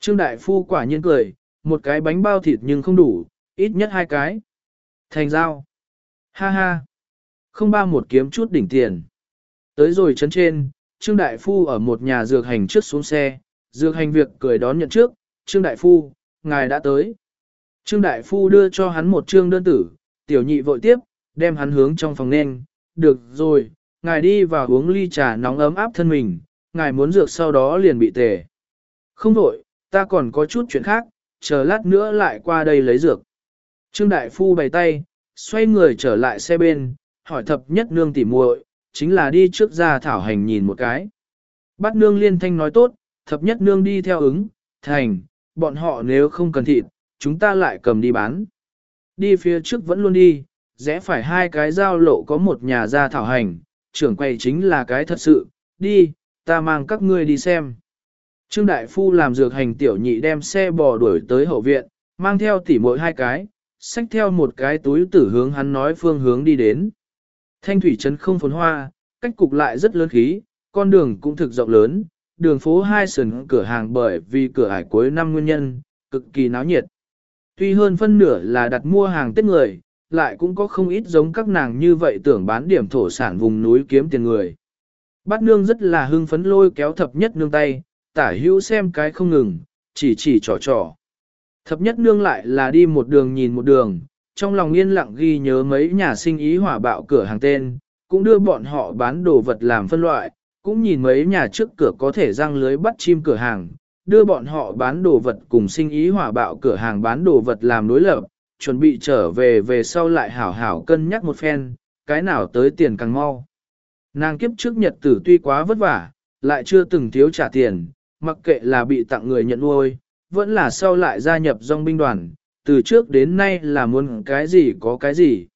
Trương Đại Phu quả nhiên cười, một cái bánh bao thịt nhưng không đủ, ít nhất hai cái. Thành giao. Ha ha. Không ba một kiếm chút đỉnh tiền. Tới rồi chấn trên, Trương Đại Phu ở một nhà dược hành trước xuống xe, dược hành việc cười đón nhận trước, Trương Đại Phu, ngài đã tới. Trương Đại Phu đưa cho hắn một trương đơn tử, tiểu nhị vội tiếp, đem hắn hướng trong phòng nên, được rồi, ngài đi vào uống ly trà nóng ấm áp thân mình, ngài muốn dược sau đó liền bị tề. Không đổi, ta còn có chút chuyện khác, chờ lát nữa lại qua đây lấy dược. Trương Đại Phu bày tay, xoay người trở lại xe bên, hỏi thập nhất nương tỉ muội, chính là đi trước ra thảo hành nhìn một cái. Bát nương liên thanh nói tốt, thập nhất nương đi theo ứng, thành, bọn họ nếu không cần thịt, chúng ta lại cầm đi bán. Đi phía trước vẫn luôn đi, rẽ phải hai cái giao lộ có một nhà ra thảo hành, trưởng quầy chính là cái thật sự, đi, ta mang các ngươi đi xem. Trương Đại Phu làm dược hành tiểu nhị đem xe bò đuổi tới hậu viện, mang theo tỉ mỗi hai cái, xách theo một cái túi tử hướng hắn nói phương hướng đi đến. Thanh thủy trấn không phồn hoa, cách cục lại rất lớn khí, con đường cũng thực rộng lớn, đường phố hai sườn cửa hàng bởi vì cửa ải cuối năm nguyên nhân, cực kỳ náo nhiệt. Tuy hơn phân nửa là đặt mua hàng tết người, lại cũng có không ít giống các nàng như vậy tưởng bán điểm thổ sản vùng núi kiếm tiền người. Bát nương rất là hưng phấn lôi kéo thập nhất nương tay, tả hữu xem cái không ngừng, chỉ chỉ trò trò. Thập nhất nương lại là đi một đường nhìn một đường, trong lòng yên lặng ghi nhớ mấy nhà sinh ý hỏa bạo cửa hàng tên, cũng đưa bọn họ bán đồ vật làm phân loại, cũng nhìn mấy nhà trước cửa có thể răng lưới bắt chim cửa hàng, đưa bọn họ bán đồ vật cùng sinh ý hỏa bạo cửa hàng bán đồ vật làm đối lập, chuẩn bị trở về về sau lại hảo hảo cân nhắc một phen, cái nào tới tiền càng mau. Nàng kiếp trước nhật tử tuy quá vất vả, lại chưa từng thiếu trả tiền, mặc kệ là bị tặng người nhận nuôi, vẫn là sau lại gia nhập dòng binh đoàn, từ trước đến nay là muốn cái gì có cái gì.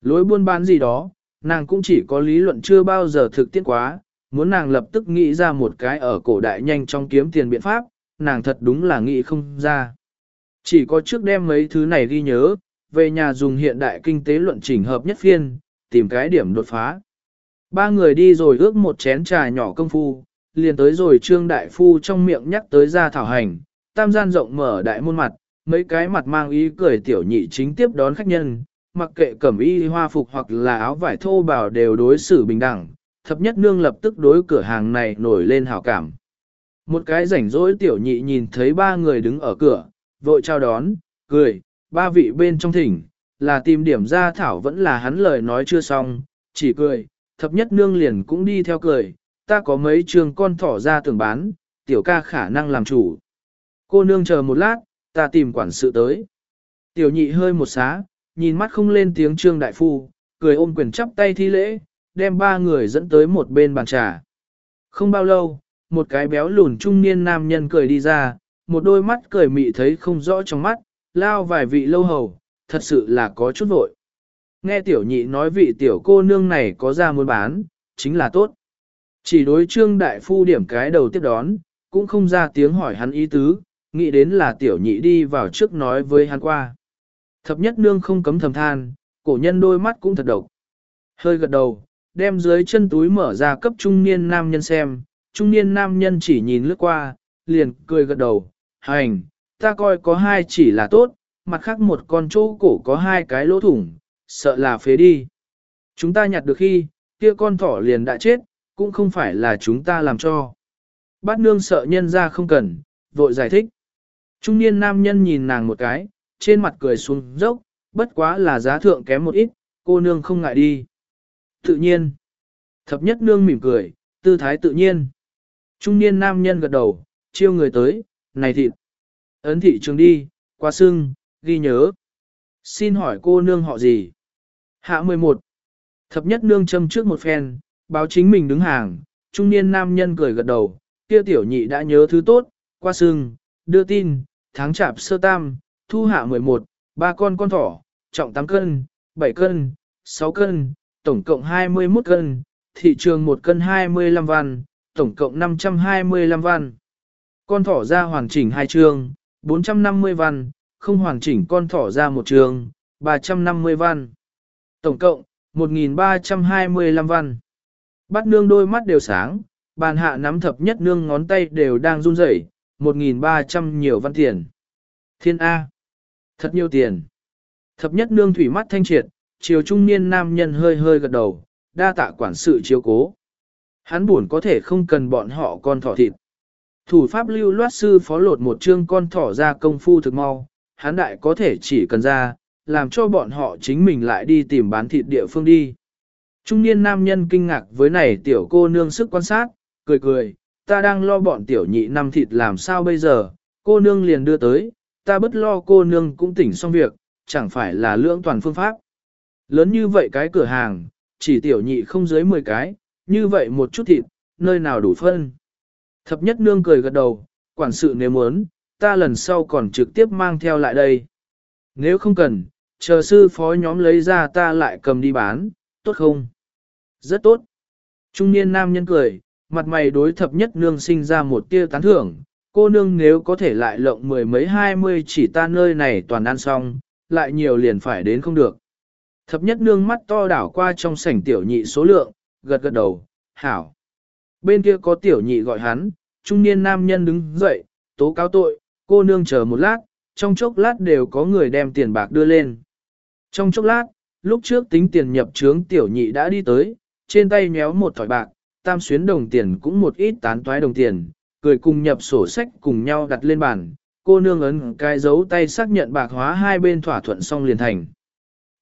Lối buôn bán gì đó, nàng cũng chỉ có lý luận chưa bao giờ thực tiễn quá, muốn nàng lập tức nghĩ ra một cái ở cổ đại nhanh trong kiếm tiền biện pháp, nàng thật đúng là nghĩ không ra. Chỉ có trước đem mấy thứ này ghi nhớ, về nhà dùng hiện đại kinh tế luận chỉnh hợp nhất phiên, tìm cái điểm đột phá. Ba người đi rồi ước một chén trà nhỏ công phu, liền tới rồi trương đại phu trong miệng nhắc tới ra thảo hành, tam gian rộng mở đại môn mặt, mấy cái mặt mang ý cười tiểu nhị chính tiếp đón khách nhân, mặc kệ cẩm y hoa phục hoặc là áo vải thô bào đều đối xử bình đẳng, thập nhất nương lập tức đối cửa hàng này nổi lên hảo cảm. Một cái rảnh rỗi tiểu nhị nhìn thấy ba người đứng ở cửa, vội chào đón, cười, ba vị bên trong thỉnh, là tìm điểm ra thảo vẫn là hắn lời nói chưa xong, chỉ cười, thập nhất nương liền cũng đi theo cười, ta có mấy trường con thỏ ra tưởng bán, tiểu ca khả năng làm chủ. Cô nương chờ một lát, ta tìm quản sự tới. Tiểu nhị hơi một xá, nhìn mắt không lên tiếng trương đại phu, cười ôm quyền chắp tay thi lễ, đem ba người dẫn tới một bên bàn trà. Không bao lâu, một cái béo lùn trung niên nam nhân cười đi ra, một đôi mắt cười mị thấy không rõ trong mắt, lao vài vị lâu hầu, thật sự là có chút vội. Nghe tiểu nhị nói vị tiểu cô nương này có ra muốn bán, chính là tốt. Chỉ đối trương đại phu điểm cái đầu tiếp đón, cũng không ra tiếng hỏi hắn ý tứ, nghĩ đến là tiểu nhị đi vào trước nói với hắn qua. Thập nhất nương không cấm thầm than, cổ nhân đôi mắt cũng thật độc. Hơi gật đầu, đem dưới chân túi mở ra cấp trung niên nam nhân xem, trung niên nam nhân chỉ nhìn lướt qua, liền cười gật đầu, hành, ta coi có hai chỉ là tốt, mặt khác một con chỗ cổ có hai cái lỗ thủng, sợ là phế đi. Chúng ta nhặt được khi, kia con thỏ liền đã chết, cũng không phải là chúng ta làm cho. Bát nương sợ nhân ra không cần, vội giải thích. Trung niên nam nhân nhìn nàng một cái, trên mặt cười xuống dốc, bất quá là giá thượng kém một ít, cô nương không ngại đi. Tự nhiên. Thập nhất nương mỉm cười, tư thái tự nhiên. Trung niên nam nhân gật đầu, chiêu người tới, này thịt. Ấn thị trường đi, qua sưng, ghi nhớ. Xin hỏi cô nương họ gì? Hạ 11. Thập nhất nương châm trước một phen, báo chính mình đứng hàng, trung niên nam nhân cười gật đầu, kia tiểu nhị đã nhớ thứ tốt, qua sưng, đưa tin, tháng chạp sơ tam, thu hạ 11, ba con con thỏ, trọng 8 cân, 7 cân, 6 cân, tổng cộng 21 cân, thị trường 1 cân 25 văn, tổng cộng 525 văn. Con thỏ ra hoàn chỉnh hai trường, 450 văn, không hoàn chỉnh con thỏ ra một trường, 350 văn. Tổng cộng, 1325 văn. Bắt nương đôi mắt đều sáng, bàn hạ nắm thập nhất nương ngón tay đều đang run rẩy, 1.300 nhiều văn tiền. Thiên A. Thật nhiều tiền. Thập nhất nương thủy mắt thanh triệt, chiều trung niên nam nhân hơi hơi gật đầu, đa tạ quản sự chiếu cố. Hắn buồn có thể không cần bọn họ con thỏ thịt. Thủ pháp lưu loát sư phó lột một chương con thỏ ra công phu thực mau, hắn đại có thể chỉ cần ra, làm cho bọn họ chính mình lại đi tìm bán thịt địa phương đi. Trung niên nam nhân kinh ngạc với này tiểu cô nương sức quan sát, cười cười, ta đang lo bọn tiểu nhị năm thịt làm sao bây giờ, cô nương liền đưa tới, ta bất lo cô nương cũng tỉnh xong việc, chẳng phải là lưỡng toàn phương pháp. Lớn như vậy cái cửa hàng, chỉ tiểu nhị không dưới 10 cái, như vậy một chút thịt, nơi nào đủ phân. Thập nhất nương cười gật đầu, quản sự nếu muốn, ta lần sau còn trực tiếp mang theo lại đây. Nếu không cần, chờ sư phó nhóm lấy ra ta lại cầm đi bán, tốt không? Rất tốt. Trung niên nam nhân cười, mặt mày đối thập nhất nương sinh ra một tia tán thưởng, cô nương nếu có thể lại lộng mười mấy hai mươi chỉ ta nơi này toàn ăn xong, lại nhiều liền phải đến không được. Thập nhất nương mắt to đảo qua trong sảnh tiểu nhị số lượng, gật gật đầu, hảo. Bên kia có tiểu nhị gọi hắn, trung niên nam nhân đứng dậy, tố cáo tội, cô nương chờ một lát, trong chốc lát đều có người đem tiền bạc đưa lên. Trong chốc lát, lúc trước tính tiền nhập trướng tiểu nhị đã đi tới, trên tay nhéo một thỏi bạc, tam xuyến đồng tiền cũng một ít tán toái đồng tiền, cười cùng nhập sổ sách cùng nhau đặt lên bàn, cô nương ấn cái dấu tay xác nhận bạc hóa hai bên thỏa thuận xong liền thành.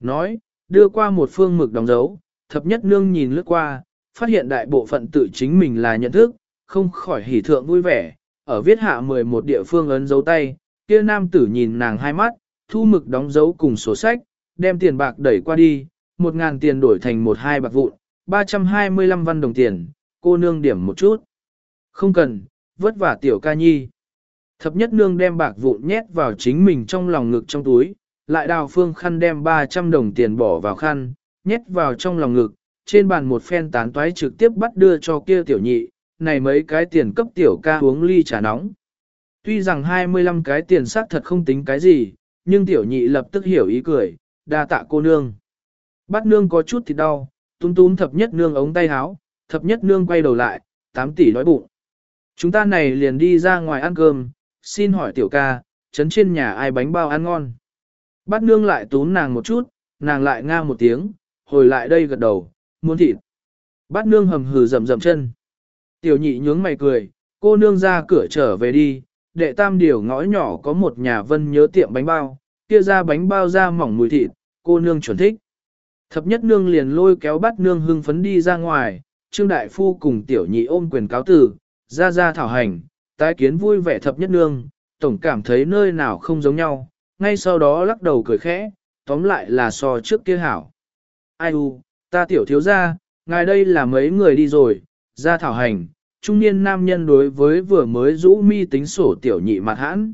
Nói, đưa qua một phương mực đóng dấu, thập nhất nương nhìn lướt qua, phát hiện đại bộ phận tự chính mình là nhận thức, không khỏi hỉ thượng vui vẻ, ở viết hạ 11 địa phương ấn dấu tay, kia nam tử nhìn nàng hai mắt, thu mực đóng dấu cùng sổ sách, đem tiền bạc đẩy qua đi, một ngàn tiền đổi thành một hai bạc vụn, 325 văn đồng tiền, cô nương điểm một chút. Không cần, vất vả tiểu ca nhi. Thập nhất nương đem bạc vụn nhét vào chính mình trong lòng ngực trong túi, lại đào phương khăn đem 300 đồng tiền bỏ vào khăn, nhét vào trong lòng ngực, trên bàn một phen tán toái trực tiếp bắt đưa cho kia tiểu nhị, này mấy cái tiền cấp tiểu ca uống ly trà nóng. Tuy rằng 25 cái tiền xác thật không tính cái gì, nhưng tiểu nhị lập tức hiểu ý cười, đa tạ cô nương. Bắt nương có chút thì đau, túm túm thập nhất nương ống tay háo, thập nhất nương quay đầu lại, 8 tỷ đói bụng. Chúng ta này liền đi ra ngoài ăn cơm, xin hỏi tiểu ca, trấn trên nhà ai bánh bao ăn ngon. Bắt nương lại túm nàng một chút, nàng lại nga một tiếng, hồi lại đây gật đầu, muốn thịt. Bắt nương hầm hừ rầm rầm chân. Tiểu nhị nhướng mày cười, cô nương ra cửa trở về đi, đệ tam điều ngõ nhỏ có một nhà vân nhớ tiệm bánh bao, kia ra bánh bao ra mỏng mùi thịt, cô nương chuẩn thích. Thập nhất nương liền lôi kéo bắt nương hưng phấn đi ra ngoài, trương đại phu cùng tiểu nhị ôm quyền cáo tử, ra ra thảo hành, tái kiến vui vẻ thập nhất nương, tổng cảm thấy nơi nào không giống nhau, ngay sau đó lắc đầu cười khẽ, tóm lại là so trước kia hảo. Ai u, ta tiểu thiếu ra, ngài đây là mấy người đi rồi, ra thảo hành, trung niên nam nhân đối với vừa mới rũ mi tính sổ tiểu nhị mặt hãn.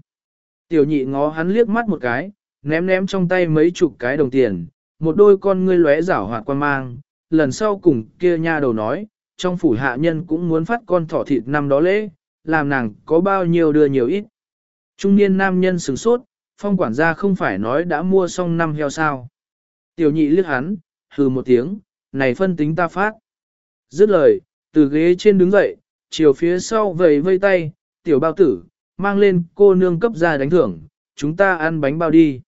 Tiểu nhị ngó hắn liếc mắt một cái, ném ném trong tay mấy chục cái đồng tiền, một đôi con ngươi lóe rảo hoạt quan mang, lần sau cùng kia nha đầu nói, trong phủ hạ nhân cũng muốn phát con thỏ thịt năm đó lễ, làm nàng có bao nhiêu đưa nhiều ít. Trung niên nam nhân sửng sốt, phong quản gia không phải nói đã mua xong năm heo sao. Tiểu nhị liếc hắn, hừ một tiếng, này phân tính ta phát. Dứt lời, từ ghế trên đứng dậy, chiều phía sau vầy vây tay, tiểu bao tử, mang lên cô nương cấp ra đánh thưởng, chúng ta ăn bánh bao đi.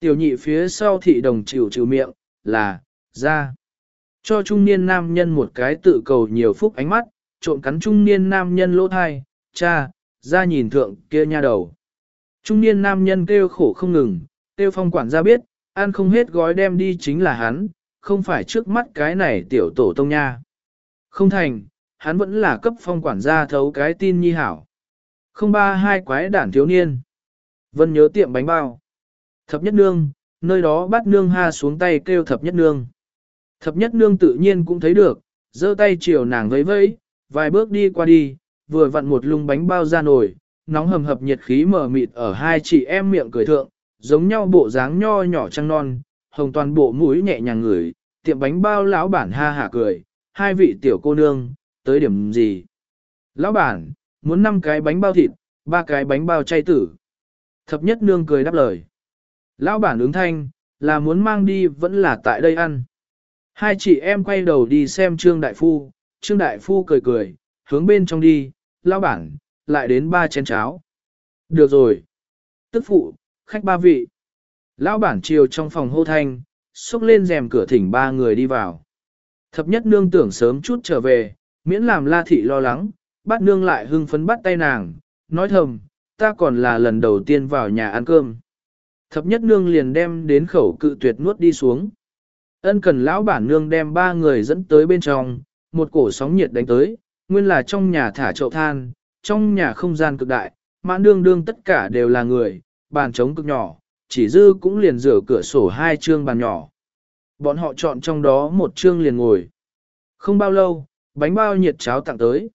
Tiểu nhị phía sau thị đồng chịu chịu miệng, là, ra. Cho trung niên nam nhân một cái tự cầu nhiều phúc ánh mắt, trộn cắn trung niên nam nhân lỗ thai, cha, ra nhìn thượng kia nha đầu. Trung niên nam nhân kêu khổ không ngừng, kêu phong quản gia biết, ăn không hết gói đem đi chính là hắn, không phải trước mắt cái này tiểu tổ tông nha. Không thành, hắn vẫn là cấp phong quản gia thấu cái tin nhi hảo. Không ba hai quái đản thiếu niên. Vân nhớ tiệm bánh bao. Thập nhất nương, nơi đó bắt nương ha xuống tay kêu thập nhất nương. Thập nhất nương tự nhiên cũng thấy được, giơ tay chiều nàng vẫy vẫy, vài bước đi qua đi, vừa vặn một lung bánh bao ra nổi, nóng hầm hập nhiệt khí mở mịt ở hai chị em miệng cười thượng, giống nhau bộ dáng nho nhỏ trăng non, hồng toàn bộ mũi nhẹ nhàng ngửi, tiệm bánh bao lão bản ha hả cười, hai vị tiểu cô nương, tới điểm gì? Lão bản, muốn năm cái bánh bao thịt, ba cái bánh bao chay tử. Thập nhất nương cười đáp lời. Lão bản ứng thanh, là muốn mang đi vẫn là tại đây ăn. Hai chị em quay đầu đi xem Trương Đại Phu, Trương Đại Phu cười cười, hướng bên trong đi, lão bản, lại đến ba chén cháo. Được rồi. Tức phụ, khách ba vị. Lão bản chiều trong phòng hô thanh, xúc lên rèm cửa thỉnh ba người đi vào. Thập nhất nương tưởng sớm chút trở về, miễn làm la thị lo lắng, bắt nương lại hưng phấn bắt tay nàng, nói thầm, ta còn là lần đầu tiên vào nhà ăn cơm. Thập nhất nương liền đem đến khẩu cự tuyệt nuốt đi xuống. Ân cần lão bản nương đem ba người dẫn tới bên trong, một cổ sóng nhiệt đánh tới, nguyên là trong nhà thả chậu than, trong nhà không gian cực đại, mãn đương đương tất cả đều là người, bàn trống cực nhỏ, chỉ dư cũng liền rửa cửa sổ hai chương bàn nhỏ. Bọn họ chọn trong đó một chương liền ngồi. Không bao lâu, bánh bao nhiệt cháo tặng tới.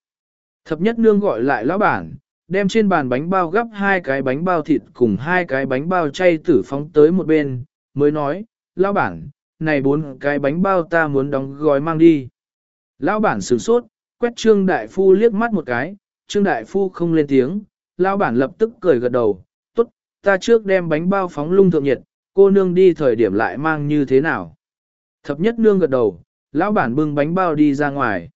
Thập nhất nương gọi lại lão bản, đem trên bàn bánh bao gấp hai cái bánh bao thịt cùng hai cái bánh bao chay tử phóng tới một bên, mới nói, lão bản, này bốn cái bánh bao ta muốn đóng gói mang đi. Lão bản sửng sốt, quét Trương Đại Phu liếc mắt một cái, Trương Đại Phu không lên tiếng, lão bản lập tức cười gật đầu, tốt, ta trước đem bánh bao phóng lung thượng nhiệt, cô nương đi thời điểm lại mang như thế nào. Thập nhất nương gật đầu, lão bản bưng bánh bao đi ra ngoài.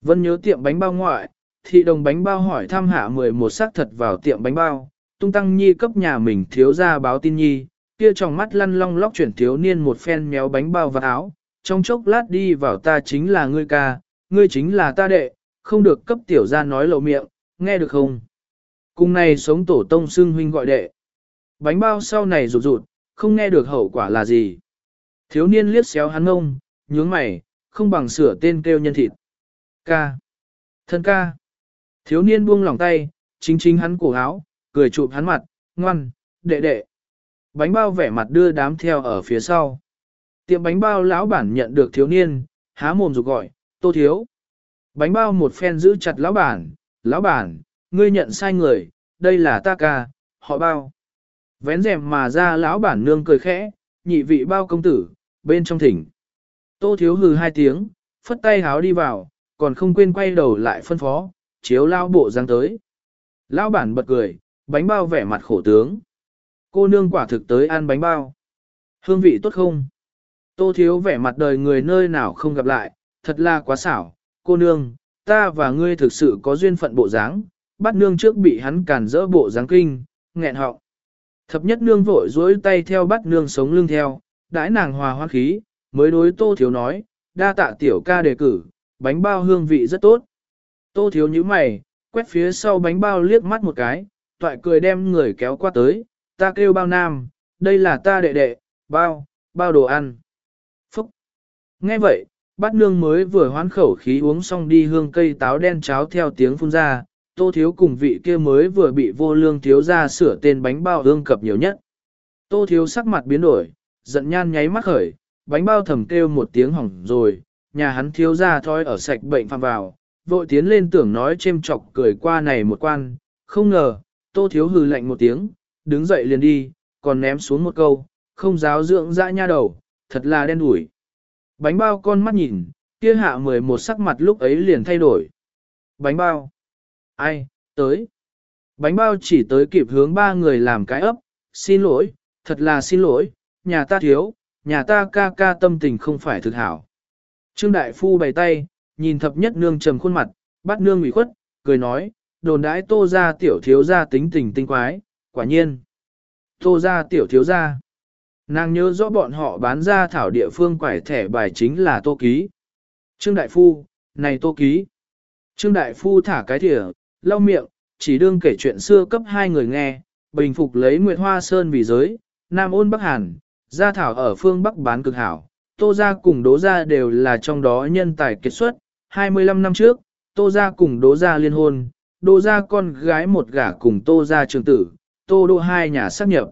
Vân nhớ tiệm bánh bao ngoại, thị đồng bánh bao hỏi thăm hạ 11 xác thật vào tiệm bánh bao, tung tăng nhi cấp nhà mình thiếu ra báo tin nhi, kia trong mắt lăn long lóc chuyển thiếu niên một phen méo bánh bao vào áo, trong chốc lát đi vào ta chính là ngươi ca, ngươi chính là ta đệ, không được cấp tiểu ra nói lộ miệng, nghe được không? Cùng này sống tổ tông xưng huynh gọi đệ. Bánh bao sau này rụt rụt, không nghe được hậu quả là gì. Thiếu niên liếc xéo hắn ngông, nhướng mày, không bằng sửa tên kêu nhân thịt. Ca. Thân ca. Thiếu niên buông lòng tay, chính chính hắn cổ áo, cười chụp hắn mặt, ngoan, đệ đệ. Bánh bao vẻ mặt đưa đám theo ở phía sau. Tiệm bánh bao lão bản nhận được thiếu niên, há mồm rụt gọi, tô thiếu. Bánh bao một phen giữ chặt lão bản, lão bản, ngươi nhận sai người, đây là ta ca, họ bao. Vén rèm mà ra lão bản nương cười khẽ, nhị vị bao công tử, bên trong thỉnh. Tô thiếu hừ hai tiếng, phất tay háo đi vào, còn không quên quay đầu lại phân phó, chiếu lao bộ giang tới. Lão bản bật cười, bánh bao vẻ mặt khổ tướng. Cô nương quả thực tới ăn bánh bao. Hương vị tốt không? Tô thiếu vẻ mặt đời người nơi nào không gặp lại, thật là quá xảo. Cô nương, ta và ngươi thực sự có duyên phận bộ dáng, bắt nương trước bị hắn cản rỡ bộ dáng kinh, nghẹn họng. Thập nhất nương vội dối tay theo bắt nương sống lưng theo, đãi nàng hòa hoan khí, mới đối tô thiếu nói, đa tạ tiểu ca đề cử, bánh bao hương vị rất tốt. Tô thiếu như mày, quét phía sau bánh bao liếc mắt một cái, toại cười đem người kéo qua tới, ta kêu bao nam, đây là ta đệ đệ, bao, bao đồ ăn. Phúc! Nghe vậy, bát nương mới vừa hoán khẩu khí uống xong đi hương cây táo đen cháo theo tiếng phun ra, tô thiếu cùng vị kia mới vừa bị vô lương thiếu ra sửa tên bánh bao hương cập nhiều nhất. Tô thiếu sắc mặt biến đổi, giận nhan nháy mắt khởi, bánh bao thầm kêu một tiếng hỏng rồi, nhà hắn thiếu ra thói ở sạch bệnh phạm vào, vội tiến lên tưởng nói chêm chọc cười qua này một quan, không ngờ, tô thiếu hừ lạnh một tiếng, đứng dậy liền đi, còn ném xuống một câu, không giáo dưỡng dã nha đầu, thật là đen đủi. Bánh bao con mắt nhìn, kia hạ mười một sắc mặt lúc ấy liền thay đổi. Bánh bao. Ai, tới. Bánh bao chỉ tới kịp hướng ba người làm cái ấp, xin lỗi, thật là xin lỗi, nhà ta thiếu, nhà ta ca ca tâm tình không phải thực hảo. Trương Đại Phu bày tay, nhìn thập nhất nương trầm khuôn mặt, bắt nương ủy khuất, cười nói, đồn đãi tô ra tiểu thiếu ra tính tình tinh quái, quả nhiên. Tô ra tiểu thiếu ra. Nàng nhớ rõ bọn họ bán ra thảo địa phương quải thẻ bài chính là tô ký. Trương Đại Phu, này tô ký. Trương Đại Phu thả cái thỉa, lau miệng, chỉ đương kể chuyện xưa cấp hai người nghe, bình phục lấy Nguyệt Hoa Sơn vì giới, Nam ôn Bắc Hàn, gia thảo ở phương Bắc bán cực hảo. Tô gia cùng đố gia đều là trong đó nhân tài kết xuất, 25 năm trước, Tô gia cùng đố gia liên hôn, đố gia con gái một gả cùng Tô gia trường tử, Tô đô hai nhà xác nhập.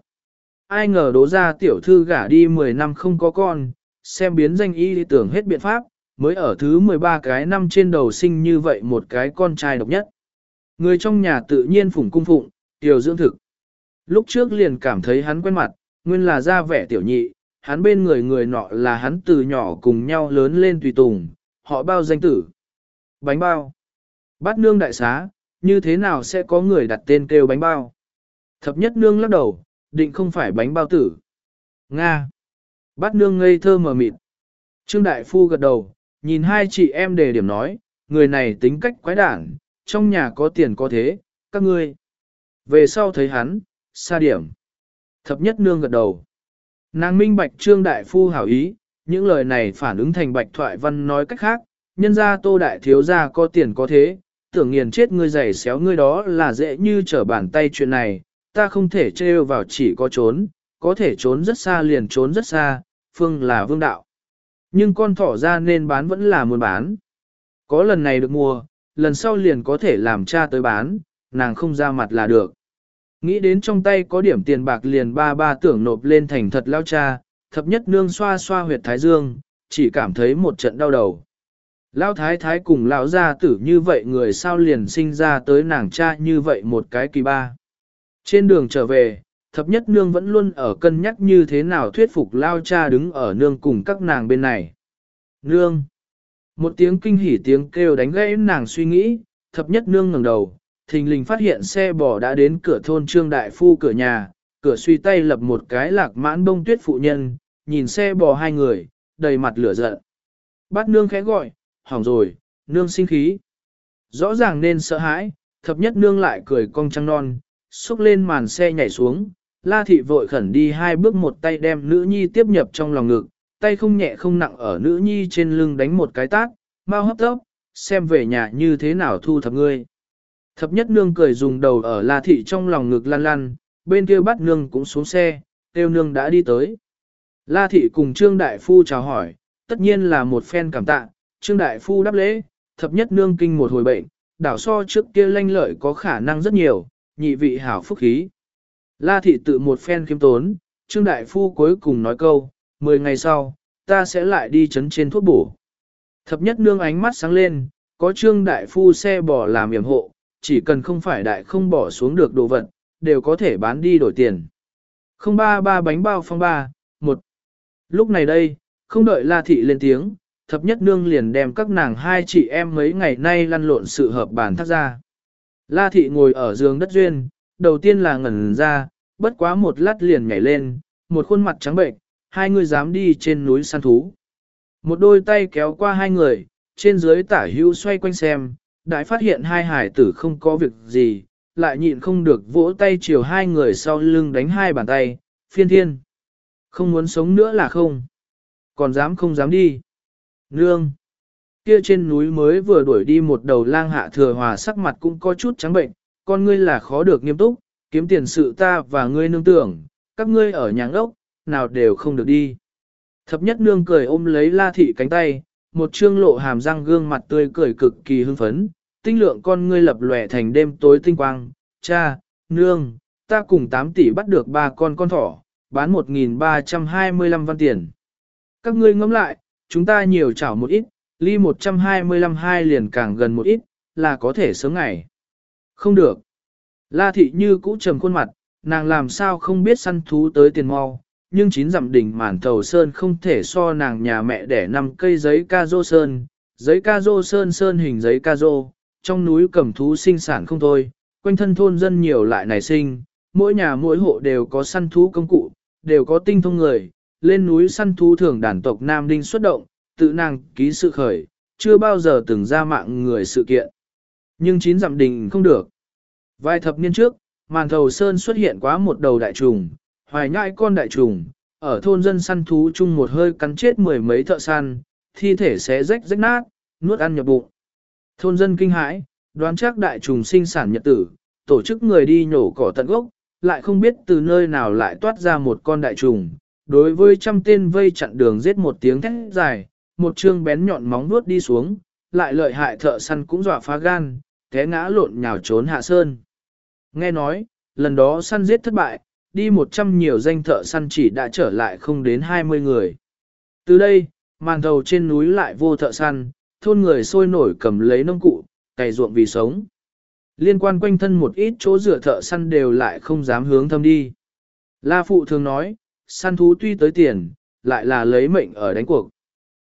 Ai ngờ đố gia tiểu thư gả đi 10 năm không có con, xem biến danh y tưởng hết biện pháp, mới ở thứ 13 cái năm trên đầu sinh như vậy một cái con trai độc nhất. Người trong nhà tự nhiên phụng cung phụng, tiểu dưỡng thực. Lúc trước liền cảm thấy hắn quen mặt, nguyên là ra vẻ tiểu nhị, hắn bên người người nọ là hắn từ nhỏ cùng nhau lớn lên tùy tùng, họ bao danh tử. Bánh bao. Bát nương đại xá, như thế nào sẽ có người đặt tên kêu bánh bao? Thập nhất nương lắc đầu, định không phải bánh bao tử. Nga. Bát nương ngây thơ mờ mịt. Trương Đại Phu gật đầu, nhìn hai chị em đề điểm nói, người này tính cách quái đản, trong nhà có tiền có thế, các ngươi. Về sau thấy hắn, xa điểm. Thập nhất nương gật đầu. Nàng minh bạch Trương Đại Phu hảo ý, những lời này phản ứng thành bạch thoại văn nói cách khác, nhân ra tô đại thiếu gia có tiền có thế, tưởng nghiền chết ngươi giày xéo ngươi đó là dễ như trở bàn tay chuyện này, ta không thể trêu vào chỉ có trốn, có thể trốn rất xa liền trốn rất xa, phương là vương đạo. Nhưng con thỏ ra nên bán vẫn là muốn bán. Có lần này được mua, lần sau liền có thể làm cha tới bán, nàng không ra mặt là được. Nghĩ đến trong tay có điểm tiền bạc liền ba ba tưởng nộp lên thành thật lao cha, thập nhất nương xoa xoa huyệt thái dương, chỉ cảm thấy một trận đau đầu. Lão thái thái cùng lão gia tử như vậy người sao liền sinh ra tới nàng cha như vậy một cái kỳ ba. Trên đường trở về, thập nhất nương vẫn luôn ở cân nhắc như thế nào thuyết phục lao cha đứng ở nương cùng các nàng bên này. Nương! Một tiếng kinh hỉ tiếng kêu đánh gãy nàng suy nghĩ, thập nhất nương ngẩng đầu, thình lình phát hiện xe bò đã đến cửa thôn trương đại phu cửa nhà, cửa suy tay lập một cái lạc mãn bông tuyết phụ nhân, nhìn xe bò hai người, đầy mặt lửa giận. Bắt nương khẽ gọi, hỏng rồi, nương sinh khí. Rõ ràng nên sợ hãi, thập nhất nương lại cười cong trăng non, xúc lên màn xe nhảy xuống, la thị vội khẩn đi hai bước một tay đem nữ nhi tiếp nhập trong lòng ngực, tay không nhẹ không nặng ở nữ nhi trên lưng đánh một cái tát, mau hấp tốc, xem về nhà như thế nào thu thập ngươi. Thập nhất nương cười dùng đầu ở la thị trong lòng ngực lăn lăn, bên kia bắt nương cũng xuống xe, tiêu nương đã đi tới. La thị cùng Trương Đại Phu chào hỏi, tất nhiên là một phen cảm tạ, Trương Đại Phu đáp lễ, thập nhất nương kinh một hồi bệnh, đảo so trước kia lanh lợi có khả năng rất nhiều, nhị vị hảo phúc khí. La thị tự một phen kiếm tốn, Trương Đại Phu cuối cùng nói câu, 10 ngày sau, ta sẽ lại đi chấn trên thuốc bổ. Thập nhất nương ánh mắt sáng lên, có Trương Đại Phu xe bỏ làm yểm hộ, chỉ cần không phải đại không bỏ xuống được đồ vật, đều có thể bán đi đổi tiền. Không ba ba bánh bao phong ba, một. Lúc này đây, không đợi La Thị lên tiếng, thập nhất nương liền đem các nàng hai chị em mấy ngày nay lăn lộn sự hợp bàn thác ra. La Thị ngồi ở giường đất duyên, đầu tiên là ngẩn ra, bất quá một lát liền nhảy lên, một khuôn mặt trắng bệnh, hai người dám đi trên núi săn thú. Một đôi tay kéo qua hai người, trên dưới tả hưu xoay quanh xem, đại phát hiện hai hải tử không có việc gì, lại nhịn không được vỗ tay chiều hai người sau lưng đánh hai bàn tay, phiên thiên. Không muốn sống nữa là không. Còn dám không dám đi. Nương. Kia trên núi mới vừa đuổi đi một đầu lang hạ thừa hòa sắc mặt cũng có chút trắng bệnh, con ngươi là khó được nghiêm túc, kiếm tiền sự ta và ngươi nương tưởng, các ngươi ở nhà ốc, nào đều không được đi. Thập nhất nương cười ôm lấy la thị cánh tay, một trương lộ hàm răng gương mặt tươi cười cực kỳ hưng phấn, tinh lượng con ngươi lập lòe thành đêm tối tinh quang, cha, nương, ta cùng 8 tỷ bắt được ba con con thỏ, bán 1.325 văn tiền. Các ngươi ngẫm lại, chúng ta nhiều chảo một ít, ly 125 hai liền càng gần một ít, là có thể sớm ngày. Không được. La thị như cũ trầm khuôn mặt, nàng làm sao không biết săn thú tới tiền mau, nhưng chín dặm đỉnh màn thầu sơn không thể so nàng nhà mẹ để năm cây giấy ca rô sơn, giấy ca rô sơn sơn hình giấy ca rô, trong núi cầm thú sinh sản không thôi, quanh thân thôn dân nhiều lại nảy sinh, mỗi nhà mỗi hộ đều có săn thú công cụ, đều có tinh thông người, lên núi săn thú thường đàn tộc Nam Đinh xuất động, tự nàng ký sự khởi, chưa bao giờ từng ra mạng người sự kiện. Nhưng chín dặm đình không được. Vài thập niên trước, màn thầu sơn xuất hiện quá một đầu đại trùng, hoài nhãi con đại trùng, ở thôn dân săn thú chung một hơi cắn chết mười mấy thợ săn, thi thể xé rách rách nát, nuốt ăn nhập bụng. Thôn dân kinh hãi, đoán chắc đại trùng sinh sản nhật tử, tổ chức người đi nhổ cỏ tận gốc, lại không biết từ nơi nào lại toát ra một con đại trùng. Đối với trăm tên vây chặn đường giết một tiếng thét dài, một chương bén nhọn móng vuốt đi xuống, lại lợi hại thợ săn cũng dọa phá gan, té ngã lộn nhào trốn hạ sơn. Nghe nói, lần đó săn giết thất bại, đi một trăm nhiều danh thợ săn chỉ đã trở lại không đến hai mươi người. Từ đây, màn thầu trên núi lại vô thợ săn, thôn người sôi nổi cầm lấy nông cụ, cày ruộng vì sống. Liên quan quanh thân một ít chỗ rửa thợ săn đều lại không dám hướng thâm đi. La Phụ thường nói, săn thú tuy tới tiền, lại là lấy mệnh ở đánh cuộc.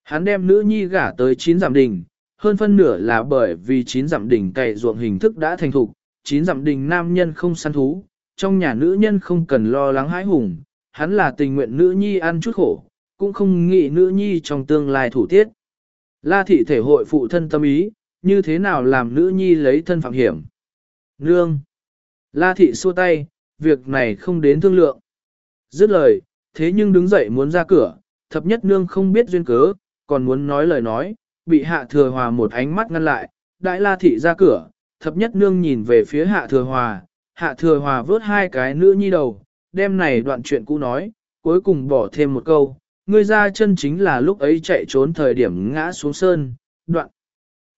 Hắn đem nữ nhi gả tới chín giảm đình, hơn phân nửa là bởi vì chín giảm đình cày ruộng hình thức đã thành thục, chín giảm đình nam nhân không săn thú, trong nhà nữ nhân không cần lo lắng hãi hùng, hắn là tình nguyện nữ nhi ăn chút khổ, cũng không nghĩ nữ nhi trong tương lai thủ tiết. La thị thể hội phụ thân tâm ý, như thế nào làm nữ nhi lấy thân phạm hiểm. Nương! La thị xua tay, việc này không đến thương lượng. Dứt lời, thế nhưng đứng dậy muốn ra cửa, thập nhất nương không biết duyên cớ, còn muốn nói lời nói, bị hạ thừa hòa một ánh mắt ngăn lại, đại la thị ra cửa, thập nhất nương nhìn về phía hạ thừa hòa, hạ thừa hòa vớt hai cái nữ nhi đầu, đem này đoạn chuyện cũ nói, cuối cùng bỏ thêm một câu, ngươi ra chân chính là lúc ấy chạy trốn thời điểm ngã xuống sơn, đoạn.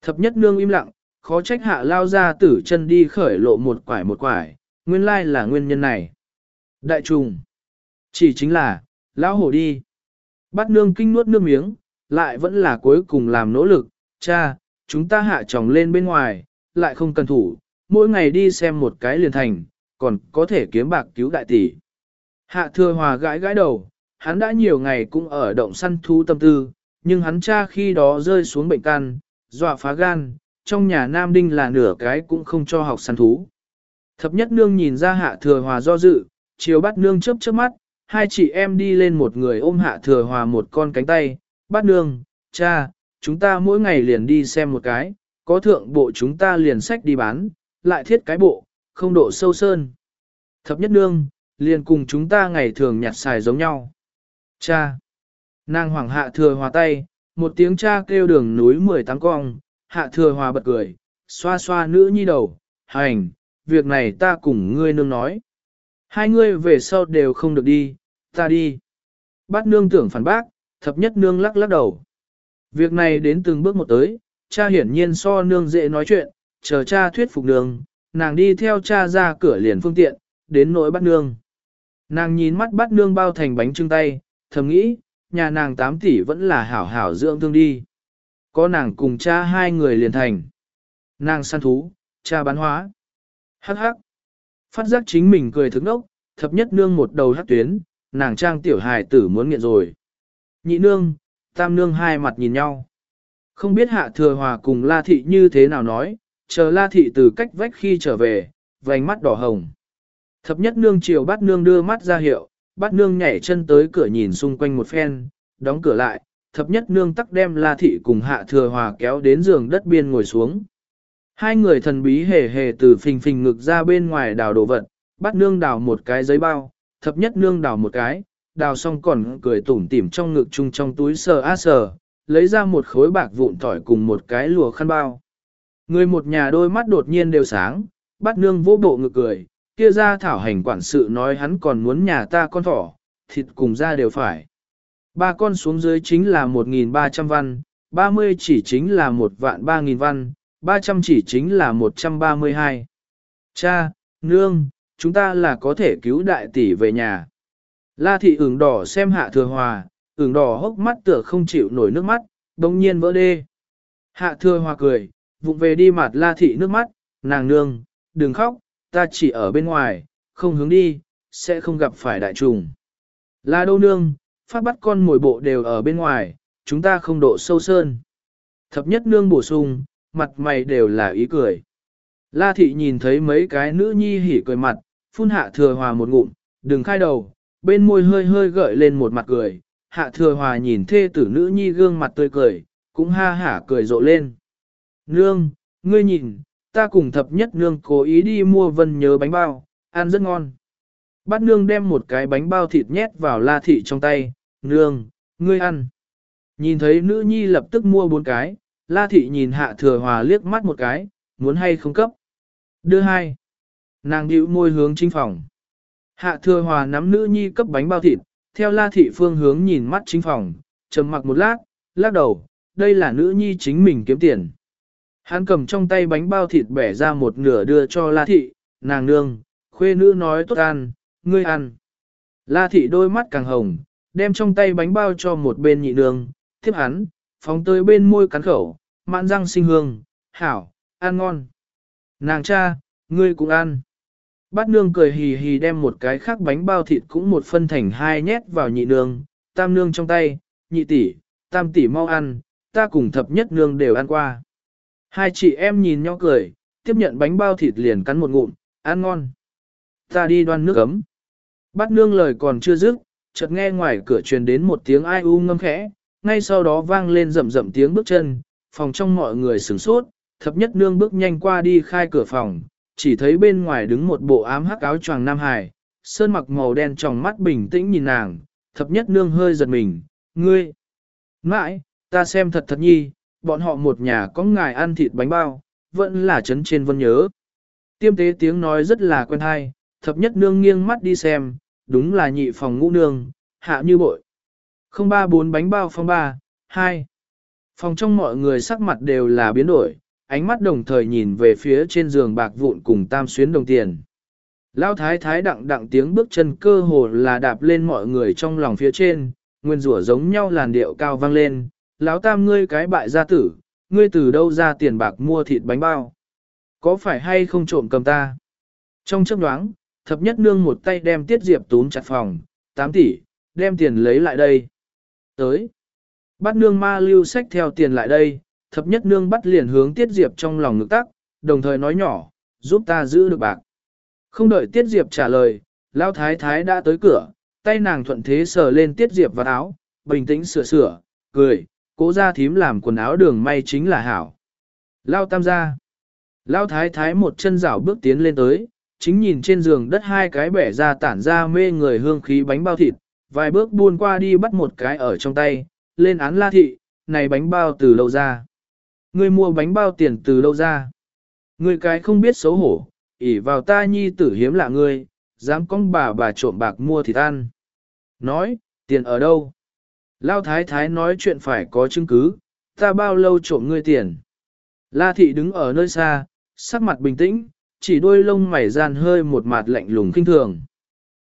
Thập nhất nương im lặng, khó trách hạ lao ra tử chân đi khởi lộ một quải một quải, nguyên lai là nguyên nhân này. Đại trùng, chỉ chính là, lão hổ đi. Bắt nương kinh nuốt nước miếng, lại vẫn là cuối cùng làm nỗ lực, cha, chúng ta hạ tròng lên bên ngoài, lại không cần thủ, mỗi ngày đi xem một cái liền thành, còn có thể kiếm bạc cứu đại tỷ. Hạ thừa hòa gãi gãi đầu, hắn đã nhiều ngày cũng ở động săn thú tâm tư, nhưng hắn cha khi đó rơi xuống bệnh can, dọa phá gan, trong nhà Nam Đinh là nửa cái cũng không cho học săn thú. Thập nhất nương nhìn ra hạ thừa hòa do dự, chiều bắt nương chớp chớp mắt, hai chị em đi lên một người ôm hạ thừa hòa một con cánh tay, bắt nương, cha, chúng ta mỗi ngày liền đi xem một cái, có thượng bộ chúng ta liền sách đi bán, lại thiết cái bộ, không độ sâu sơn. Thập nhất nương, liền cùng chúng ta ngày thường nhặt xài giống nhau. Cha! Nàng hoàng hạ thừa hòa tay, một tiếng cha kêu đường núi mười tám cong, hạ thừa hòa bật cười, xoa xoa nữ nhi đầu, hành, việc này ta cùng ngươi nương nói. Hai ngươi về sau đều không được đi, ta đi. Bát nương tưởng phản bác, thập nhất nương lắc lắc đầu. Việc này đến từng bước một tới, cha hiển nhiên so nương dễ nói chuyện, chờ cha thuyết phục nương, nàng đi theo cha ra cửa liền phương tiện, đến nỗi bắt nương. Nàng nhìn mắt bắt nương bao thành bánh trưng tay, thầm nghĩ, nhà nàng 8 tỷ vẫn là hảo hảo dưỡng thương đi. Có nàng cùng cha hai người liền thành. Nàng săn thú, cha bán hóa. Hắc hắc. Phát giác chính mình cười thức nốc thập nhất nương một đầu hắc tuyến, nàng trang tiểu hài tử muốn nghiện rồi. Nhị nương, tam nương hai mặt nhìn nhau. Không biết hạ thừa hòa cùng la thị như thế nào nói, chờ la thị từ cách vách khi trở về, vành mắt đỏ hồng. Thập nhất nương chiều bắt nương đưa mắt ra hiệu, bắt nương nhảy chân tới cửa nhìn xung quanh một phen, đóng cửa lại, thập nhất nương tắc đem la thị cùng hạ thừa hòa kéo đến giường đất biên ngồi xuống. Hai người thần bí hề hề từ phình phình ngực ra bên ngoài đào đồ vật, bắt nương đào một cái giấy bao, thập nhất nương đào một cái, đào xong còn cười tủm tỉm trong ngực chung trong túi sờ á sờ, lấy ra một khối bạc vụn tỏi cùng một cái lùa khăn bao. Người một nhà đôi mắt đột nhiên đều sáng, bắt nương vô bộ ngực cười, kia ra thảo hành quản sự nói hắn còn muốn nhà ta con thỏ, thịt cùng ra đều phải. Ba con xuống dưới chính là 1.300 văn, 30 chỉ chính là một vạn 3.000 văn, 300 chỉ chính là 132. Cha, nương, chúng ta là có thể cứu đại tỷ về nhà. La thị ửng đỏ xem hạ thừa hòa, ửng đỏ hốc mắt tựa không chịu nổi nước mắt, đồng nhiên vỡ đê. Hạ thừa hòa cười, vụng về đi mặt la thị nước mắt, nàng nương, đừng khóc, ta chỉ ở bên ngoài, không hướng đi, sẽ không gặp phải đại trùng. La đâu nương, phát bắt con mồi bộ đều ở bên ngoài, chúng ta không độ sâu sơn. Thập nhất nương bổ sung, mặt mày đều là ý cười. La thị nhìn thấy mấy cái nữ nhi hỉ cười mặt, phun hạ thừa hòa một ngụm, đừng khai đầu, bên môi hơi hơi gợi lên một mặt cười. Hạ thừa hòa nhìn thê tử nữ nhi gương mặt tươi cười, cũng ha hả cười rộ lên. Nương, ngươi nhìn, ta cùng thập nhất nương cố ý đi mua vân nhớ bánh bao, ăn rất ngon. Bát nương đem một cái bánh bao thịt nhét vào la thị trong tay, nương, ngươi ăn. Nhìn thấy nữ nhi lập tức mua bốn cái, la thị nhìn hạ thừa hòa liếc mắt một cái, muốn hay không cấp. Đưa hai. Nàng điệu môi hướng chính phòng. Hạ thừa hòa nắm nữ nhi cấp bánh bao thịt, theo la thị phương hướng nhìn mắt chính phòng, trầm mặc một lát, lắc đầu, đây là nữ nhi chính mình kiếm tiền. Hắn cầm trong tay bánh bao thịt bẻ ra một nửa đưa cho La Thị, nàng nương, khuê nữ nói tốt ăn, ngươi ăn. La Thị đôi mắt càng hồng, đem trong tay bánh bao cho một bên nhị nương, tiếp hắn, phóng tới bên môi cắn khẩu, mạn răng sinh hương, hảo, ăn ngon. Nàng cha, ngươi cũng ăn. Bát nương cười hì hì đem một cái khác bánh bao thịt cũng một phân thành hai nhét vào nhị nương, tam nương trong tay, nhị tỷ, tam tỷ mau ăn, ta cùng thập nhất nương đều ăn qua. Hai chị em nhìn nhau cười, tiếp nhận bánh bao thịt liền cắn một ngụm, ăn ngon. Ta đi đoan nước ấm. Bắt nương lời còn chưa dứt, chợt nghe ngoài cửa truyền đến một tiếng ai u ngâm khẽ, ngay sau đó vang lên rầm rầm tiếng bước chân, phòng trong mọi người sửng sốt, thập nhất nương bước nhanh qua đi khai cửa phòng, chỉ thấy bên ngoài đứng một bộ ám hắc áo choàng nam hài, sơn mặc màu đen trong mắt bình tĩnh nhìn nàng, thập nhất nương hơi giật mình, ngươi, mãi, ta xem thật thật nhi, bọn họ một nhà có ngài ăn thịt bánh bao, vẫn là chấn trên vân nhớ. Tiêm tế tiếng nói rất là quen hay, thập nhất nương nghiêng mắt đi xem, đúng là nhị phòng ngũ nương, hạ như bội. Không ba bốn bánh bao phong ba, hai. Phòng trong mọi người sắc mặt đều là biến đổi, ánh mắt đồng thời nhìn về phía trên giường bạc vụn cùng tam xuyến đồng tiền. Lao thái thái đặng đặng tiếng bước chân cơ hồ là đạp lên mọi người trong lòng phía trên, nguyên rủa giống nhau làn điệu cao vang lên, lão tam ngươi cái bại gia tử, ngươi từ đâu ra tiền bạc mua thịt bánh bao? Có phải hay không trộm cầm ta? Trong chấp đoáng, thập nhất nương một tay đem tiết diệp tún chặt phòng, 8 tỷ, đem tiền lấy lại đây. Tới. Bắt nương ma lưu sách theo tiền lại đây, thập nhất nương bắt liền hướng tiết diệp trong lòng ngực tắc, đồng thời nói nhỏ, giúp ta giữ được bạc. Không đợi tiết diệp trả lời, lao thái thái đã tới cửa, tay nàng thuận thế sờ lên tiết diệp vào áo, bình tĩnh sửa sửa, cười, cố ra thím làm quần áo đường may chính là hảo. Lao tam gia. Lao thái thái một chân rảo bước tiến lên tới, chính nhìn trên giường đất hai cái bẻ ra tản ra mê người hương khí bánh bao thịt, vài bước buôn qua đi bắt một cái ở trong tay, lên án la thị, này bánh bao từ đâu ra? Ngươi mua bánh bao tiền từ đâu ra? Ngươi cái không biết xấu hổ, ỉ vào ta nhi tử hiếm lạ ngươi, dám con bà bà trộm bạc mua thịt ăn. Nói, tiền ở đâu? Lao thái thái nói chuyện phải có chứng cứ, ta bao lâu trộm ngươi tiền? La thị đứng ở nơi xa, sắc mặt bình tĩnh, chỉ đôi lông mày gian hơi một mặt lạnh lùng kinh thường.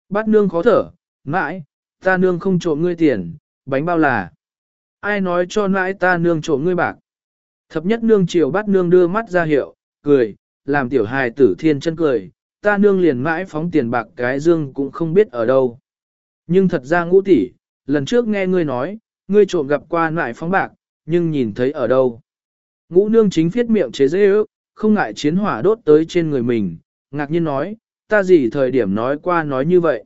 Bát nương khó thở, mãi, ta nương không trộm ngươi tiền, bánh bao là. Ai nói cho mãi ta nương trộm ngươi bạc? Thập nhất nương chiều bát nương đưa mắt ra hiệu, cười, làm tiểu hài tử thiên chân cười, ta nương liền mãi phóng tiền bạc cái dương cũng không biết ở đâu. Nhưng thật ra ngũ tỷ, lần trước nghe ngươi nói, ngươi trộm gặp qua mãi phóng bạc, nhưng nhìn thấy ở đâu. Ngũ nương chính phiết miệng chế dễ ước, không ngại chiến hỏa đốt tới trên người mình, ngạc nhiên nói, ta gì thời điểm nói qua nói như vậy.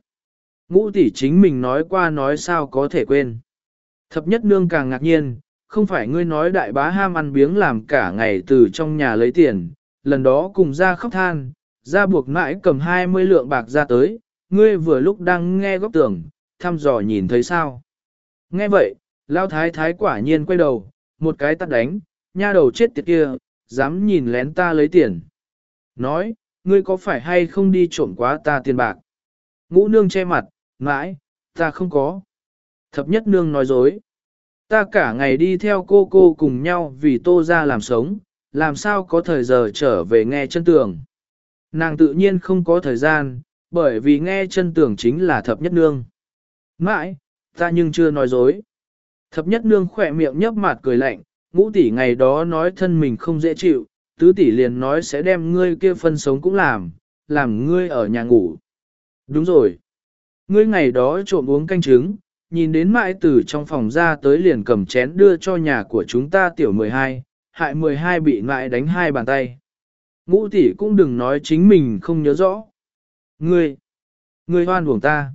Ngũ tỷ chính mình nói qua nói sao có thể quên. Thập nhất nương càng ngạc nhiên, không phải ngươi nói đại bá ham ăn biếng làm cả ngày từ trong nhà lấy tiền, lần đó cùng ra khóc than, ra buộc mãi cầm 20 lượng bạc ra tới, ngươi vừa lúc đang nghe góc tưởng, thăm dò nhìn thấy sao. Nghe vậy, lao thái thái quả nhiên quay đầu, một cái tắt đánh, nha đầu chết tiệt kia, dám nhìn lén ta lấy tiền. Nói, ngươi có phải hay không đi trộm quá ta tiền bạc? Ngũ nương che mặt, mãi, ta không có. Thập nhất nương nói dối. Ta cả ngày đi theo cô cô cùng nhau vì tô ra làm sống, làm sao có thời giờ trở về nghe chân tường. Nàng tự nhiên không có thời gian, bởi vì nghe chân tường chính là thập nhất nương. Mãi, ta nhưng chưa nói dối. Thập nhất nương khỏe miệng nhấp mặt cười lạnh, ngũ tỷ ngày đó nói thân mình không dễ chịu, tứ tỷ liền nói sẽ đem ngươi kia phân sống cũng làm, làm ngươi ở nhà ngủ. Đúng rồi. Ngươi ngày đó trộm uống canh trứng, nhìn đến mãi từ trong phòng ra tới liền cầm chén đưa cho nhà của chúng ta tiểu 12, hại 12 bị mãi đánh hai bàn tay. Ngũ tỷ cũng đừng nói chính mình không nhớ rõ. Ngươi, ngươi hoan buồng ta.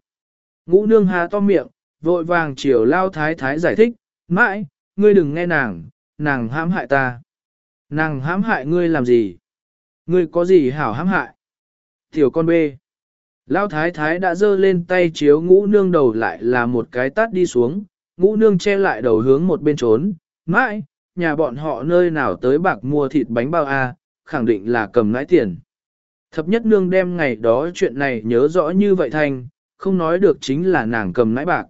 Ngũ nương hà to miệng, vội vàng chiều lao thái thái giải thích, mãi, ngươi đừng nghe nàng, nàng hãm hại ta. Nàng hãm hại ngươi làm gì? Ngươi có gì hảo hãm hại? Tiểu con bê. Lao thái thái đã giơ lên tay chiếu ngũ nương đầu lại là một cái tát đi xuống, ngũ nương che lại đầu hướng một bên trốn, mãi, nhà bọn họ nơi nào tới bạc mua thịt bánh bao a, khẳng định là cầm lãi tiền. Thập nhất nương đem ngày đó chuyện này nhớ rõ như vậy thành, không nói được chính là nàng cầm nãi bạc.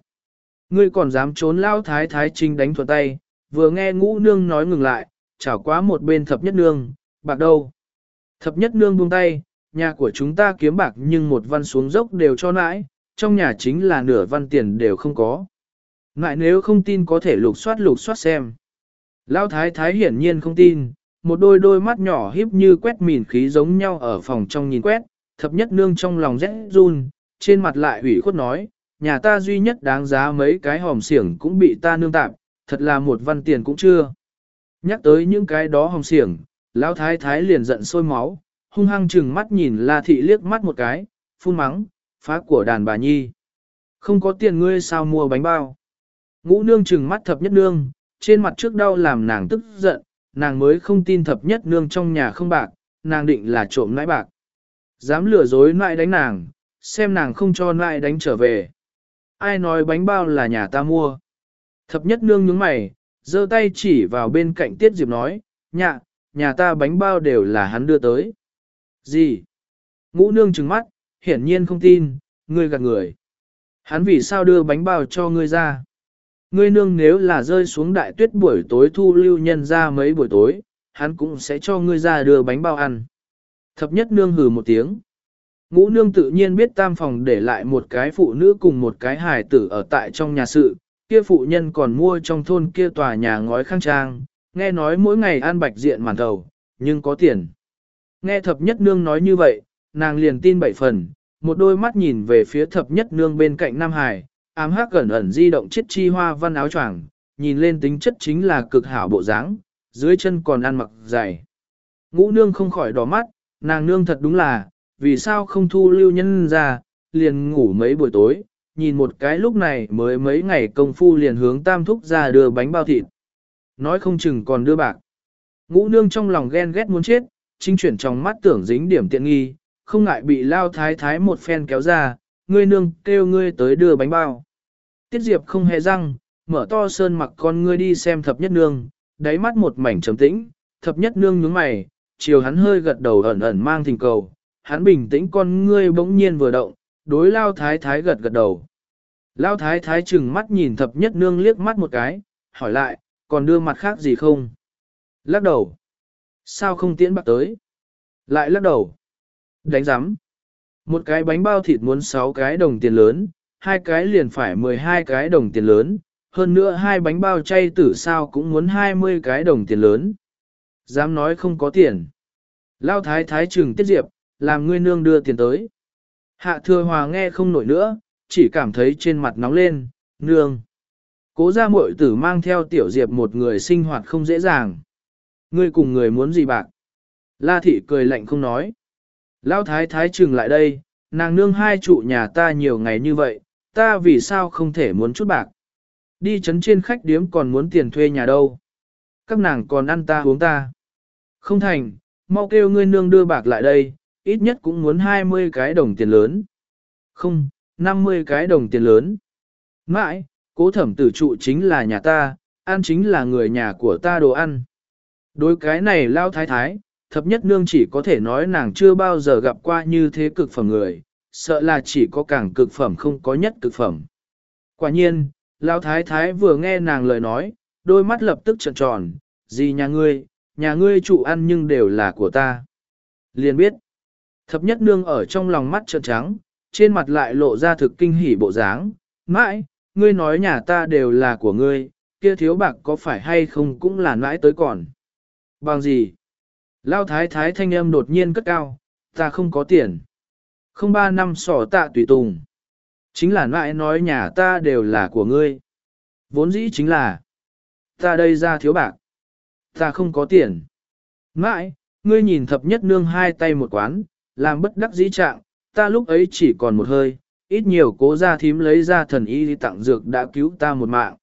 Ngươi còn dám trốn lao thái thái trinh đánh thuận tay, vừa nghe ngũ nương nói ngừng lại, chảo quá một bên thập nhất nương, bạc đâu. Thập nhất nương buông tay, nhà của chúng ta kiếm bạc nhưng một văn xuống dốc đều cho nãi, trong nhà chính là nửa văn tiền đều không có. Ngại nếu không tin có thể lục soát lục soát xem. Lão thái thái hiển nhiên không tin, một đôi đôi mắt nhỏ híp như quét mìn khí giống nhau ở phòng trong nhìn quét, thập nhất nương trong lòng rẽ run, trên mặt lại ủy khuất nói, nhà ta duy nhất đáng giá mấy cái hòm xiển cũng bị ta nương tạm, thật là một văn tiền cũng chưa. Nhắc tới những cái đó hòm xiển, lão thái thái liền giận sôi máu, hung hăng chừng mắt nhìn La Thị liếc mắt một cái, phun mắng, phá của đàn bà nhi. Không có tiền ngươi sao mua bánh bao. Ngũ nương trừng mắt thập nhất nương, trên mặt trước đau làm nàng tức giận, nàng mới không tin thập nhất nương trong nhà không bạc, nàng định là trộm nãi bạc. Dám lừa dối nãi đánh nàng, xem nàng không cho nãi đánh trở về. Ai nói bánh bao là nhà ta mua. Thập nhất nương nhướng mày, giơ tay chỉ vào bên cạnh Tiết Diệp nói, nhạ, nhà ta bánh bao đều là hắn đưa tới. Gì? Ngũ nương trừng mắt, hiển nhiên không tin, ngươi gạt người. Hắn vì sao đưa bánh bao cho ngươi ra? Ngươi nương nếu là rơi xuống đại tuyết buổi tối thu lưu nhân ra mấy buổi tối, hắn cũng sẽ cho ngươi ra đưa bánh bao ăn. Thập nhất nương hừ một tiếng. Ngũ nương tự nhiên biết tam phòng để lại một cái phụ nữ cùng một cái hài tử ở tại trong nhà sự, kia phụ nhân còn mua trong thôn kia tòa nhà ngói khang trang, nghe nói mỗi ngày ăn bạch diện màn thầu, nhưng có tiền. Nghe thập nhất nương nói như vậy, nàng liền tin bảy phần, một đôi mắt nhìn về phía thập nhất nương bên cạnh Nam Hải, ám hắc ẩn ẩn di động chiếc chi hoa văn áo choàng, nhìn lên tính chất chính là cực hảo bộ dáng, dưới chân còn ăn mặc dày. Ngũ nương không khỏi đỏ mắt, nàng nương thật đúng là, vì sao không thu lưu nhân ra, liền ngủ mấy buổi tối, nhìn một cái lúc này mới mấy ngày công phu liền hướng tam thúc ra đưa bánh bao thịt. Nói không chừng còn đưa bạc. Ngũ nương trong lòng ghen ghét muốn chết, chính chuyển trong mắt tưởng dính điểm tiện nghi, không ngại bị lao thái thái một phen kéo ra, ngươi nương kêu ngươi tới đưa bánh bao. Tiết Diệp không hề răng, mở to sơn mặc con ngươi đi xem thập nhất nương, đáy mắt một mảnh trầm tĩnh, thập nhất nương nhướng mày, chiều hắn hơi gật đầu ẩn ẩn mang thình cầu, hắn bình tĩnh con ngươi bỗng nhiên vừa động, đối lao thái thái gật gật đầu. Lao thái thái chừng mắt nhìn thập nhất nương liếc mắt một cái, hỏi lại, còn đưa mặt khác gì không? Lắc đầu. Sao không tiễn bạc tới? Lại lắc đầu. Đánh rắm. Một cái bánh bao thịt muốn 6 cái đồng tiền lớn, hai cái liền phải 12 cái đồng tiền lớn, hơn nữa hai bánh bao chay tử sao cũng muốn 20 cái đồng tiền lớn. Dám nói không có tiền. Lao thái thái trừng tiết diệp, làm ngươi nương đưa tiền tới. Hạ thừa hòa nghe không nổi nữa, chỉ cảm thấy trên mặt nóng lên, nương. Cố ra muội tử mang theo tiểu diệp một người sinh hoạt không dễ dàng. Ngươi cùng người muốn gì bạc? La thị cười lạnh không nói. Lão thái thái trừng lại đây, nàng nương hai trụ nhà ta nhiều ngày như vậy, ta vì sao không thể muốn chút bạc? Đi chấn trên khách điếm còn muốn tiền thuê nhà đâu? Các nàng còn ăn ta uống ta. Không thành, mau kêu ngươi nương đưa bạc lại đây, ít nhất cũng muốn 20 cái đồng tiền lớn. Không, 50 cái đồng tiền lớn. Mãi, cố thẩm tử trụ chính là nhà ta, ăn chính là người nhà của ta đồ ăn. Đối cái này lao thái thái, thập nhất nương chỉ có thể nói nàng chưa bao giờ gặp qua như thế cực phẩm người, sợ là chỉ có càng cực phẩm không có nhất cực phẩm. Quả nhiên, lao thái thái vừa nghe nàng lời nói, đôi mắt lập tức trợn tròn, gì nhà ngươi, nhà ngươi trụ ăn nhưng đều là của ta. Liền biết, thập nhất nương ở trong lòng mắt trợn trắng, trên mặt lại lộ ra thực kinh hỉ bộ dáng, mãi, ngươi nói nhà ta đều là của ngươi, kia thiếu bạc có phải hay không cũng là mãi tới còn. Bằng gì? Lao thái thái thanh âm đột nhiên cất cao, ta không có tiền. Không ba năm sỏ tạ tùy tùng. Chính là mãi nói nhà ta đều là của ngươi. Vốn dĩ chính là, ta đây ra thiếu bạc. Ta không có tiền. Mãi, ngươi nhìn thập nhất nương hai tay một quán, làm bất đắc dĩ trạng, ta lúc ấy chỉ còn một hơi, ít nhiều cố ra thím lấy ra thần y tặng dược đã cứu ta một mạng.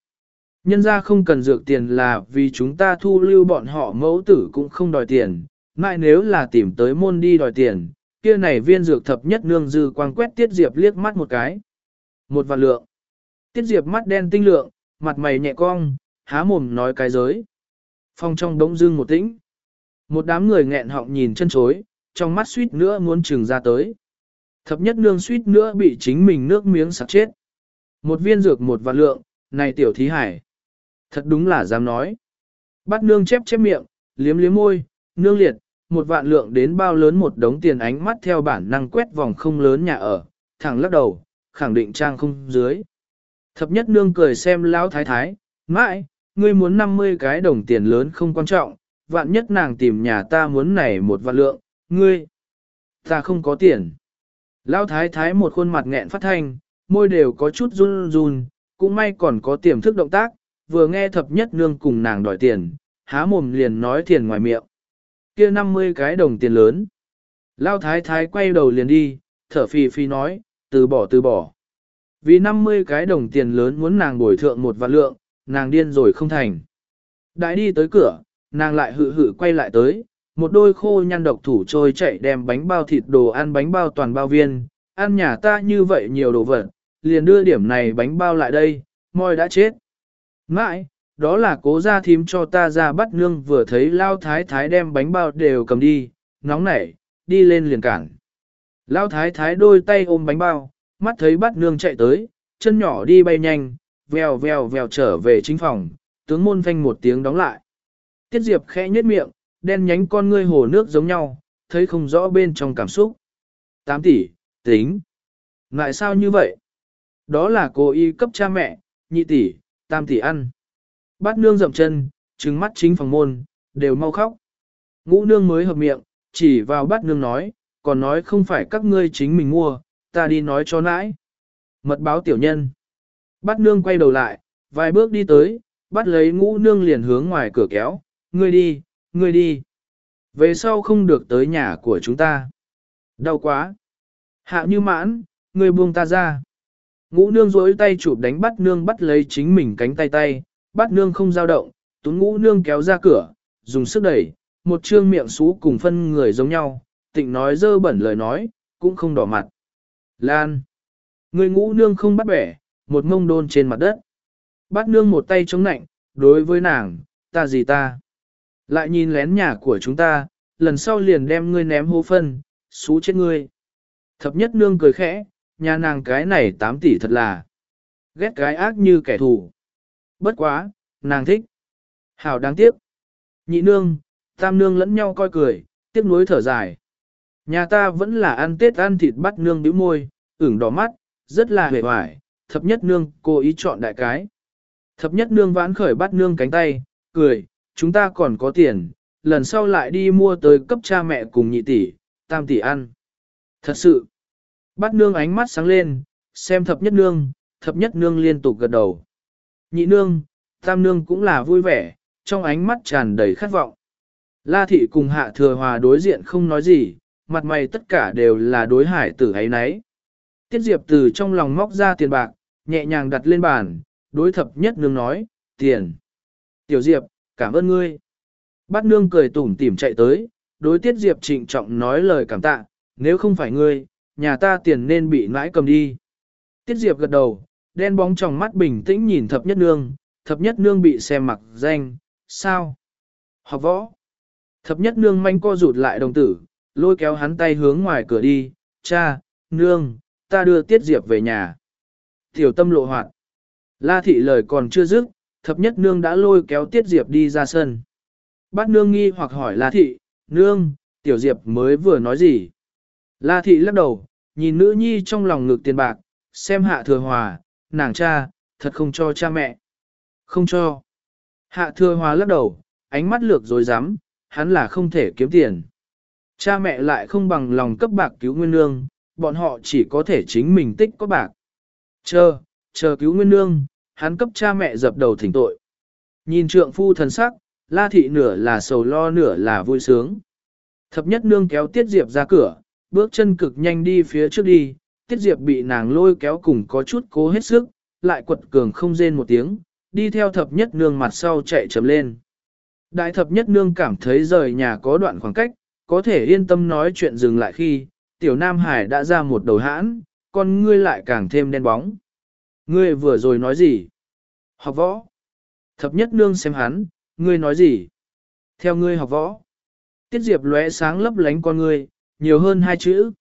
Nhân ra không cần dược tiền là vì chúng ta thu lưu bọn họ mẫu tử cũng không đòi tiền, mãi nếu là tìm tới môn đi đòi tiền, kia này viên dược thập nhất nương dư quang quét Tiết Diệp liếc mắt một cái. Một vạn lượng. Tiết Diệp mắt đen tinh lượng, mặt mày nhẹ cong, há mồm nói cái giới. Phong trong đống dương một tĩnh. Một đám người nghẹn họng nhìn chân chối, trong mắt suýt nữa muốn trừng ra tới. Thập nhất nương suýt nữa bị chính mình nước miếng sặc chết. Một viên dược một vạn lượng, này tiểu thí hải. Thật đúng là dám nói. Bắt nương chép chép miệng, liếm liếm môi, nương liệt, một vạn lượng đến bao lớn một đống tiền ánh mắt theo bản năng quét vòng không lớn nhà ở, thẳng lắc đầu, khẳng định trang không dưới. Thập nhất nương cười xem lão thái thái, mãi, ngươi muốn 50 cái đồng tiền lớn không quan trọng, vạn nhất nàng tìm nhà ta muốn này một vạn lượng, ngươi, ta không có tiền. Lão thái thái một khuôn mặt nghẹn phát thanh, môi đều có chút run run, cũng may còn có tiềm thức động tác, vừa nghe thập nhất nương cùng nàng đòi tiền, há mồm liền nói tiền ngoài miệng. kia 50 cái đồng tiền lớn. Lão thái thái quay đầu liền đi, thở phì phì nói, từ bỏ từ bỏ. Vì 50 cái đồng tiền lớn muốn nàng bồi thượng một vạn lượng, nàng điên rồi không thành. Đại đi tới cửa, nàng lại hự hự quay lại tới, một đôi khô nhăn độc thủ trôi chạy đem bánh bao thịt đồ ăn bánh bao toàn bao viên, ăn nhà ta như vậy nhiều đồ vật, liền đưa điểm này bánh bao lại đây, môi đã chết. Mãi, đó là cố gia thím cho ta ra bắt nương vừa thấy lao thái thái đem bánh bao đều cầm đi, nóng nảy, đi lên liền cản. Lao thái thái đôi tay ôm bánh bao, mắt thấy bắt nương chạy tới, chân nhỏ đi bay nhanh, vèo vèo vèo trở về chính phòng, tướng môn phanh một tiếng đóng lại. Tiết Diệp khẽ nhếch miệng, đen nhánh con ngươi hồ nước giống nhau, thấy không rõ bên trong cảm xúc. 8 tỷ, tính. Ngại sao như vậy? Đó là cô y cấp cha mẹ, nhị tỷ, tam tỷ ăn. Bát nương dậm chân, trừng mắt chính phòng môn, đều mau khóc. Ngũ nương mới hợp miệng, chỉ vào bát nương nói, còn nói không phải các ngươi chính mình mua, ta đi nói cho nãi. Mật báo tiểu nhân. Bát nương quay đầu lại, vài bước đi tới, bắt lấy ngũ nương liền hướng ngoài cửa kéo, ngươi đi, ngươi đi. Về sau không được tới nhà của chúng ta. Đau quá. Hạ như mãn, ngươi buông ta ra. Ngũ nương rối tay chụp đánh bắt nương bắt lấy chính mình cánh tay tay, bắt nương không dao động, tún ngũ nương kéo ra cửa, dùng sức đẩy, một trương miệng xú cùng phân người giống nhau, tịnh nói dơ bẩn lời nói, cũng không đỏ mặt. Lan. Người ngũ nương không bắt bẻ, một mông đôn trên mặt đất. Bắt nương một tay chống nạnh, đối với nàng, ta gì ta. Lại nhìn lén nhà của chúng ta, lần sau liền đem ngươi ném hô phân, xú chết ngươi. Thập nhất nương cười khẽ, nhà nàng cái này 8 tỷ thật là ghét cái ác như kẻ thù. Bất quá, nàng thích. Hảo đáng tiếc. Nhị nương, tam nương lẫn nhau coi cười, tiếc nuối thở dài. Nhà ta vẫn là ăn tết ăn thịt bắt nương bĩu môi, ửng đỏ mắt, rất là hề hoài, thập nhất nương cố ý chọn đại cái. Thập nhất nương vãn khởi bắt nương cánh tay, cười, chúng ta còn có tiền, lần sau lại đi mua tới cấp cha mẹ cùng nhị tỷ, tam tỷ ăn. Thật sự, bắt nương ánh mắt sáng lên, xem thập nhất nương, thập nhất nương liên tục gật đầu. Nhị nương, tam nương cũng là vui vẻ, trong ánh mắt tràn đầy khát vọng. La thị cùng hạ thừa hòa đối diện không nói gì, mặt mày tất cả đều là đối hải tử ấy nấy. Tiết Diệp từ trong lòng móc ra tiền bạc, nhẹ nhàng đặt lên bàn, đối thập nhất nương nói, tiền. Tiểu Diệp, cảm ơn ngươi. Bát nương cười tủm tỉm chạy tới, đối Tiết Diệp trịnh trọng nói lời cảm tạ, nếu không phải ngươi, nhà ta tiền nên bị nãi cầm đi. Tiết Diệp gật đầu, đen bóng trong mắt bình tĩnh nhìn thập nhất nương, thập nhất nương bị xem mặc danh, sao? Học võ. Thập nhất nương manh co rụt lại đồng tử, lôi kéo hắn tay hướng ngoài cửa đi, cha, nương, ta đưa Tiết Diệp về nhà. Tiểu tâm lộ hoạt. La thị lời còn chưa dứt, thập nhất nương đã lôi kéo Tiết Diệp đi ra sân. Bát nương nghi hoặc hỏi La thị, nương, tiểu Diệp mới vừa nói gì? La thị lắc đầu, nhìn nữ nhi trong lòng ngực tiền bạc, xem hạ thừa hòa, nàng cha, thật không cho cha mẹ. Không cho. Hạ thừa hòa lắc đầu, ánh mắt lược dối rắm hắn là không thể kiếm tiền. Cha mẹ lại không bằng lòng cấp bạc cứu nguyên nương, bọn họ chỉ có thể chính mình tích có bạc. Chờ, chờ cứu nguyên nương, hắn cấp cha mẹ dập đầu thỉnh tội. Nhìn trượng phu thần sắc, la thị nửa là sầu lo nửa là vui sướng. Thập nhất nương kéo Tiết Diệp ra cửa, bước chân cực nhanh đi phía trước đi, Tiết Diệp bị nàng lôi kéo cùng có chút cố hết sức, lại quật cường không rên một tiếng, đi theo thập nhất nương mặt sau chạy chậm lên. Đại thập nhất nương cảm thấy rời nhà có đoạn khoảng cách, có thể yên tâm nói chuyện dừng lại khi, tiểu Nam Hải đã ra một đầu hãn, con ngươi lại càng thêm đen bóng. Ngươi vừa rồi nói gì? Học võ. Thập nhất nương xem hắn, ngươi nói gì? Theo ngươi học võ. Tiết Diệp lóe sáng lấp lánh con ngươi, nhiều hơn hai chữ.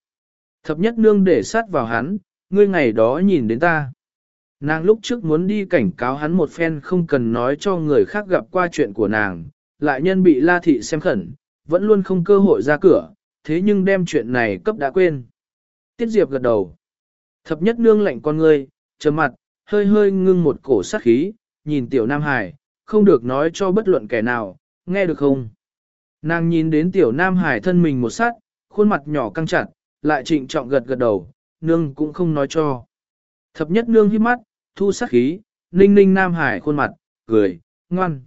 Thập nhất nương để sát vào hắn, ngươi ngày đó nhìn đến ta. Nàng lúc trước muốn đi cảnh cáo hắn một phen không cần nói cho người khác gặp qua chuyện của nàng, lại nhân bị la thị xem khẩn, vẫn luôn không cơ hội ra cửa, thế nhưng đem chuyện này cấp đã quên. Tiết Diệp gật đầu. Thập nhất nương lạnh con ngươi, trầm mặt, hơi hơi ngưng một cổ sát khí, nhìn tiểu Nam Hải, không được nói cho bất luận kẻ nào, nghe được không? Nàng nhìn đến tiểu Nam Hải thân mình một sát, khuôn mặt nhỏ căng chặt, lại trịnh trọng gật gật đầu, nương cũng không nói cho. Thập nhất nương hít mắt, thu sát khí, ninh ninh Nam Hải khuôn mặt, cười, ngoan.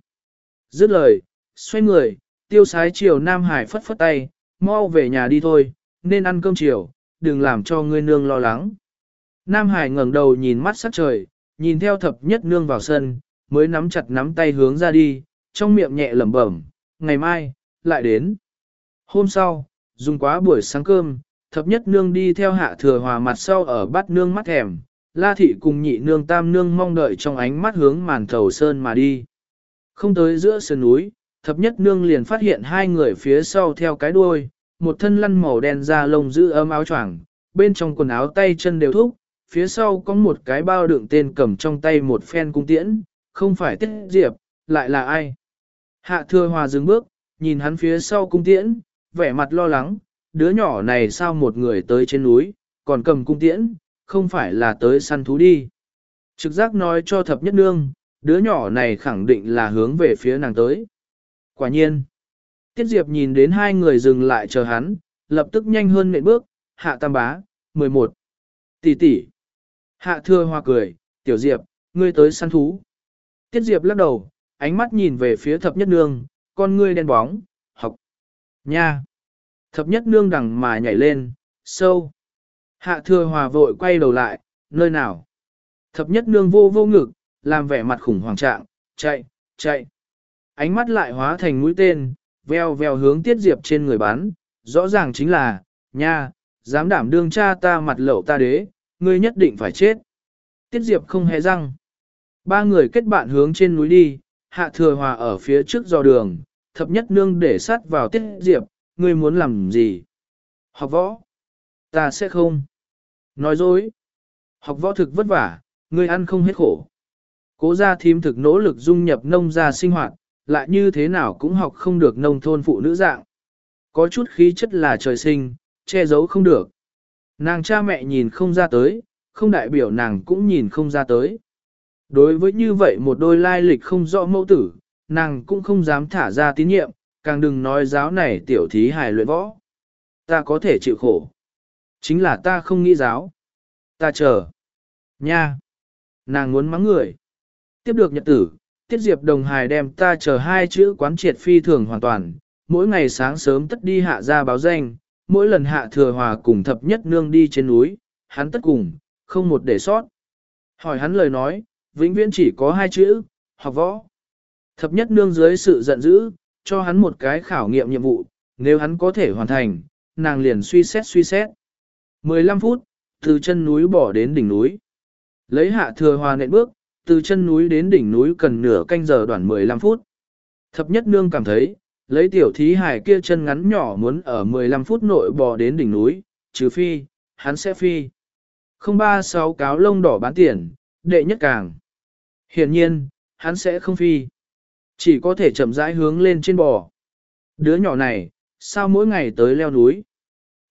Dứt lời, xoay người, tiêu sái chiều Nam Hải phất phất tay, mau về nhà đi thôi, nên ăn cơm chiều, đừng làm cho ngươi nương lo lắng. Nam Hải ngẩng đầu nhìn mắt sắc trời, nhìn theo thập nhất nương vào sân, mới nắm chặt nắm tay hướng ra đi, trong miệng nhẹ lẩm bẩm, ngày mai, lại đến. Hôm sau, dùng quá buổi sáng cơm, thập nhất nương đi theo hạ thừa hòa mặt sau ở bắt nương mắt thèm, la thị cùng nhị nương tam nương mong đợi trong ánh mắt hướng màn thầu sơn mà đi. Không tới giữa sườn núi, thập nhất nương liền phát hiện hai người phía sau theo cái đuôi, một thân lăn màu đen da lông giữ ấm áo choàng, bên trong quần áo tay chân đều thúc, phía sau có một cái bao đựng tên cầm trong tay một phen cung tiễn, không phải tiết diệp, lại là ai. Hạ thừa hòa dừng bước, nhìn hắn phía sau cung tiễn, vẻ mặt lo lắng, đứa nhỏ này sao một người tới trên núi, còn cầm cung tiễn, không phải là tới săn thú đi. Trực giác nói cho thập nhất nương, đứa nhỏ này khẳng định là hướng về phía nàng tới. Quả nhiên, Tiết Diệp nhìn đến hai người dừng lại chờ hắn, lập tức nhanh hơn nện bước, hạ tam bá, 11. Tỷ tỷ. Hạ Thừa hoa cười, tiểu Diệp, ngươi tới săn thú. Tiết Diệp lắc đầu, ánh mắt nhìn về phía thập nhất nương, con ngươi đen bóng, học. Nha. Thập nhất nương đằng mà nhảy lên, sâu. Hạ thừa hòa vội quay đầu lại, nơi nào? Thập nhất nương vô vô ngực, làm vẻ mặt khủng hoảng trạng, chạy, chạy. Ánh mắt lại hóa thành mũi tên, veo veo hướng tiết diệp trên người bắn, rõ ràng chính là, nha, dám đảm đương cha ta mặt lậu ta đế, ngươi nhất định phải chết. Tiết diệp không hề răng. Ba người kết bạn hướng trên núi đi, hạ thừa hòa ở phía trước dò đường, thập nhất nương để sát vào tiết diệp, ngươi muốn làm gì? Học võ. Ta sẽ không. Nói dối. Học võ thực vất vả, ngươi ăn không hết khổ. Cố gia thím thực nỗ lực dung nhập nông gia sinh hoạt, lại như thế nào cũng học không được nông thôn phụ nữ dạng. Có chút khí chất là trời sinh, che giấu không được. Nàng cha mẹ nhìn không ra tới, không đại biểu nàng cũng nhìn không ra tới. Đối với như vậy một đôi lai lịch không rõ mẫu tử, nàng cũng không dám thả ra tín nhiệm, càng đừng nói giáo này tiểu thí hài luyện võ. Ta có thể chịu khổ. Chính là ta không nghĩ giáo. Ta chờ. Nha. Nàng muốn mắng người. Tiếp được nhật tử, Tiết Diệp đồng hài đem ta chờ hai chữ quán triệt phi thường hoàn toàn, mỗi ngày sáng sớm tất đi hạ ra báo danh, mỗi lần hạ thừa hòa cùng thập nhất nương đi trên núi, hắn tất cùng, không một để sót. Hỏi hắn lời nói, vĩnh viễn chỉ có hai chữ, học võ. Thập nhất nương dưới sự giận dữ, cho hắn một cái khảo nghiệm nhiệm vụ, nếu hắn có thể hoàn thành, nàng liền suy xét suy xét. 15 phút, từ chân núi bỏ đến đỉnh núi. Lấy hạ thừa hòa nện bước, từ chân núi đến đỉnh núi cần nửa canh giờ đoạn 15 phút. Thập nhất nương cảm thấy, lấy tiểu thí hải kia chân ngắn nhỏ muốn ở 15 phút nội bò đến đỉnh núi, trừ phi, hắn sẽ phi. 036 cáo lông đỏ bán tiền, đệ nhất càng. Hiển nhiên, hắn sẽ không phi. Chỉ có thể chậm rãi hướng lên trên bò. Đứa nhỏ này, sao mỗi ngày tới leo núi?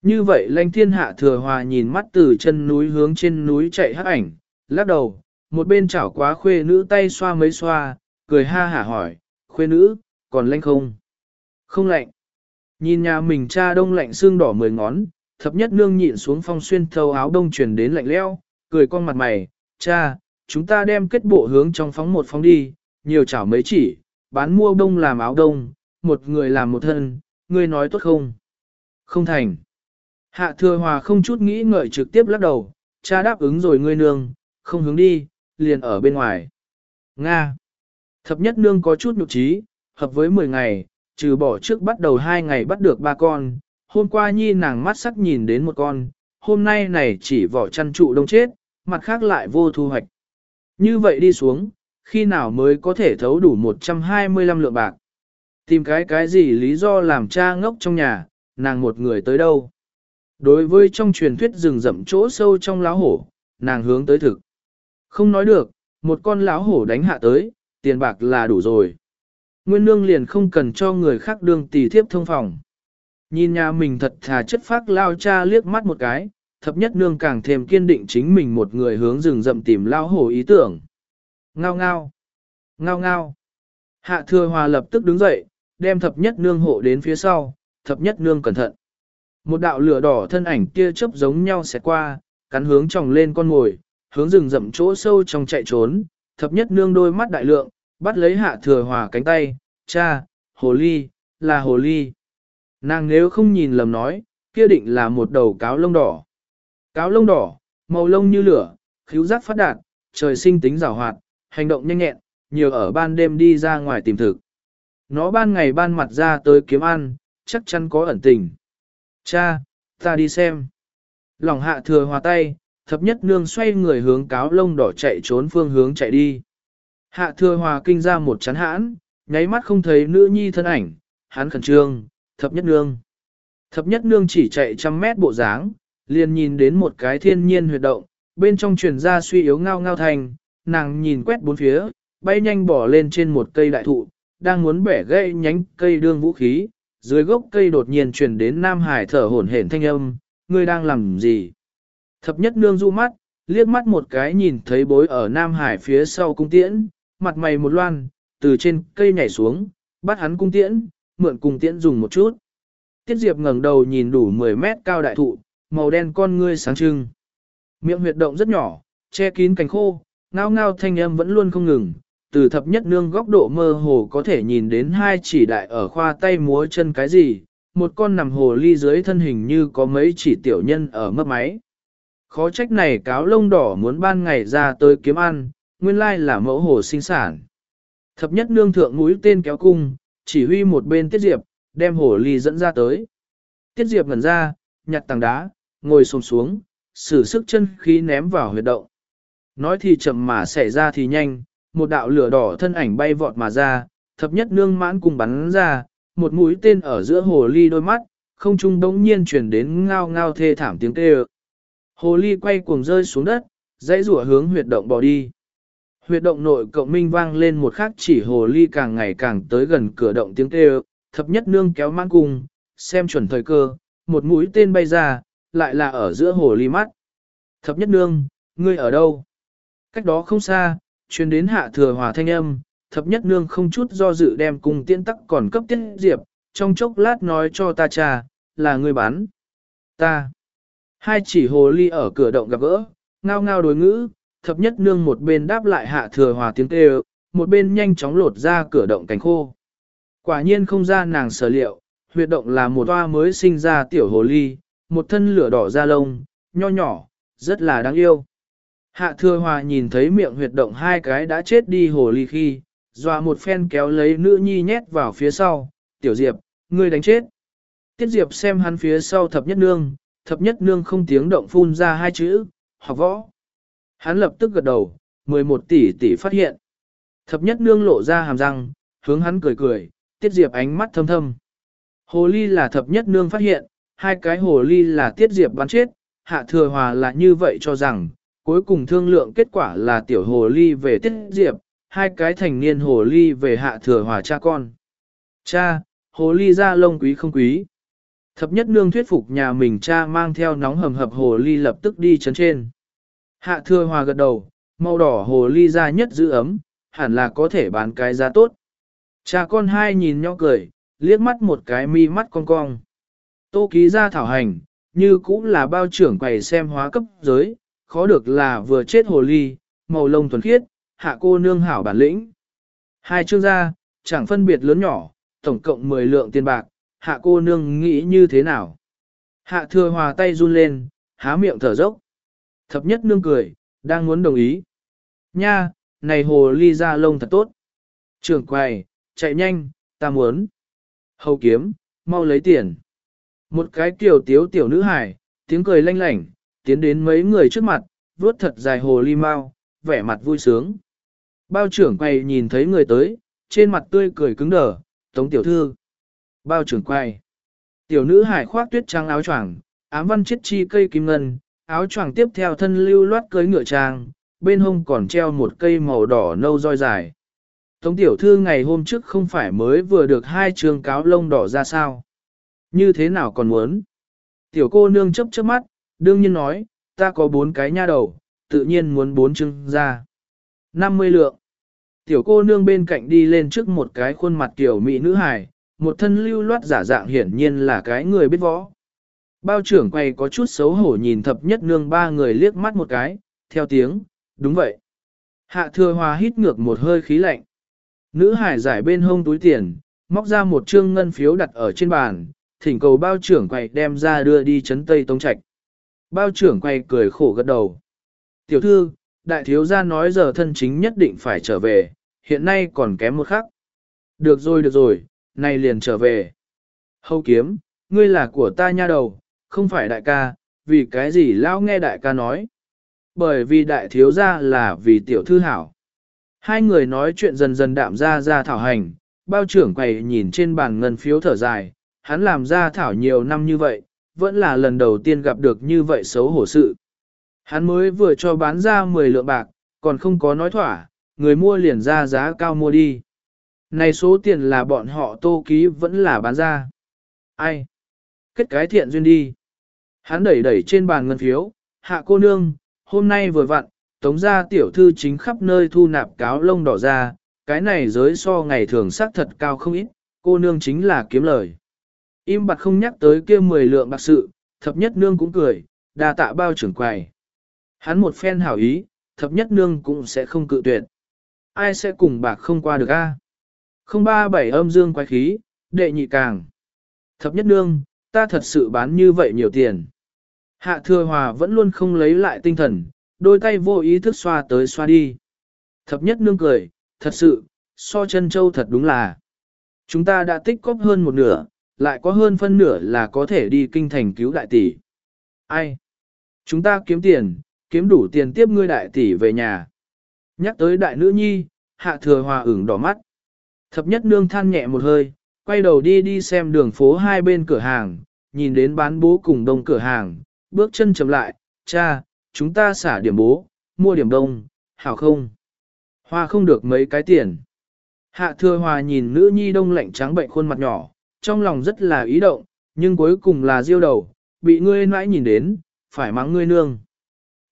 Như vậy lãnh thiên hạ thừa hòa nhìn mắt từ chân núi hướng trên núi chạy hắc ảnh, lắc đầu, một bên chảo quá khuê nữ tay xoa mấy xoa, cười ha hả hỏi, khuê nữ, còn lạnh không? Không lạnh. Nhìn nhà mình cha đông lạnh xương đỏ mười ngón, thập nhất nương nhịn xuống phong xuyên thâu áo đông truyền đến lạnh leo, cười con mặt mày, cha, chúng ta đem kết bộ hướng trong phóng một phóng đi, nhiều chảo mấy chỉ, bán mua đông làm áo đông, một người làm một thân, ngươi nói tốt không? Không thành. Hạ thừa hòa không chút nghĩ ngợi trực tiếp lắc đầu, cha đáp ứng rồi ngươi nương, không hướng đi, liền ở bên ngoài. Nga. Thập nhất nương có chút nhục trí, hợp với 10 ngày, trừ bỏ trước bắt đầu hai ngày bắt được ba con, hôm qua nhi nàng mắt sắc nhìn đến một con, hôm nay này chỉ vỏ chăn trụ đông chết, mặt khác lại vô thu hoạch. Như vậy đi xuống, khi nào mới có thể thấu đủ 125 lượng bạc. Tìm cái cái gì lý do làm cha ngốc trong nhà, nàng một người tới đâu. Đối với trong truyền thuyết rừng rậm chỗ sâu trong láo hổ, nàng hướng tới thực. Không nói được, một con lão hổ đánh hạ tới, tiền bạc là đủ rồi. Nguyên nương liền không cần cho người khác đương tỷ thiếp thông phòng. Nhìn nhà mình thật thà chất phác lao cha liếc mắt một cái, thập nhất nương càng thêm kiên định chính mình một người hướng rừng rậm tìm lao hổ ý tưởng. Ngao ngao, ngao ngao. Hạ thừa hòa lập tức đứng dậy, đem thập nhất nương hộ đến phía sau, thập nhất nương cẩn thận. Một đạo lửa đỏ thân ảnh kia chớp giống nhau sẽ qua, cắn hướng tròng lên con ngồi, hướng rừng rậm chỗ sâu trong chạy trốn, thập nhất nương đôi mắt đại lượng, bắt lấy hạ thừa hòa cánh tay, cha, hồ ly, là hồ ly. Nàng nếu không nhìn lầm nói, kia định là một đầu cáo lông đỏ. Cáo lông đỏ, màu lông như lửa, khíu giác phát đạt, trời sinh tính rào hoạt, hành động nhanh nhẹn, nhiều ở ban đêm đi ra ngoài tìm thực. Nó ban ngày ban mặt ra tới kiếm ăn, chắc chắn có ẩn tình. Cha, ta đi xem. Lòng hạ thừa hòa tay, thập nhất nương xoay người hướng cáo lông đỏ chạy trốn phương hướng chạy đi. Hạ thừa hòa kinh ra một chán hãn, nháy mắt không thấy nữ nhi thân ảnh, hắn khẩn trương, thập nhất nương. Thập nhất nương chỉ chạy trăm mét bộ dáng, liền nhìn đến một cái thiên nhiên huyệt động, bên trong truyền ra suy yếu ngao ngao thành, nàng nhìn quét bốn phía, bay nhanh bỏ lên trên một cây đại thụ, đang muốn bẻ gãy nhánh cây đương vũ khí, dưới gốc cây đột nhiên truyền đến Nam Hải thở hổn hển thanh âm, ngươi đang làm gì? Thập nhất nương du mắt, liếc mắt một cái nhìn thấy bối ở Nam Hải phía sau cung tiễn, mặt mày một loan, từ trên cây nhảy xuống, bắt hắn cung tiễn, mượn cung tiễn dùng một chút. Tiết Diệp ngẩng đầu nhìn đủ 10 mét cao đại thụ, màu đen con ngươi sáng trưng. Miệng huyệt động rất nhỏ, che kín cánh khô, ngao ngao thanh âm vẫn luôn không ngừng, từ thập nhất nương góc độ mơ hồ có thể nhìn đến hai chỉ đại ở khoa tay múa chân cái gì, một con nằm hồ ly dưới thân hình như có mấy chỉ tiểu nhân ở mấp máy. Khó trách này cáo lông đỏ muốn ban ngày ra tới kiếm ăn, nguyên lai là mẫu hồ sinh sản. Thập nhất nương thượng mũi tên kéo cung, chỉ huy một bên tiết diệp, đem hồ ly dẫn ra tới. Tiết diệp ngẩn ra, nhặt tảng đá, ngồi xuống xuống, sử sức chân khí ném vào huyệt động. Nói thì chậm mà xảy ra thì nhanh, một đạo lửa đỏ thân ảnh bay vọt mà ra, thập nhất nương mãn cùng bắn ra, một mũi tên ở giữa hồ ly đôi mắt, không trung đống nhiên chuyển đến ngao ngao thê thảm tiếng kêu. Hồ ly quay cuồng rơi xuống đất, dãy rủa hướng huyệt động bỏ đi. Huyệt động nội cộng minh vang lên một khắc chỉ hồ ly càng ngày càng tới gần cửa động tiếng kêu, thập nhất nương kéo mang cung, xem chuẩn thời cơ, một mũi tên bay ra, lại là ở giữa hồ ly mắt. Thập nhất nương, ngươi ở đâu? Cách đó không xa, truyền đến hạ thừa hòa thanh âm, thập nhất nương không chút do dự đem cung tiễn tắc còn cấp tiết diệp, trong chốc lát nói cho ta cha, là ngươi bán. Ta. Hai chỉ hồ ly ở cửa động gặp gỡ, ngao ngao đối ngữ, thập nhất nương một bên đáp lại hạ thừa hòa tiếng kêu, một bên nhanh chóng lột ra cửa động cánh khô. Quả nhiên không ra nàng sở liệu, huyệt động là một toa mới sinh ra tiểu hồ ly, một thân lửa đỏ da lông, nho nhỏ, rất là đáng yêu. Hạ thừa hòa nhìn thấy miệng huyệt động hai cái đã chết đi hồ ly khi, dọa một phen kéo lấy nữ nhi nhét vào phía sau, tiểu diệp, ngươi đánh chết. Tiết diệp xem hắn phía sau thập nhất nương, thập nhất nương không tiếng động phun ra hai chữ, học võ. Hắn lập tức gật đầu, 11 tỷ tỷ phát hiện. Thập nhất nương lộ ra hàm răng, hướng hắn cười cười, tiết diệp ánh mắt thâm thâm. Hồ ly là thập nhất nương phát hiện, hai cái hồ ly là tiết diệp bắn chết, hạ thừa hòa là như vậy cho rằng, cuối cùng thương lượng kết quả là tiểu hồ ly về tiết diệp, hai cái thành niên hồ ly về hạ thừa hòa cha con. Cha, hồ ly ra lông quý không quý. Thập nhất nương thuyết phục nhà mình cha mang theo nóng hầm hập hồ ly lập tức đi chấn trên. Hạ thừa hòa gật đầu, màu đỏ hồ ly ra nhất giữ ấm, hẳn là có thể bán cái giá tốt. Cha con hai nhìn nhau cười, liếc mắt một cái mi mắt cong cong. Tô ký ra thảo hành, như cũng là bao trưởng quầy xem hóa cấp giới, khó được là vừa chết hồ ly, màu lông thuần khiết, hạ cô nương hảo bản lĩnh. Hai chương gia, chẳng phân biệt lớn nhỏ, tổng cộng 10 lượng tiền bạc, hạ cô nương nghĩ như thế nào. Hạ thừa hòa tay run lên, há miệng thở dốc. Thập nhất nương cười, đang muốn đồng ý. Nha, này hồ ly ra lông thật tốt. Trường quầy, chạy nhanh, ta muốn. Hầu kiếm, mau lấy tiền. Một cái tiểu tiếu tiểu nữ hải, tiếng cười lanh lảnh, tiến đến mấy người trước mặt, vuốt thật dài hồ ly mau, vẻ mặt vui sướng. Bao trưởng quầy nhìn thấy người tới, trên mặt tươi cười cứng đờ, tống tiểu thư. Bao trưởng quầy Tiểu nữ hải khoác tuyết trắng áo choàng, ám văn chiết chi cây kim ngân, áo choàng tiếp theo thân lưu loát cưới ngựa trang, bên hông còn treo một cây màu đỏ nâu roi dài. Tống tiểu thư ngày hôm trước không phải mới vừa được hai trường cáo lông đỏ ra sao? Như thế nào còn muốn? Tiểu cô nương chấp chớp mắt, đương nhiên nói, ta có bốn cái nha đầu, tự nhiên muốn bốn trưng ra. 50 lượng. Tiểu cô nương bên cạnh đi lên trước một cái khuôn mặt tiểu mỹ nữ hài, một thân lưu loát giả dạng hiển nhiên là cái người biết võ. Bao trưởng quay có chút xấu hổ nhìn thập nhất nương ba người liếc mắt một cái, theo tiếng, đúng vậy. Hạ thừa hòa hít ngược một hơi khí lạnh. Nữ hải giải bên hông túi tiền, móc ra một trương ngân phiếu đặt ở trên bàn, thỉnh cầu bao trưởng quầy đem ra đưa đi chấn Tây Tông Trạch. Bao trưởng quay cười khổ gật đầu. Tiểu thư, đại thiếu gia nói giờ thân chính nhất định phải trở về, hiện nay còn kém một khắc. Được rồi được rồi, nay liền trở về. Hầu kiếm, ngươi là của ta nha đầu, không phải đại ca, vì cái gì lão nghe đại ca nói. Bởi vì đại thiếu gia là vì tiểu thư hảo. Hai người nói chuyện dần dần đạm ra ra thảo hành, bao trưởng quầy nhìn trên bàn ngân phiếu thở dài, hắn làm ra thảo nhiều năm như vậy, vẫn là lần đầu tiên gặp được như vậy xấu hổ sự. Hắn mới vừa cho bán ra 10 lượng bạc, còn không có nói thỏa, người mua liền ra giá cao mua đi. Này số tiền là bọn họ tô ký vẫn là bán ra. Ai? Kết cái thiện duyên đi. Hắn đẩy đẩy trên bàn ngân phiếu, hạ cô nương, hôm nay vừa vặn, tống gia tiểu thư chính khắp nơi thu nạp cáo lông đỏ ra, cái này giới so ngày thường xác thật cao không ít, cô nương chính là kiếm lời. Im bặt không nhắc tới kia 10 lượng bạc sự, thập nhất nương cũng cười, đa tạ bao trưởng quầy. Hắn một phen hảo ý, thập nhất nương cũng sẽ không cự tuyệt. Ai sẽ cùng bạc không qua được a? Không ba bảy âm dương quái khí, đệ nhị càng. Thập nhất nương, ta thật sự bán như vậy nhiều tiền. Hạ thừa hòa vẫn luôn không lấy lại tinh thần, đôi tay vô ý thức xoa tới xoa đi. Thập nhất nương cười, thật sự, so chân châu thật đúng là. Chúng ta đã tích cóp hơn một nửa, lại có hơn phân nửa là có thể đi kinh thành cứu đại tỷ. Ai? Chúng ta kiếm tiền, kiếm đủ tiền tiếp ngươi đại tỷ về nhà. Nhắc tới đại nữ nhi, hạ thừa hòa ửng đỏ mắt. Thập nhất nương than nhẹ một hơi, quay đầu đi đi xem đường phố hai bên cửa hàng, nhìn đến bán bố cùng đông cửa hàng, bước chân chậm lại, cha, chúng ta xả điểm bố, mua điểm đông, hảo không? Hoa không được mấy cái tiền. Hạ thừa hòa nhìn nữ nhi đông lạnh trắng bệnh khuôn mặt nhỏ, trong lòng rất là ý động, nhưng cuối cùng là diêu đầu, bị ngươi nãi nhìn đến, phải mắng ngươi nương.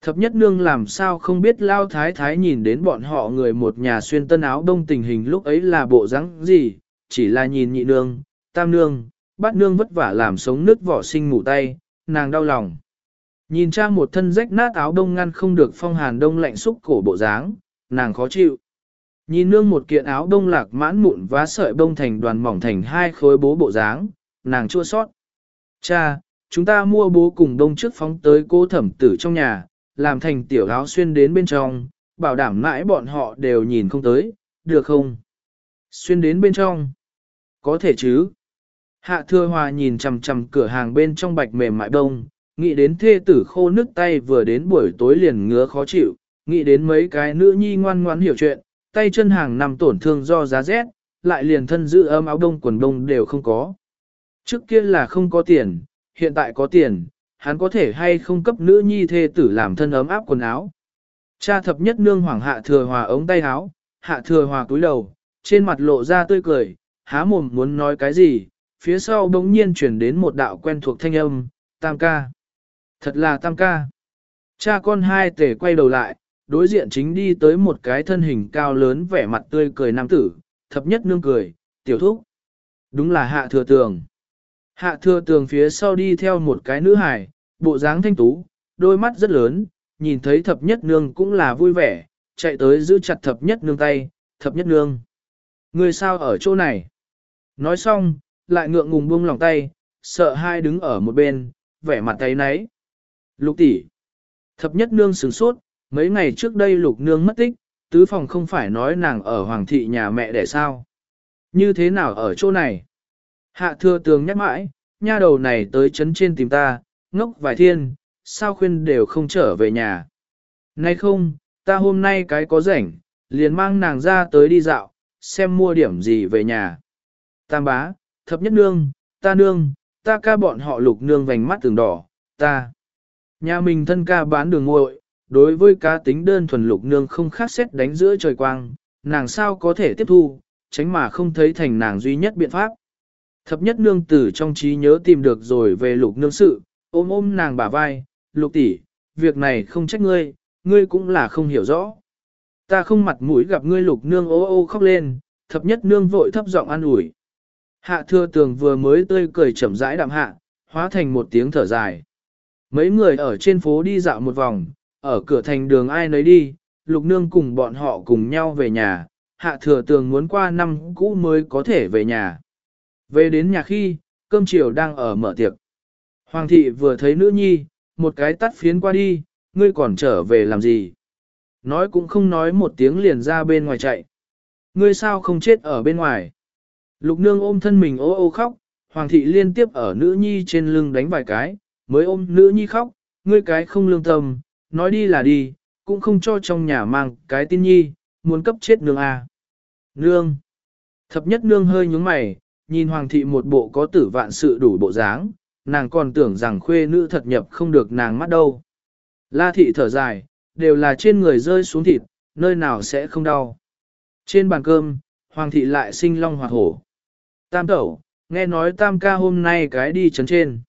Thập nhất nương làm sao không biết lao thái thái nhìn đến bọn họ người một nhà xuyên tân áo đông tình hình lúc ấy là bộ dáng gì, chỉ là nhìn nhị nương, tam nương, bát nương vất vả làm sống nước vỏ sinh ngủ tay, nàng đau lòng. Nhìn cha một thân rách nát áo đông ngăn không được phong hàn đông lạnh xúc cổ bộ dáng, nàng khó chịu. Nhìn nương một kiện áo đông lạc mãn mụn vá sợi bông thành đoàn mỏng thành hai khối bố bộ dáng, nàng chua sót. Cha, chúng ta mua bố cùng đông trước phóng tới cô thẩm tử trong nhà, làm thành tiểu áo xuyên đến bên trong, bảo đảm mãi bọn họ đều nhìn không tới, được không? Xuyên đến bên trong. Có thể chứ. Hạ thừa hòa nhìn chằm chằm cửa hàng bên trong bạch mềm mại đông, nghĩ đến thê tử khô nước tay vừa đến buổi tối liền ngứa khó chịu, nghĩ đến mấy cái nữ nhi ngoan ngoãn hiểu chuyện, tay chân hàng nằm tổn thương do giá rét, lại liền thân giữ ấm áo đông quần đông đều không có. Trước kia là không có tiền, hiện tại có tiền, hắn có thể hay không cấp nữ nhi thê tử làm thân ấm áp quần áo. Cha thập nhất nương hoàng hạ thừa hòa ống tay áo, hạ thừa hòa túi đầu, trên mặt lộ ra tươi cười, há mồm muốn nói cái gì, phía sau đống nhiên chuyển đến một đạo quen thuộc thanh âm, tam ca. Thật là tam ca. Cha con hai tể quay đầu lại, đối diện chính đi tới một cái thân hình cao lớn vẻ mặt tươi cười nam tử, thập nhất nương cười, tiểu thúc. Đúng là hạ thừa tường. Hạ thừa tường phía sau đi theo một cái nữ hải, bộ dáng thanh tú, đôi mắt rất lớn, nhìn thấy thập nhất nương cũng là vui vẻ, chạy tới giữ chặt thập nhất nương tay, thập nhất nương. Người sao ở chỗ này? Nói xong, lại ngượng ngùng buông lòng tay, sợ hai đứng ở một bên, vẻ mặt tay nấy. Lục tỷ, Thập nhất nương sửng sốt, mấy ngày trước đây lục nương mất tích, tứ phòng không phải nói nàng ở hoàng thị nhà mẹ để sao. Như thế nào ở chỗ này? Hạ thừa tường nhắc mãi, nha đầu này tới chấn trên tìm ta, ngốc vài thiên, sao khuyên đều không trở về nhà. Nay không, ta hôm nay cái có rảnh, liền mang nàng ra tới đi dạo, xem mua điểm gì về nhà. Tam bá, thập nhất nương, ta nương, ta ca bọn họ lục nương vành mắt từng đỏ, ta. Nhà mình thân ca bán đường ngội, đối với cá tính đơn thuần lục nương không khác xét đánh giữa trời quang, nàng sao có thể tiếp thu, tránh mà không thấy thành nàng duy nhất biện pháp. Thập nhất nương tử trong trí nhớ tìm được rồi về lục nương sự, ôm ôm nàng bả vai, lục tỷ, việc này không trách ngươi, ngươi cũng là không hiểu rõ. Ta không mặt mũi gặp ngươi lục nương ô ô khóc lên, thập nhất nương vội thấp giọng an ủi. Hạ thưa tường vừa mới tươi cười chậm rãi đạm hạ, hóa thành một tiếng thở dài. Mấy người ở trên phố đi dạo một vòng, ở cửa thành đường ai nấy đi, lục nương cùng bọn họ cùng nhau về nhà, hạ thừa tường muốn qua năm cũ mới có thể về nhà. Về đến nhà khi, cơm chiều đang ở mở tiệc. Hoàng thị vừa thấy nữ nhi, một cái tắt phiến qua đi, ngươi còn trở về làm gì? Nói cũng không nói một tiếng liền ra bên ngoài chạy. Ngươi sao không chết ở bên ngoài? Lục nương ôm thân mình ô ô khóc, hoàng thị liên tiếp ở nữ nhi trên lưng đánh vài cái, mới ôm nữ nhi khóc, ngươi cái không lương tâm, nói đi là đi, cũng không cho trong nhà mang cái tin nhi, muốn cấp chết nương à. Nương! Thập nhất nương hơi nhúng mày, nhìn hoàng thị một bộ có tử vạn sự đủ bộ dáng, nàng còn tưởng rằng khuê nữ thật nhập không được nàng mắt đâu. La thị thở dài, đều là trên người rơi xuống thịt, nơi nào sẽ không đau. Trên bàn cơm, hoàng thị lại sinh long hoạt hổ. Tam tẩu, nghe nói tam ca hôm nay cái đi chấn trên.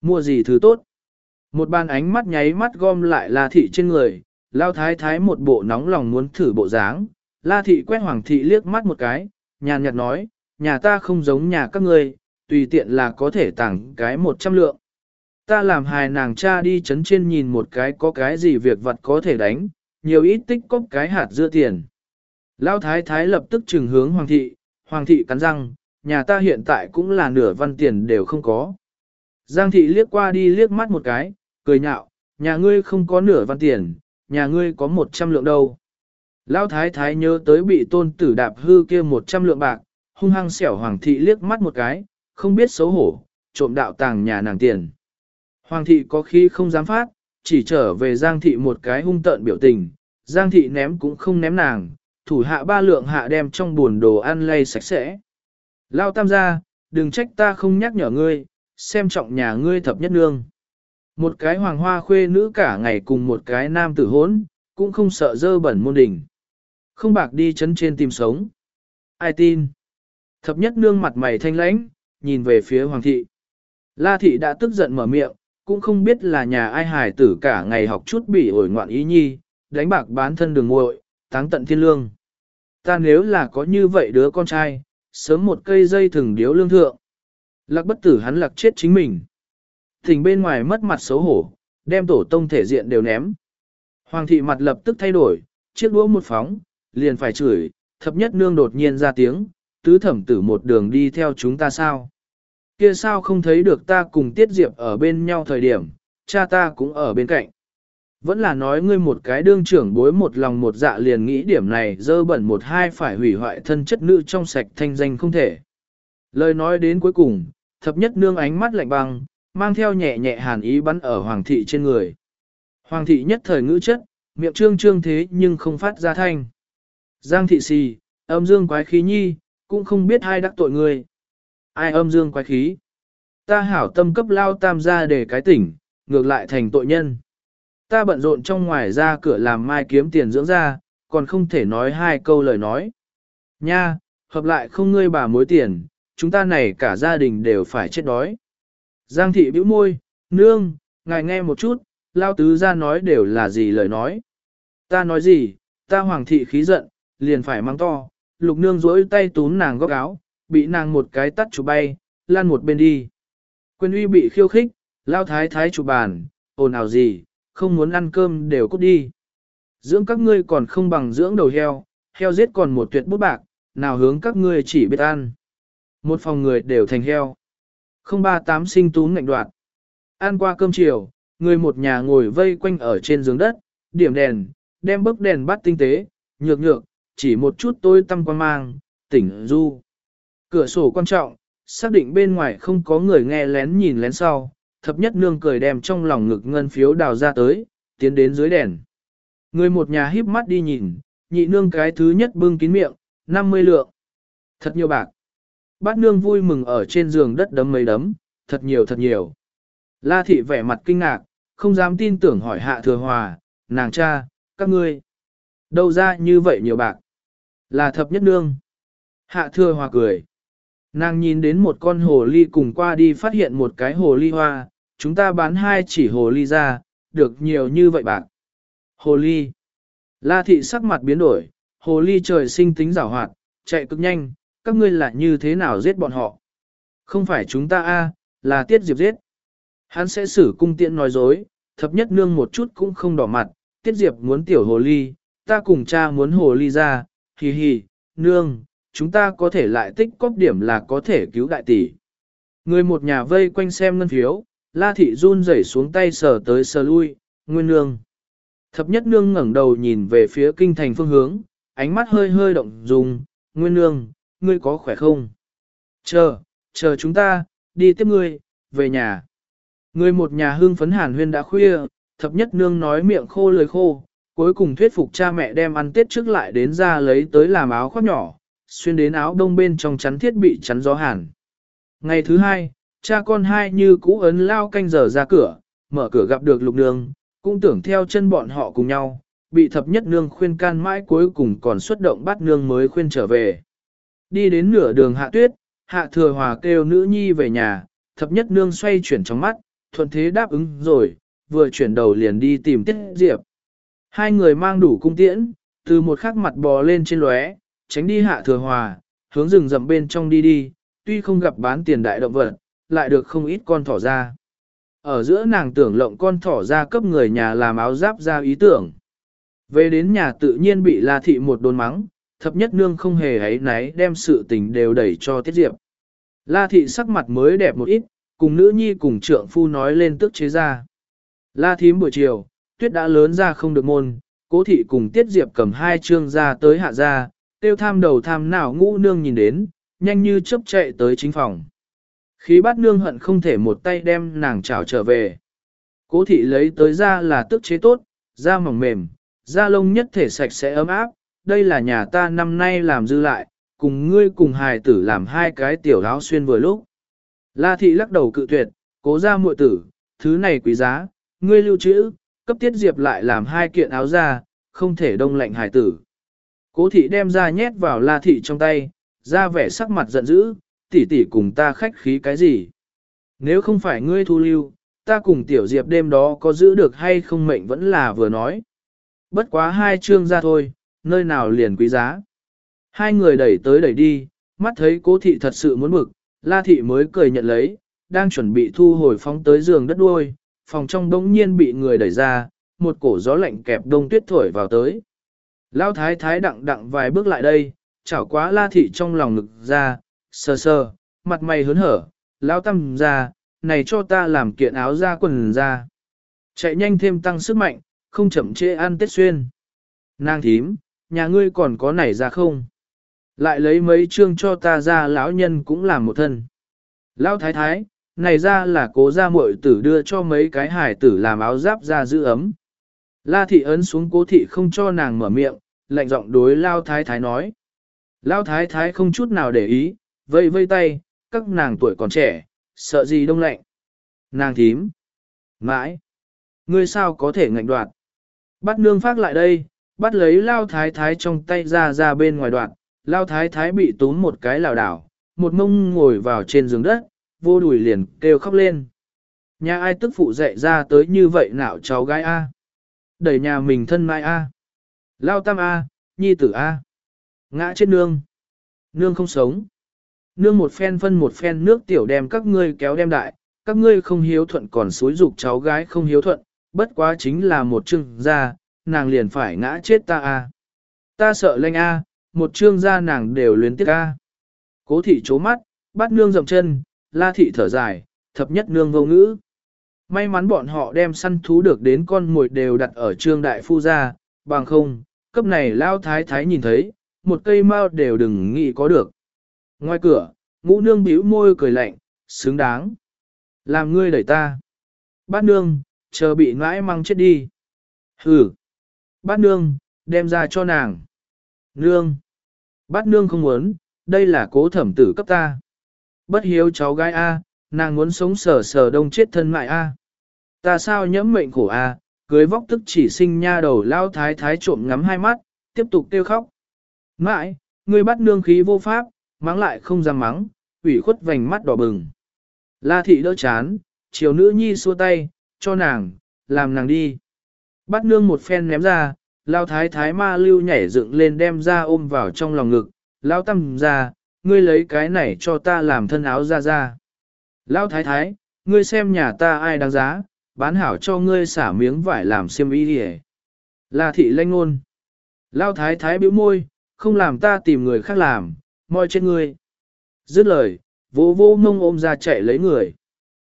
Mua gì thứ tốt? Một bàn ánh mắt nháy mắt gom lại la thị trên người, lao thái thái một bộ nóng lòng muốn thử bộ dáng. La thị quét hoàng thị liếc mắt một cái, nhàn nhạt nói, nhà ta không giống nhà các ngươi, tùy tiện là có thể tặng cái một trăm lượng. Ta làm hài nàng cha đi chấn trên nhìn một cái có cái gì việc vật có thể đánh, nhiều ít tích cóp cái hạt dưa tiền. lao thái thái lập tức trừng hướng hoàng thị, hoàng thị cắn răng, nhà ta hiện tại cũng là nửa văn tiền đều không có. Giang thị liếc qua đi liếc mắt một cái, cười nhạo, nhà ngươi không có nửa văn tiền, nhà ngươi có một trăm lượng đâu. Lão thái thái nhớ tới bị tôn tử đạp hư kia một trăm lượng bạc, hung hăng xẻo hoàng thị liếc mắt một cái, không biết xấu hổ, trộm đạo tàng nhà nàng tiền. Hoàng thị có khi không dám phát, chỉ trở về Giang thị một cái hung tợn biểu tình, Giang thị ném cũng không ném nàng, thủ hạ ba lượng hạ đem trong buồn đồ ăn lay sạch sẽ. Lao tam gia, đừng trách ta không nhắc nhở ngươi, xem trọng nhà ngươi thập nhất nương. Một cái hoàng hoa khuê nữ cả ngày cùng một cái nam tử hốn, cũng không sợ dơ bẩn môn đỉnh. Không bạc đi chấn trên tìm sống. Ai tin? Thập nhất nương mặt mày thanh lãnh, nhìn về phía hoàng thị. La thị đã tức giận mở miệng, cũng không biết là nhà ai hài tử cả ngày học chút bị ổi ngoạn ý nhi, đánh bạc bán thân đường nguội táng tận thiên lương. Ta nếu là có như vậy đứa con trai, sớm một cây dây thừng điếu lương thượng. Lạc bất tử hắn lạc chết chính mình. thình bên ngoài mất mặt xấu hổ, đem tổ tông thể diện đều ném. Hoàng thị mặt lập tức thay đổi, chiếc đũa một phóng, liền phải chửi, thập nhất nương đột nhiên ra tiếng, tứ thẩm tử một đường đi theo chúng ta sao? Kia sao không thấy được ta cùng Tiết Diệp ở bên nhau thời điểm, cha ta cũng ở bên cạnh. Vẫn là nói ngươi một cái đương trưởng bối một lòng một dạ liền nghĩ điểm này dơ bẩn một hai phải hủy hoại thân chất nữ trong sạch thanh danh không thể. Lời nói đến cuối cùng, thập nhất nương ánh mắt lạnh băng, mang theo nhẹ nhẹ hàn ý bắn ở hoàng thị trên người. Hoàng thị nhất thời ngữ chất, miệng trương trương thế nhưng không phát ra thanh. Giang thị xì, âm dương quái khí nhi, cũng không biết ai đắc tội người. Ai âm dương quái khí. Ta hảo tâm cấp lao tam gia để cái tỉnh, ngược lại thành tội nhân. Ta bận rộn trong ngoài ra cửa làm mai kiếm tiền dưỡng ra, còn không thể nói hai câu lời nói. Nha, hợp lại không ngươi bà mối tiền, chúng ta này cả gia đình đều phải chết đói. Giang thị bĩu môi, nương, ngài nghe một chút, lao tứ ra nói đều là gì lời nói. Ta nói gì, ta hoàng thị khí giận, liền phải mang to, lục nương rỗi tay túm nàng góc áo, bị nàng một cái tắt chụp bay, lan một bên đi. Quyền uy bị khiêu khích, lao thái thái chụp bàn, ồn ào gì, không muốn ăn cơm đều cút đi. Dưỡng các ngươi còn không bằng dưỡng đầu heo, heo giết còn một tuyệt bút bạc, nào hướng các ngươi chỉ biết ăn. Một phòng người đều thành heo. Không ba tám sinh tú ngạnh đoạt. Ăn qua cơm chiều, người một nhà ngồi vây quanh ở trên giường đất, điểm đèn, đem bức đèn bắt tinh tế, nhược nhược, chỉ một chút tôi tâm quan mang, tỉnh du. Cửa sổ quan trọng, xác định bên ngoài không có người nghe lén nhìn lén sau, thập nhất nương cười đem trong lòng ngực ngân phiếu đào ra tới, tiến đến dưới đèn. Người một nhà híp mắt đi nhìn, nhị nương cái thứ nhất bưng kín miệng, 50 lượng. Thật nhiều bạc. Bát nương vui mừng ở trên giường đất đấm mấy đấm, thật nhiều thật nhiều. La thị vẻ mặt kinh ngạc, không dám tin tưởng hỏi hạ thừa hòa, nàng cha, các ngươi. Đâu ra như vậy nhiều bạc? Là thập nhất nương. Hạ thừa hòa cười. Nàng nhìn đến một con hồ ly cùng qua đi phát hiện một cái hồ ly hoa, chúng ta bán hai chỉ hồ ly ra, được nhiều như vậy bạc. Hồ ly. La thị sắc mặt biến đổi, hồ ly trời sinh tính giảo hoạt, chạy cực nhanh, các ngươi là như thế nào giết bọn họ? Không phải chúng ta a, là tiết diệp giết. Hắn sẽ xử cung tiện nói dối, thập nhất nương một chút cũng không đỏ mặt, tiết diệp muốn tiểu hồ ly, ta cùng cha muốn hồ ly ra, hì hì, nương, chúng ta có thể lại tích cóp điểm là có thể cứu đại tỷ. Người một nhà vây quanh xem ngân phiếu, la thị run rẩy xuống tay sờ tới sờ lui, nguyên nương. Thập nhất nương ngẩng đầu nhìn về phía kinh thành phương hướng, ánh mắt hơi hơi động dùng, nguyên nương, ngươi có khỏe không? Chờ, chờ chúng ta, đi tiếp ngươi, về nhà. Người một nhà hương phấn hàn huyên đã khuya, thập nhất nương nói miệng khô lời khô, cuối cùng thuyết phục cha mẹ đem ăn tết trước lại đến ra lấy tới làm áo khoác nhỏ, xuyên đến áo đông bên trong chắn thiết bị chắn gió hàn. Ngày thứ hai, cha con hai như cũ ấn lao canh giờ ra cửa, mở cửa gặp được lục nương, cũng tưởng theo chân bọn họ cùng nhau, bị thập nhất nương khuyên can mãi cuối cùng còn xuất động bắt nương mới khuyên trở về. Đi đến nửa đường hạ tuyết, hạ thừa hòa kêu nữ nhi về nhà, thập nhất nương xoay chuyển trong mắt, thuận thế đáp ứng rồi, vừa chuyển đầu liền đi tìm tiết diệp. Hai người mang đủ cung tiễn, từ một khắc mặt bò lên trên lóe, tránh đi hạ thừa hòa, hướng rừng rậm bên trong đi đi, tuy không gặp bán tiền đại động vật, lại được không ít con thỏ ra. Ở giữa nàng tưởng lộng con thỏ ra cấp người nhà làm áo giáp ra ý tưởng. Về đến nhà tự nhiên bị La Thị một đồn mắng, thập nhất nương không hề ấy náy đem sự tình đều đẩy cho Tiết Diệp. La Thị sắc mặt mới đẹp một ít, cùng nữ nhi cùng trượng phu nói lên tức chế ra. La thím buổi chiều, tuyết đã lớn ra không được môn, cố thị cùng Tiết Diệp cầm hai chương ra tới hạ ra, tiêu tham đầu tham nào ngũ nương nhìn đến, nhanh như chớp chạy tới chính phòng. Khí bát nương hận không thể một tay đem nàng chảo trở về. Cố thị lấy tới ra là tức chế tốt, da mỏng mềm, da lông nhất thể sạch sẽ ấm áp, đây là nhà ta năm nay làm dư lại, cùng ngươi cùng hài tử làm hai cái tiểu áo xuyên vừa lúc. La thị lắc đầu cự tuyệt, cố ra muội tử, thứ này quý giá, ngươi lưu trữ, cấp tiết diệp lại làm hai kiện áo ra, không thể đông lạnh hài tử. Cố thị đem ra nhét vào la thị trong tay, ra vẻ sắc mặt giận dữ, tỷ tỷ cùng ta khách khí cái gì. Nếu không phải ngươi thu lưu, ta cùng tiểu diệp đêm đó có giữ được hay không mệnh vẫn là vừa nói. Bất quá hai chương ra thôi, nơi nào liền quý giá. Hai người đẩy tới đẩy đi, mắt thấy cố thị thật sự muốn bực, la thị mới cười nhận lấy, đang chuẩn bị thu hồi phóng tới giường đất đuôi, phòng trong đông nhiên bị người đẩy ra, một cổ gió lạnh kẹp đông tuyết thổi vào tới. Lao thái thái đặng đặng vài bước lại đây, chảo quá la thị trong lòng ngực ra, sờ sờ, mặt mày hớn hở, lao tâm ra, này cho ta làm kiện áo ra quần ra. Chạy nhanh thêm tăng sức mạnh, không chậm trễ ăn tết xuyên. Nàng thím, nhà ngươi còn có nảy ra không? Lại lấy mấy chương cho ta ra lão nhân cũng làm một thân. Lão thái thái, này ra là cố gia muội tử đưa cho mấy cái hải tử làm áo giáp ra giữ ấm. La thị ấn xuống cố thị không cho nàng mở miệng, lạnh giọng đối lao thái thái nói. Lao thái thái không chút nào để ý, vây vây tay, các nàng tuổi còn trẻ, sợ gì đông lạnh. Nàng thím. Mãi. Ngươi sao có thể ngạnh đoạt. Bắt nương phát lại đây, bắt lấy lao thái thái trong tay ra ra bên ngoài đoạn, lao thái thái bị tún một cái lảo đảo, một mông ngồi vào trên giường đất, vô đùi liền kêu khóc lên. Nhà ai tức phụ dạy ra tới như vậy nào cháu gái A. Đẩy nhà mình thân mai A. Lao tam A, nhi tử A. Ngã chết nương. Nương không sống. Nương một phen phân một phen nước tiểu đem các ngươi kéo đem đại, các ngươi không hiếu thuận còn xúi dục cháu gái không hiếu thuận, bất quá chính là một chừng ra, nàng liền phải ngã chết ta a. Ta sợ lanh a, một chương ra nàng đều luyến tiếc a. Cố thị chố mắt, bắt nương dậm chân, la thị thở dài, thập nhất nương vô ngữ. May mắn bọn họ đem săn thú được đến con mồi đều đặt ở trương đại phu ra, bằng không, cấp này lao thái thái nhìn thấy, một cây mao đều đừng nghĩ có được. Ngoài cửa, ngũ nương bĩu môi cười lạnh, xứng đáng. Làm ngươi đẩy ta. Bát nương, chờ bị nãi măng chết đi. Hừ. Bát nương, đem ra cho nàng. Nương. Bát nương không muốn, đây là cố thẩm tử cấp ta. Bất hiếu cháu gái A, nàng muốn sống sờ sờ đông chết thân mại A. Ta sao nhẫm mệnh khổ A, cưới vóc tức chỉ sinh nha đầu lao thái thái trộm ngắm hai mắt, tiếp tục kêu khóc. Mãi, người bắt nương khí vô pháp, mắng lại không dám mắng, ủy khuất vành mắt đỏ bừng. La thị đỡ chán, chiều nữ nhi xua tay, cho nàng, làm nàng đi. Bắt nương một phen ném ra, lao thái thái ma lưu nhảy dựng lên đem ra ôm vào trong lòng ngực, lao tâm ra, ngươi lấy cái này cho ta làm thân áo ra ra. Lao thái thái, ngươi xem nhà ta ai đáng giá, bán hảo cho ngươi xả miếng vải làm xiêm y đi La thị lanh ngôn. Lao thái thái bĩu môi, không làm ta tìm người khác làm, moi trên ngươi. Dứt lời, vô vô mông ôm ra chạy lấy người.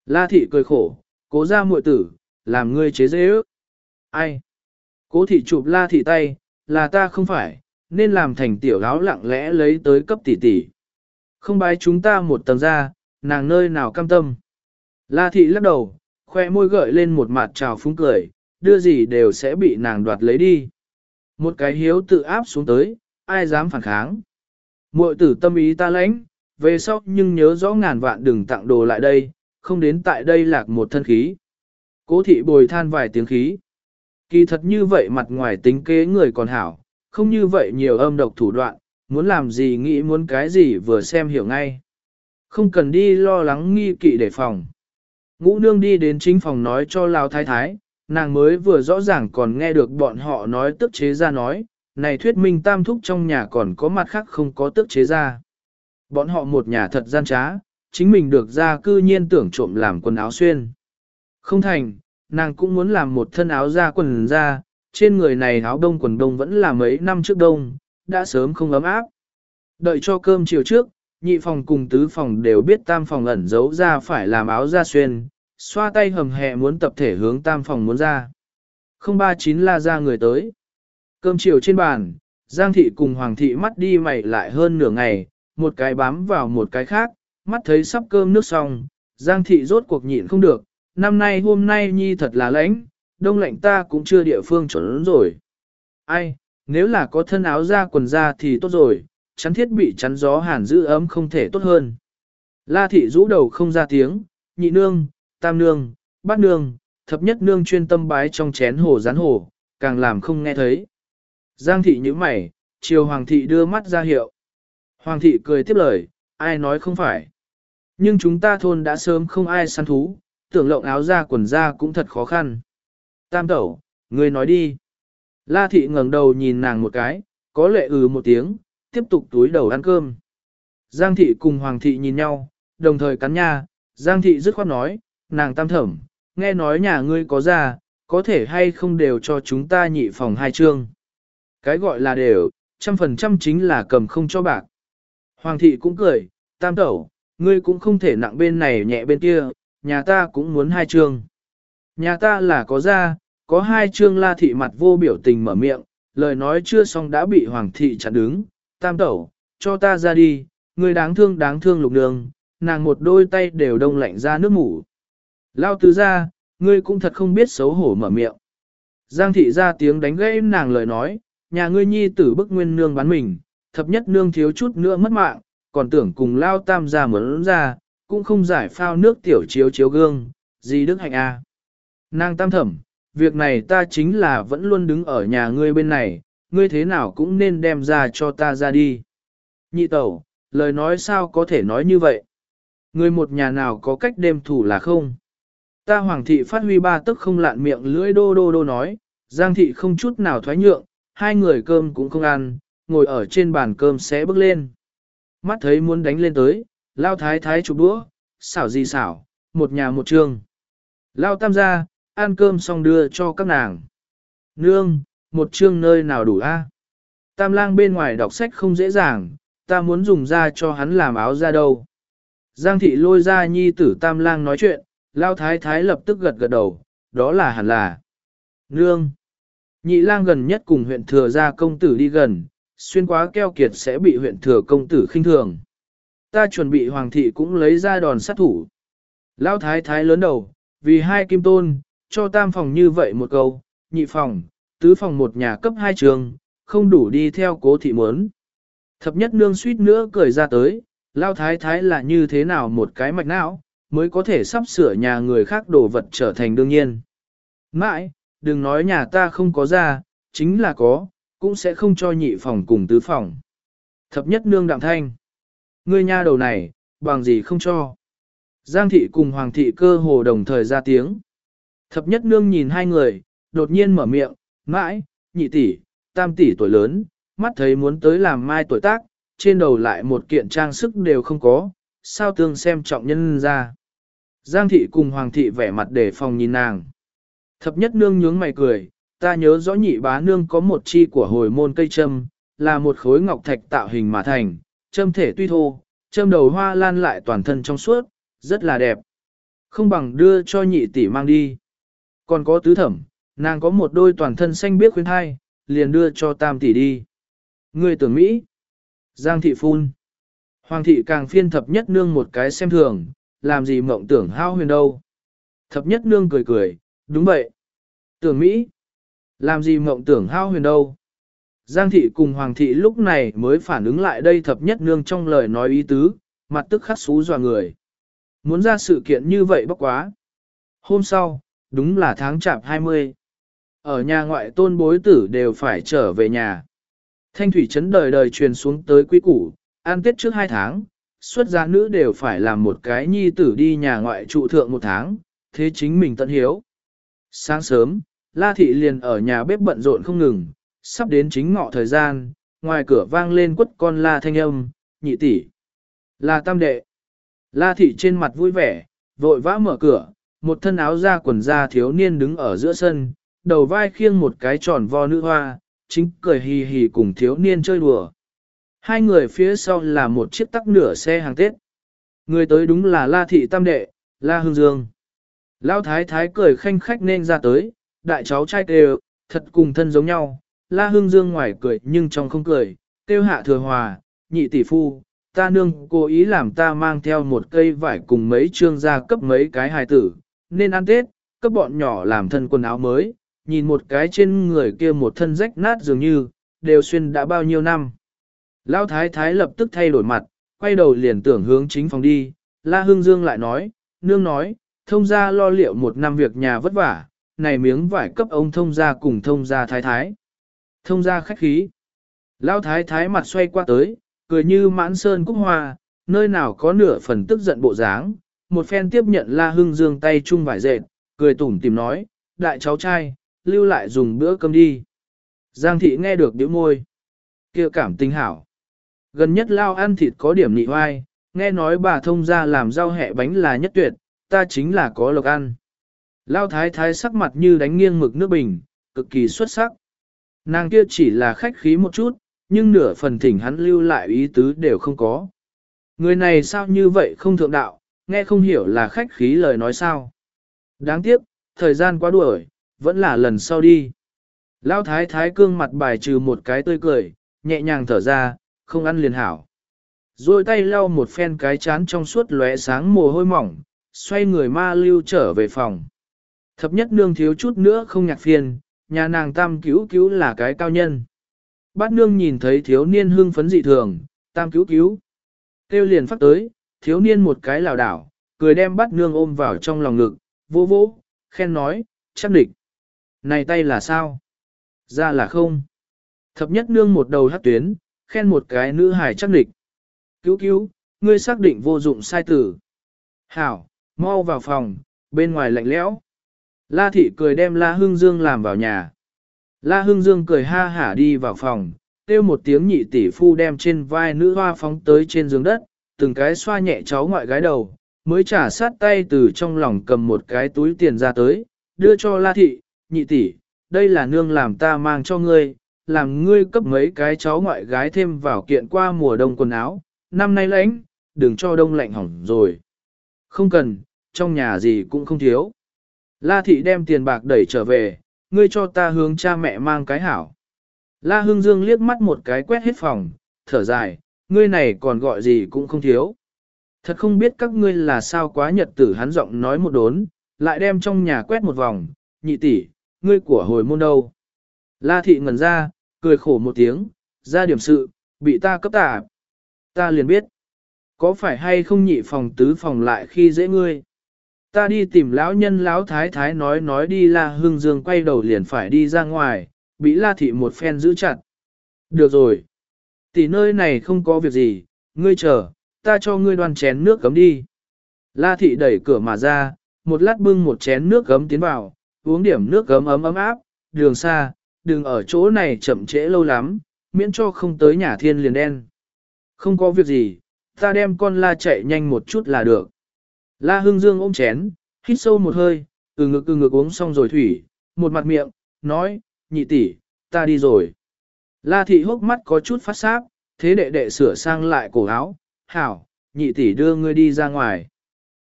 La thị cười khổ, cố ra muội tử, làm ngươi chế dễ ước. Ai? Cố thị chụp la thị tay, là ta không phải, nên làm thành tiểu áo lặng lẽ lấy tới cấp tỷ tỷ. Không bái chúng ta một tầng ra, nàng nơi nào cam tâm. La thị lắc đầu, khoe môi gợi lên một mặt trào phúng cười, đưa gì đều sẽ bị nàng đoạt lấy đi. Một cái hiếu tự áp xuống tới, ai dám phản kháng. Muội tử tâm ý ta lãnh, về sau nhưng nhớ rõ ngàn vạn đừng tặng đồ lại đây, không đến tại đây lạc một thân khí. Cố thị bồi than vài tiếng khí. Kỳ thật như vậy mặt ngoài tính kế người còn hảo, không như vậy nhiều âm độc thủ đoạn, muốn làm gì nghĩ muốn cái gì vừa xem hiểu ngay. Không cần đi lo lắng nghi kỵ để phòng. Ngũ nương đi đến chính phòng nói cho Lao Thái Thái, nàng mới vừa rõ ràng còn nghe được bọn họ nói tức chế ra nói, này thuyết minh tam thúc trong nhà còn có mặt khác không có tức chế ra. Bọn họ một nhà thật gian trá, chính mình được ra cư nhiên tưởng trộm làm quần áo xuyên. Không thành, nàng cũng muốn làm một thân áo da quần da, trên người này áo đông quần đông vẫn là mấy năm trước đông, đã sớm không ấm áp. Đợi cho cơm chiều trước, nhị phòng cùng tứ phòng đều biết tam phòng ẩn giấu ra phải làm áo da xuyên, xoa tay hầm hẹ muốn tập thể hướng tam phòng muốn ra. Không ba chín la ra người tới. Cơm chiều trên bàn, Giang thị cùng Hoàng thị mắt đi mày lại hơn nửa ngày, một cái bám vào một cái khác, mắt thấy sắp cơm nước xong, Giang thị rốt cuộc nhịn không được, năm nay hôm nay nhi thật là lãnh, đông lạnh ta cũng chưa địa phương chuẩn rồi. Ai, nếu là có thân áo da quần da thì tốt rồi, chắn thiết bị chắn gió hàn giữ ấm không thể tốt hơn. La thị rũ đầu không ra tiếng, nhị nương, tam nương, bát nương, thập nhất nương chuyên tâm bái trong chén hồ rán hồ, càng làm không nghe thấy. Giang thị như mày, chiều hoàng thị đưa mắt ra hiệu. Hoàng thị cười tiếp lời, ai nói không phải. Nhưng chúng ta thôn đã sớm không ai săn thú, tưởng lộng áo ra quần ra cũng thật khó khăn. Tam tẩu, ngươi nói đi. La thị ngẩng đầu nhìn nàng một cái, có lệ ừ một tiếng, tiếp tục túi đầu ăn cơm. Giang thị cùng hoàng thị nhìn nhau, đồng thời cắn nha, Giang thị dứt khoát nói, nàng tam thẩm, nghe nói nhà ngươi có ra, có thể hay không đều cho chúng ta nhị phòng hai chương. Cái gọi là đều, trăm phần trăm chính là cầm không cho bạc. Hoàng thị cũng cười, tam tẩu, ngươi cũng không thể nặng bên này nhẹ bên kia, nhà ta cũng muốn hai chương. Nhà ta là có ra, có hai chương la thị mặt vô biểu tình mở miệng, lời nói chưa xong đã bị hoàng thị chặn đứng, tam tẩu, cho ta ra đi, Người đáng thương đáng thương lục đường, nàng một đôi tay đều đông lạnh ra nước mủ. Lao tứ ra, ngươi cũng thật không biết xấu hổ mở miệng. Giang thị ra tiếng đánh gãy nàng lời nói, nhà ngươi nhi tử bức nguyên nương bán mình, thập nhất nương thiếu chút nữa mất mạng, còn tưởng cùng lao tam ra mớn ra, cũng không giải phao nước tiểu chiếu chiếu gương, gì đức hạnh a. À. Nàng tam thẩm, việc này ta chính là vẫn luôn đứng ở nhà ngươi bên này, ngươi thế nào cũng nên đem ra cho ta ra đi. Nhị tẩu, lời nói sao có thể nói như vậy? Ngươi một nhà nào có cách đem thủ là không? Ta hoàng thị phát huy ba tức không lạn miệng lưỡi đô đô đô nói, giang thị không chút nào thoái nhượng, hai người cơm cũng không ăn, ngồi ở trên bàn cơm sẽ bước lên. Mắt thấy muốn đánh lên tới, lao thái thái chụp đũa, xảo gì xảo, một nhà một trường. Lao tam gia, ăn cơm xong đưa cho các nàng. Nương, một chương nơi nào đủ a? À? Tam lang bên ngoài đọc sách không dễ dàng, ta muốn dùng ra cho hắn làm áo ra đâu. Giang thị lôi ra nhi tử tam lang nói chuyện, lao thái thái lập tức gật gật đầu, đó là hẳn là. Nương. Nhị lang gần nhất cùng huyện thừa ra công tử đi gần, xuyên quá keo kiệt sẽ bị huyện thừa công tử khinh thường. Ta chuẩn bị hoàng thị cũng lấy ra đòn sát thủ. Lão thái thái lớn đầu, vì hai kim tôn, cho tam phòng như vậy một câu, nhị phòng, tứ phòng một nhà cấp hai trường, không đủ đi theo cố thị muốn. Thập nhất nương suýt nữa cười ra tới, lao thái thái là như thế nào một cái mạch não, mới có thể sắp sửa nhà người khác đồ vật trở thành đương nhiên. Mãi, đừng nói nhà ta không có ra, chính là có, cũng sẽ không cho nhị phòng cùng tứ phòng. Thập nhất nương đạm thanh. Ngươi nha đầu này, bằng gì không cho. Giang thị cùng hoàng thị cơ hồ đồng thời ra tiếng. Thập nhất nương nhìn hai người, đột nhiên mở miệng, mãi, nhị tỷ, tam tỷ tuổi lớn, mắt thấy muốn tới làm mai tuổi tác, trên đầu lại một kiện trang sức đều không có, sao tương xem trọng nhân ra. Giang thị cùng hoàng thị vẻ mặt để phòng nhìn nàng. Thập nhất nương nhướng mày cười, ta nhớ rõ nhị bá nương có một chi của hồi môn cây châm, là một khối ngọc thạch tạo hình mà thành, châm thể tuy thô, châm đầu hoa lan lại toàn thân trong suốt, rất là đẹp. Không bằng đưa cho nhị tỷ mang đi. Còn có tứ thẩm, nàng có một đôi toàn thân xanh biếc khuyên thai, liền đưa cho tam tỷ đi. Người tưởng Mỹ. Giang thị phun. Hoàng thị càng phiên thập nhất nương một cái xem thường, làm gì mộng tưởng hao huyền đâu. Thập nhất nương cười cười, đúng vậy. Tưởng Mỹ. Làm gì mộng tưởng hao huyền đâu. Giang thị cùng Hoàng thị lúc này mới phản ứng lại đây thập nhất nương trong lời nói ý tứ, mặt tức khắc xú dò người. Muốn ra sự kiện như vậy bốc quá. Hôm sau, đúng là tháng chạp 20. Ở nhà ngoại tôn bối tử đều phải trở về nhà. Thanh thủy chấn đời đời truyền xuống tới quý củ, an tết trước hai tháng, xuất gia nữ đều phải làm một cái nhi tử đi nhà ngoại trụ thượng một tháng, thế chính mình tận hiếu. Sáng sớm, La Thị liền ở nhà bếp bận rộn không ngừng, sắp đến chính ngọ thời gian, ngoài cửa vang lên quất con La thanh âm, nhị tỷ, là tam đệ. La Thị trên mặt vui vẻ, vội vã mở cửa, một thân áo da quần da thiếu niên đứng ở giữa sân, đầu vai khiêng một cái tròn vo nữ hoa, chính cười hì hì cùng thiếu niên chơi đùa. Hai người phía sau là một chiếc tắc nửa xe hàng Tết. Người tới đúng là La Thị Tam Đệ, La Hương Dương. Lão Thái Thái cười khanh khách nên ra tới, đại cháu trai đều, thật cùng thân giống nhau. La Hương Dương ngoài cười nhưng trong không cười, tiêu hạ thừa hòa, nhị tỷ phu, ta nương cố ý làm ta mang theo một cây vải cùng mấy trương gia cấp mấy cái hài tử, nên ăn Tết, cấp bọn nhỏ làm thân quần áo mới, nhìn một cái trên người kia một thân rách nát dường như, đều xuyên đã bao nhiêu năm. Lão thái thái lập tức thay đổi mặt, quay đầu liền tưởng hướng chính phòng đi, La Hương Dương lại nói, nương nói, thông gia lo liệu một năm việc nhà vất vả, này miếng vải cấp ông thông gia cùng thông gia thái thái. Thông gia khách khí. Lão thái thái mặt xoay qua tới, cười như mãn sơn cúc hoa, nơi nào có nửa phần tức giận bộ dáng, một phen tiếp nhận La Hưng Dương tay chung vải dệt, cười tủm tìm nói, đại cháu trai, lưu lại dùng bữa cơm đi. Giang thị nghe được điếu môi. kia cảm tình hảo. Gần nhất lao ăn thịt có điểm nị hoai, nghe nói bà thông ra làm rau hẹ bánh là nhất tuyệt, ta chính là có lộc ăn. Lao thái thái sắc mặt như đánh nghiêng mực nước bình, cực kỳ xuất sắc. Nàng kia chỉ là khách khí một chút, nhưng nửa phần thỉnh hắn lưu lại ý tứ đều không có. Người này sao như vậy không thượng đạo, nghe không hiểu là khách khí lời nói sao. Đáng tiếc, thời gian quá đuổi, vẫn là lần sau đi. Lao thái thái cương mặt bài trừ một cái tươi cười, nhẹ nhàng thở ra, không ăn liền hảo. Rồi tay lau một phen cái chán trong suốt lóe sáng mồ hôi mỏng, xoay người ma lưu trở về phòng. Thập nhất nương thiếu chút nữa không nhạc phiền, nhà nàng tam cứu cứu là cái cao nhân. Bát nương nhìn thấy thiếu niên hưng phấn dị thường, tam cứu cứu. Kêu liền phát tới, thiếu niên một cái lảo đảo, cười đem bát nương ôm vào trong lòng ngực, vô vô, khen nói, chắc địch. Này tay là sao? Ra là không. Thập nhất nương một đầu hát tuyến, khen một cái nữ hài chắc địch. Cứu cứu, ngươi xác định vô dụng sai tử. Hảo, mau vào phòng, bên ngoài lạnh lẽo. La thị cười đem La Hưng Dương làm vào nhà. La Hưng Dương cười ha hả đi vào phòng, kêu một tiếng nhị tỷ phu đem trên vai nữ hoa phóng tới trên giường đất, từng cái xoa nhẹ cháu ngoại gái đầu, mới trả sát tay từ trong lòng cầm một cái túi tiền ra tới, đưa cho La thị, nhị tỷ, đây là nương làm ta mang cho ngươi, làm ngươi cấp mấy cái cháu ngoại gái thêm vào kiện qua mùa đông quần áo, năm nay lạnh, đừng cho đông lạnh hỏng rồi. Không cần, trong nhà gì cũng không thiếu. La thị đem tiền bạc đẩy trở về, ngươi cho ta hướng cha mẹ mang cái hảo. La Hưng Dương liếc mắt một cái quét hết phòng, thở dài, ngươi này còn gọi gì cũng không thiếu. Thật không biết các ngươi là sao quá nhật tử hắn giọng nói một đốn, lại đem trong nhà quét một vòng, nhị tỷ, ngươi của hồi môn đâu. La thị ngẩn ra, cười khổ một tiếng, ra điểm sự, bị ta cấp tả. Ta liền biết, có phải hay không nhị phòng tứ phòng lại khi dễ ngươi. Ta đi tìm lão nhân lão thái thái nói nói đi La Hưng Dương quay đầu liền phải đi ra ngoài, bị La thị một phen giữ chặt. Được rồi. Tỷ nơi này không có việc gì, ngươi chờ, ta cho ngươi đoan chén nước cấm đi. La thị đẩy cửa mà ra, một lát bưng một chén nước cấm tiến vào, uống điểm nước cấm ấm ấm áp, đường xa, đừng ở chỗ này chậm trễ lâu lắm, miễn cho không tới nhà thiên liền đen. Không có việc gì, ta đem con la chạy nhanh một chút là được. La Hưng Dương ôm chén, hít sâu một hơi, từ ngực từ ngực uống xong rồi thủy, một mặt miệng, nói, nhị tỷ, ta đi rồi. La thị hốc mắt có chút phát sáp, thế đệ đệ sửa sang lại cổ áo, hảo, nhị tỷ đưa ngươi đi ra ngoài.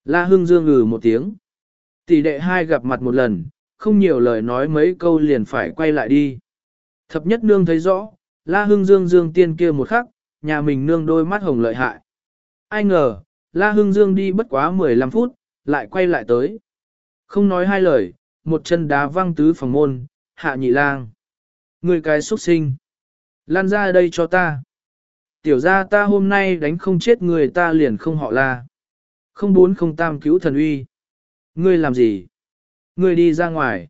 La Hưng Dương ngừ một tiếng. Tỷ đệ hai gặp mặt một lần, không nhiều lời nói mấy câu liền phải quay lại đi. Thập nhất nương thấy rõ, La Hưng Dương Dương tiên kia một khắc, nhà mình nương đôi mắt hồng lợi hại. Ai ngờ, La Hưng Dương đi bất quá 15 phút, lại quay lại tới. Không nói hai lời, một chân đá văng tứ phòng môn, hạ nhị lang. Người cái xuất sinh. Lan ra đây cho ta. Tiểu ra ta hôm nay đánh không chết người ta liền không họ la. Không bốn không tam cứu thần uy. Ngươi làm gì? Ngươi đi ra ngoài.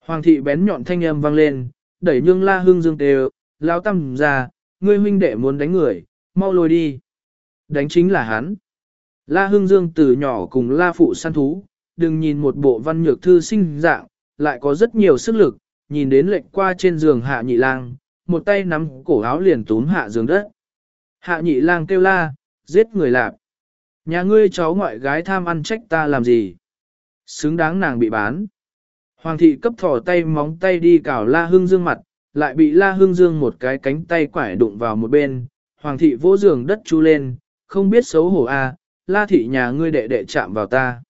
Hoàng thị bén nhọn thanh âm vang lên, đẩy nhương la hương dương tề, lao tâm ra, ngươi huynh đệ muốn đánh người, mau lôi đi. Đánh chính là hắn. La Hưng dương từ nhỏ cùng la phụ săn thú, đừng nhìn một bộ văn nhược thư sinh dạng, lại có rất nhiều sức lực, nhìn đến lệnh qua trên giường hạ nhị lang, một tay nắm cổ áo liền túm hạ giường đất. Hạ nhị lang kêu la, giết người lạp. Nhà ngươi cháu ngoại gái tham ăn trách ta làm gì? Xứng đáng nàng bị bán. Hoàng thị cấp thỏ tay móng tay đi cào la Hưng dương mặt, lại bị la Hưng dương một cái cánh tay quải đụng vào một bên. Hoàng thị vỗ giường đất chu lên, không biết xấu hổ a, à, la thị nhà ngươi đệ đệ chạm vào ta.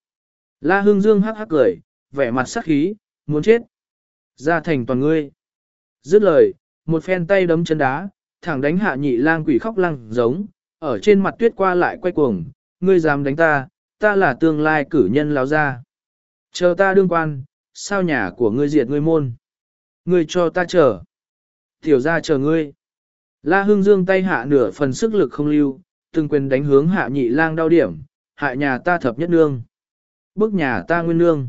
La hương dương hắc hắc cười, vẻ mặt sắc khí, muốn chết. Ra thành toàn ngươi. Dứt lời, một phen tay đấm chân đá, thẳng đánh hạ nhị lang quỷ khóc lăng giống, ở trên mặt tuyết qua lại quay cuồng, ngươi dám đánh ta, ta là tương lai cử nhân láo ra. Chờ ta đương quan, sao nhà của ngươi diệt ngươi môn. Ngươi cho ta chờ. Tiểu ra chờ ngươi. La Hưng Dương tay hạ nửa phần sức lực không lưu, từng quyền đánh hướng hạ nhị lang đau điểm, hại nhà ta thập nhất nương. Bức nhà ta nguyên nương.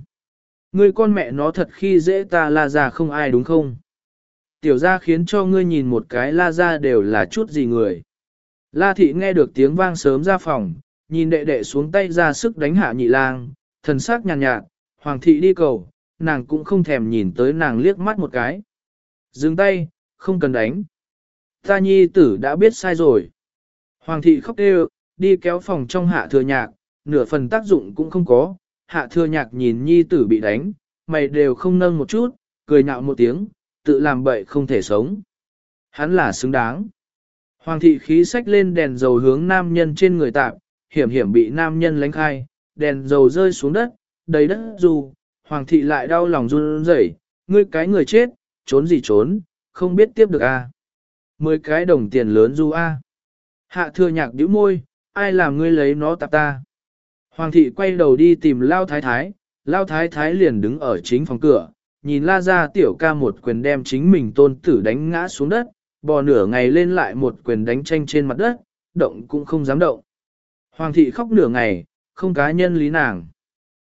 Ngươi con mẹ nó thật khi dễ ta la ra không ai đúng không? Tiểu ra khiến cho ngươi nhìn một cái la ra đều là chút gì người. La thị nghe được tiếng vang sớm ra phòng, nhìn đệ đệ xuống tay ra sức đánh hạ nhị lang, thần sắc nhàn nhạt, nhạt, hoàng thị đi cầu, nàng cũng không thèm nhìn tới nàng liếc mắt một cái. Dừng tay, không cần đánh. Ta nhi tử đã biết sai rồi. Hoàng thị khóc kêu, đi kéo phòng trong hạ thừa nhạc, nửa phần tác dụng cũng không có, hạ thừa nhạc nhìn nhi tử bị đánh, mày đều không nâng một chút, cười nhạo một tiếng, tự làm bậy không thể sống. Hắn là xứng đáng. Hoàng thị khí sách lên đèn dầu hướng nam nhân trên người tạp, hiểm hiểm bị nam nhân lánh khai, đèn dầu rơi xuống đất, đầy đất dù, hoàng thị lại đau lòng run rẩy, ngươi cái người chết, trốn gì trốn, không biết tiếp được a. À? Mười cái đồng tiền lớn du a. Hạ thừa nhạc nhíu môi, ai làm ngươi lấy nó tạp ta. Hoàng thị quay đầu đi tìm Lao Thái Thái, Lao Thái Thái liền đứng ở chính phòng cửa, nhìn la ra tiểu ca một quyền đem chính mình tôn tử đánh ngã xuống đất, bò nửa ngày lên lại một quyền đánh tranh trên mặt đất, động cũng không dám động. Hoàng thị khóc nửa ngày, không cá nhân lý nàng.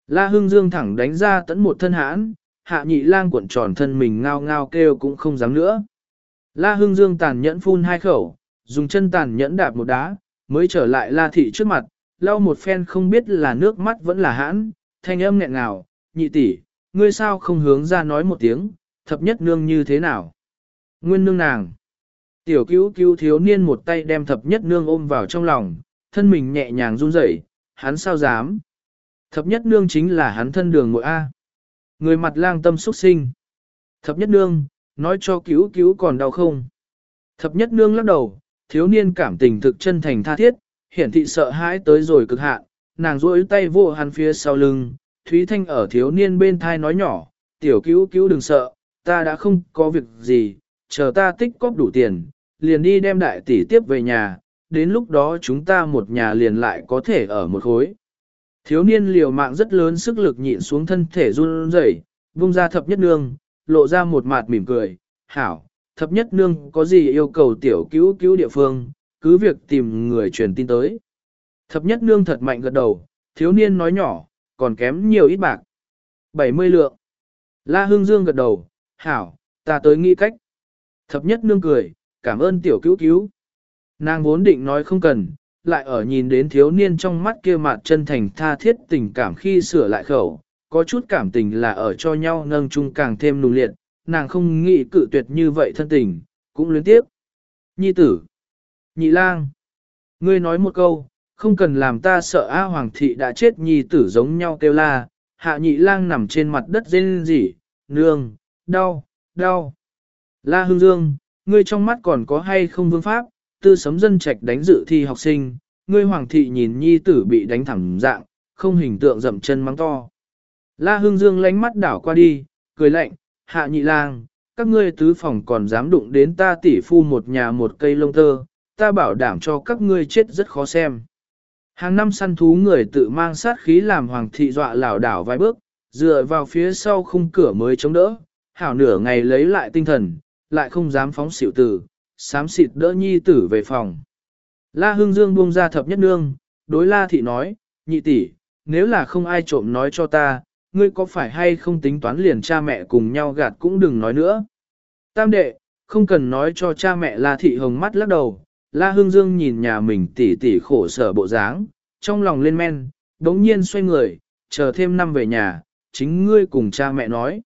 La Hưng Dương thẳng đánh ra tẫn một thân hãn, hạ nhị lang cuộn tròn thân mình ngao ngao kêu cũng không dám nữa. La Hưng Dương tàn nhẫn phun hai khẩu, dùng chân tàn nhẫn đạp một đá, mới trở lại La Thị trước mặt, lau một phen không biết là nước mắt vẫn là hãn, thanh âm nghẹn ngào, nhị tỷ, ngươi sao không hướng ra nói một tiếng, thập nhất nương như thế nào? Nguyên nương nàng. Tiểu cứu cứu thiếu niên một tay đem thập nhất nương ôm vào trong lòng, thân mình nhẹ nhàng run rẩy, hắn sao dám? Thập nhất nương chính là hắn thân đường ngội A. Người mặt lang tâm xuất sinh. Thập nhất nương, nói cho cứu cứu còn đau không? Thập nhất nương lắc đầu, thiếu niên cảm tình thực chân thành tha thiết, hiển thị sợ hãi tới rồi cực hạn, nàng duỗi tay vô hắn phía sau lưng, Thúy Thanh ở thiếu niên bên thai nói nhỏ, tiểu cứu cứu đừng sợ, ta đã không có việc gì, chờ ta tích cóp đủ tiền, liền đi đem đại tỷ tiếp về nhà, đến lúc đó chúng ta một nhà liền lại có thể ở một khối. Thiếu niên liều mạng rất lớn sức lực nhịn xuống thân thể run rẩy, vung ra thập nhất nương, lộ ra một mặt mỉm cười, hảo, thập nhất nương có gì yêu cầu tiểu cứu cứu địa phương, cứ việc tìm người truyền tin tới. Thập nhất nương thật mạnh gật đầu, thiếu niên nói nhỏ, còn kém nhiều ít bạc. 70 lượng. La Hương Dương gật đầu, hảo, ta tới nghĩ cách. Thập nhất nương cười, cảm ơn tiểu cứu cứu. Nàng vốn định nói không cần, lại ở nhìn đến thiếu niên trong mắt kia mặt chân thành tha thiết tình cảm khi sửa lại khẩu, có chút cảm tình là ở cho nhau nâng chung càng thêm nung liệt, nàng không nghĩ cự tuyệt như vậy thân tình, cũng luyến tiếp. Nhi tử, nhị lang, ngươi nói một câu, không cần làm ta sợ A Hoàng thị đã chết nhi tử giống nhau kêu la, hạ nhị lang nằm trên mặt đất rên rỉ, nương, đau, đau. La Hương Dương, ngươi trong mắt còn có hay không vương pháp, tư sấm dân trạch đánh dự thi học sinh, ngươi hoàng thị nhìn nhi tử bị đánh thẳng dạng, không hình tượng dậm chân mắng to. La Hưng Dương lánh mắt đảo qua đi, cười lạnh, hạ nhị lang, các ngươi tứ phòng còn dám đụng đến ta tỷ phu một nhà một cây lông tơ, ta bảo đảm cho các ngươi chết rất khó xem. Hàng năm săn thú người tự mang sát khí làm hoàng thị dọa lảo đảo vài bước, dựa vào phía sau khung cửa mới chống đỡ, hảo nửa ngày lấy lại tinh thần, lại không dám phóng xỉu tử, sám xịt đỡ nhi tử về phòng. La Hưng Dương buông ra thập nhất nương, đối La Thị nói, nhị tỷ, nếu là không ai trộm nói cho ta, ngươi có phải hay không tính toán liền cha mẹ cùng nhau gạt cũng đừng nói nữa. Tam đệ, không cần nói cho cha mẹ La Thị Hồng mắt lắc đầu, La Hưng Dương nhìn nhà mình tỉ tỉ khổ sở bộ dáng, trong lòng lên men, đống nhiên xoay người, chờ thêm năm về nhà, chính ngươi cùng cha mẹ nói.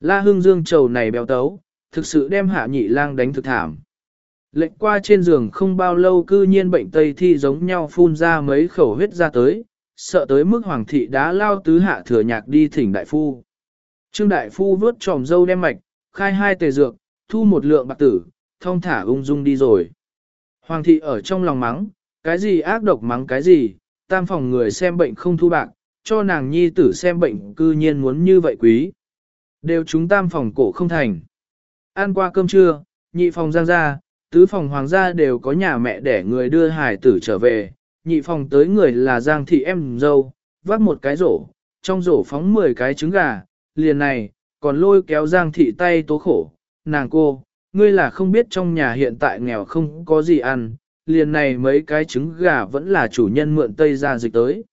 La Hưng Dương trầu này béo tấu, thực sự đem hạ nhị lang đánh thực thảm. Lệnh qua trên giường không bao lâu cư nhiên bệnh tây thi giống nhau phun ra mấy khẩu huyết ra tới, sợ tới mức hoàng thị đã lao tứ hạ thừa nhạc đi thỉnh đại phu. Trương đại phu vớt tròm dâu đem mạch, khai hai tề dược, thu một lượng bạc tử, thông thả ung dung đi rồi. Hoàng thị ở trong lòng mắng, cái gì ác độc mắng cái gì, tam phòng người xem bệnh không thu bạc, cho nàng nhi tử xem bệnh cư nhiên muốn như vậy quý. Đều chúng tam phòng cổ không thành. Ăn qua cơm trưa, nhị phòng giang ra, tứ phòng hoàng gia đều có nhà mẹ để người đưa hải tử trở về, nhị phòng tới người là giang thị em dâu, vác một cái rổ, trong rổ phóng 10 cái trứng gà, liền này, còn lôi kéo giang thị tay tố khổ, nàng cô, ngươi là không biết trong nhà hiện tại nghèo không có gì ăn, liền này mấy cái trứng gà vẫn là chủ nhân mượn tây ra dịch tới.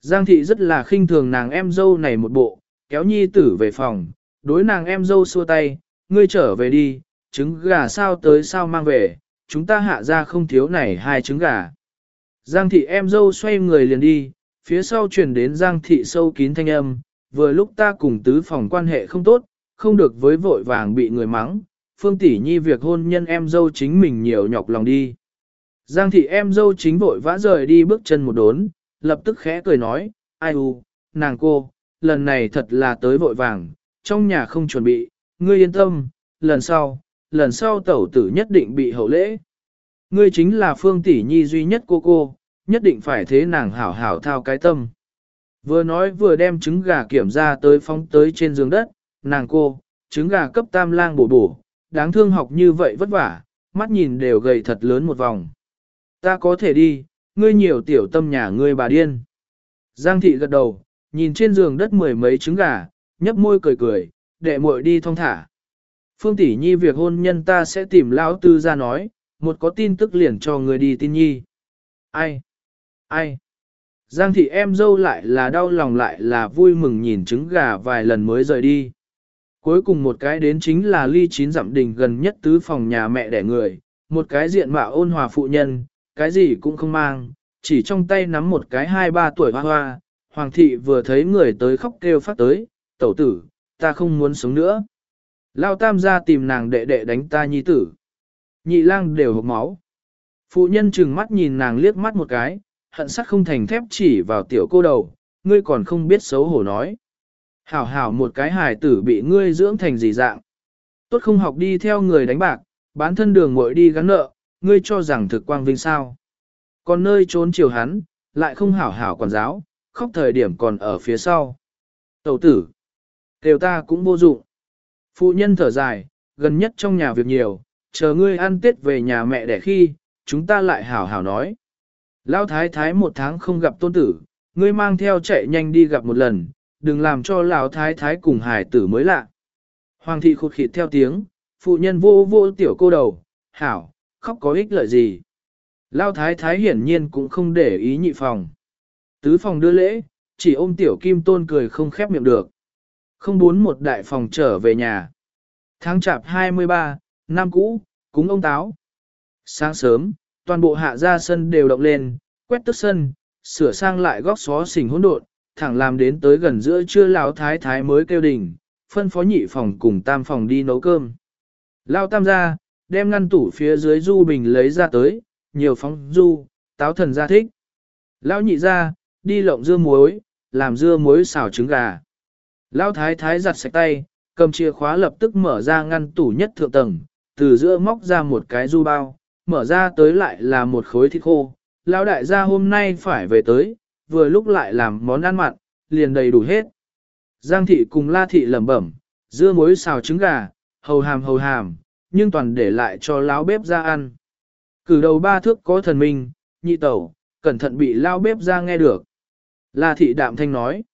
Giang thị rất là khinh thường nàng em dâu này một bộ, kéo nhi tử về phòng, đối nàng em dâu xua tay, ngươi trở về đi, trứng gà sao tới sao mang về, chúng ta hạ ra không thiếu này hai trứng gà. Giang thị em dâu xoay người liền đi, phía sau truyền đến Giang thị sâu kín thanh âm, vừa lúc ta cùng tứ phòng quan hệ không tốt, không được với vội vàng bị người mắng, phương tỷ nhi việc hôn nhân em dâu chính mình nhiều nhọc lòng đi. Giang thị em dâu chính vội vã rời đi bước chân một đốn, lập tức khẽ cười nói, ai u, nàng cô, lần này thật là tới vội vàng, trong nhà không chuẩn bị, ngươi yên tâm, lần sau, lần sau tẩu tử nhất định bị hậu lễ. Ngươi chính là phương tỷ nhi duy nhất cô cô, nhất định phải thế nàng hảo hảo thao cái tâm. Vừa nói vừa đem trứng gà kiểm ra tới phóng tới trên giường đất, nàng cô, trứng gà cấp tam lang bổ bổ, đáng thương học như vậy vất vả, mắt nhìn đều gầy thật lớn một vòng. Ta có thể đi, ngươi nhiều tiểu tâm nhà ngươi bà điên. Giang thị gật đầu, nhìn trên giường đất mười mấy trứng gà, nhấp môi cười cười, đệ muội đi thong thả. Phương tỷ nhi việc hôn nhân ta sẽ tìm lão tư ra nói, một có tin tức liền cho người đi tin nhi. Ai? Ai? Giang thị em dâu lại là đau lòng lại là vui mừng nhìn trứng gà vài lần mới rời đi. Cuối cùng một cái đến chính là ly chín dặm đình gần nhất tứ phòng nhà mẹ đẻ người, một cái diện mạo ôn hòa phụ nhân, cái gì cũng không mang, chỉ trong tay nắm một cái hai ba tuổi hoa hoa. Hoàng thị vừa thấy người tới khóc kêu phát tới, tẩu tử, ta không muốn sống nữa. Lao tam ra tìm nàng đệ đệ đánh ta nhi tử. Nhị lang đều hộp máu. Phụ nhân chừng mắt nhìn nàng liếc mắt một cái, hận sắt không thành thép chỉ vào tiểu cô đầu, ngươi còn không biết xấu hổ nói. Hảo hảo một cái hài tử bị ngươi dưỡng thành gì dạng. Tốt không học đi theo người đánh bạc, bán thân đường muội đi gắn nợ, ngươi cho rằng thực quang vinh sao. Còn nơi trốn chiều hắn, lại không hảo hảo quản giáo, khóc thời điểm còn ở phía sau. Tẩu tử, kêu ta cũng vô dụng. Phụ nhân thở dài, gần nhất trong nhà việc nhiều, chờ ngươi ăn tết về nhà mẹ để khi, chúng ta lại hảo hảo nói. Lão thái thái một tháng không gặp tôn tử, ngươi mang theo chạy nhanh đi gặp một lần, đừng làm cho lão thái thái cùng hải tử mới lạ. Hoàng thị khụt khịt theo tiếng, phụ nhân vô vô tiểu cô đầu, hảo, khóc có ích lợi gì. Lão thái thái hiển nhiên cũng không để ý nhị phòng. Tứ phòng đưa lễ, chỉ ôm tiểu kim tôn cười không khép miệng được. Không muốn một đại phòng trở về nhà. Tháng chạp 23, năm cũ, cúng ông táo. Sáng sớm, toàn bộ hạ gia sân đều động lên, quét tức sân, sửa sang lại góc xó xỉnh hỗn độn, thẳng làm đến tới gần giữa trưa lão thái thái mới kêu đỉnh, phân phó nhị phòng cùng tam phòng đi nấu cơm. Lao tam ra, đem ngăn tủ phía dưới du bình lấy ra tới, nhiều phóng du, táo thần ra thích. Lão nhị ra, đi lộng dưa muối, làm dưa muối xào trứng gà. Lão thái thái giặt sạch tay, cầm chìa khóa lập tức mở ra ngăn tủ nhất thượng tầng, từ giữa móc ra một cái du bao, mở ra tới lại là một khối thịt khô. Lão đại gia hôm nay phải về tới, vừa lúc lại làm món ăn mặn, liền đầy đủ hết. Giang thị cùng la thị lẩm bẩm, dưa muối xào trứng gà, hầu hàm hầu hàm, nhưng toàn để lại cho lão bếp ra ăn. Cử đầu ba thước có thần minh, nhị tẩu, cẩn thận bị lão bếp ra nghe được. La thị đạm thanh nói.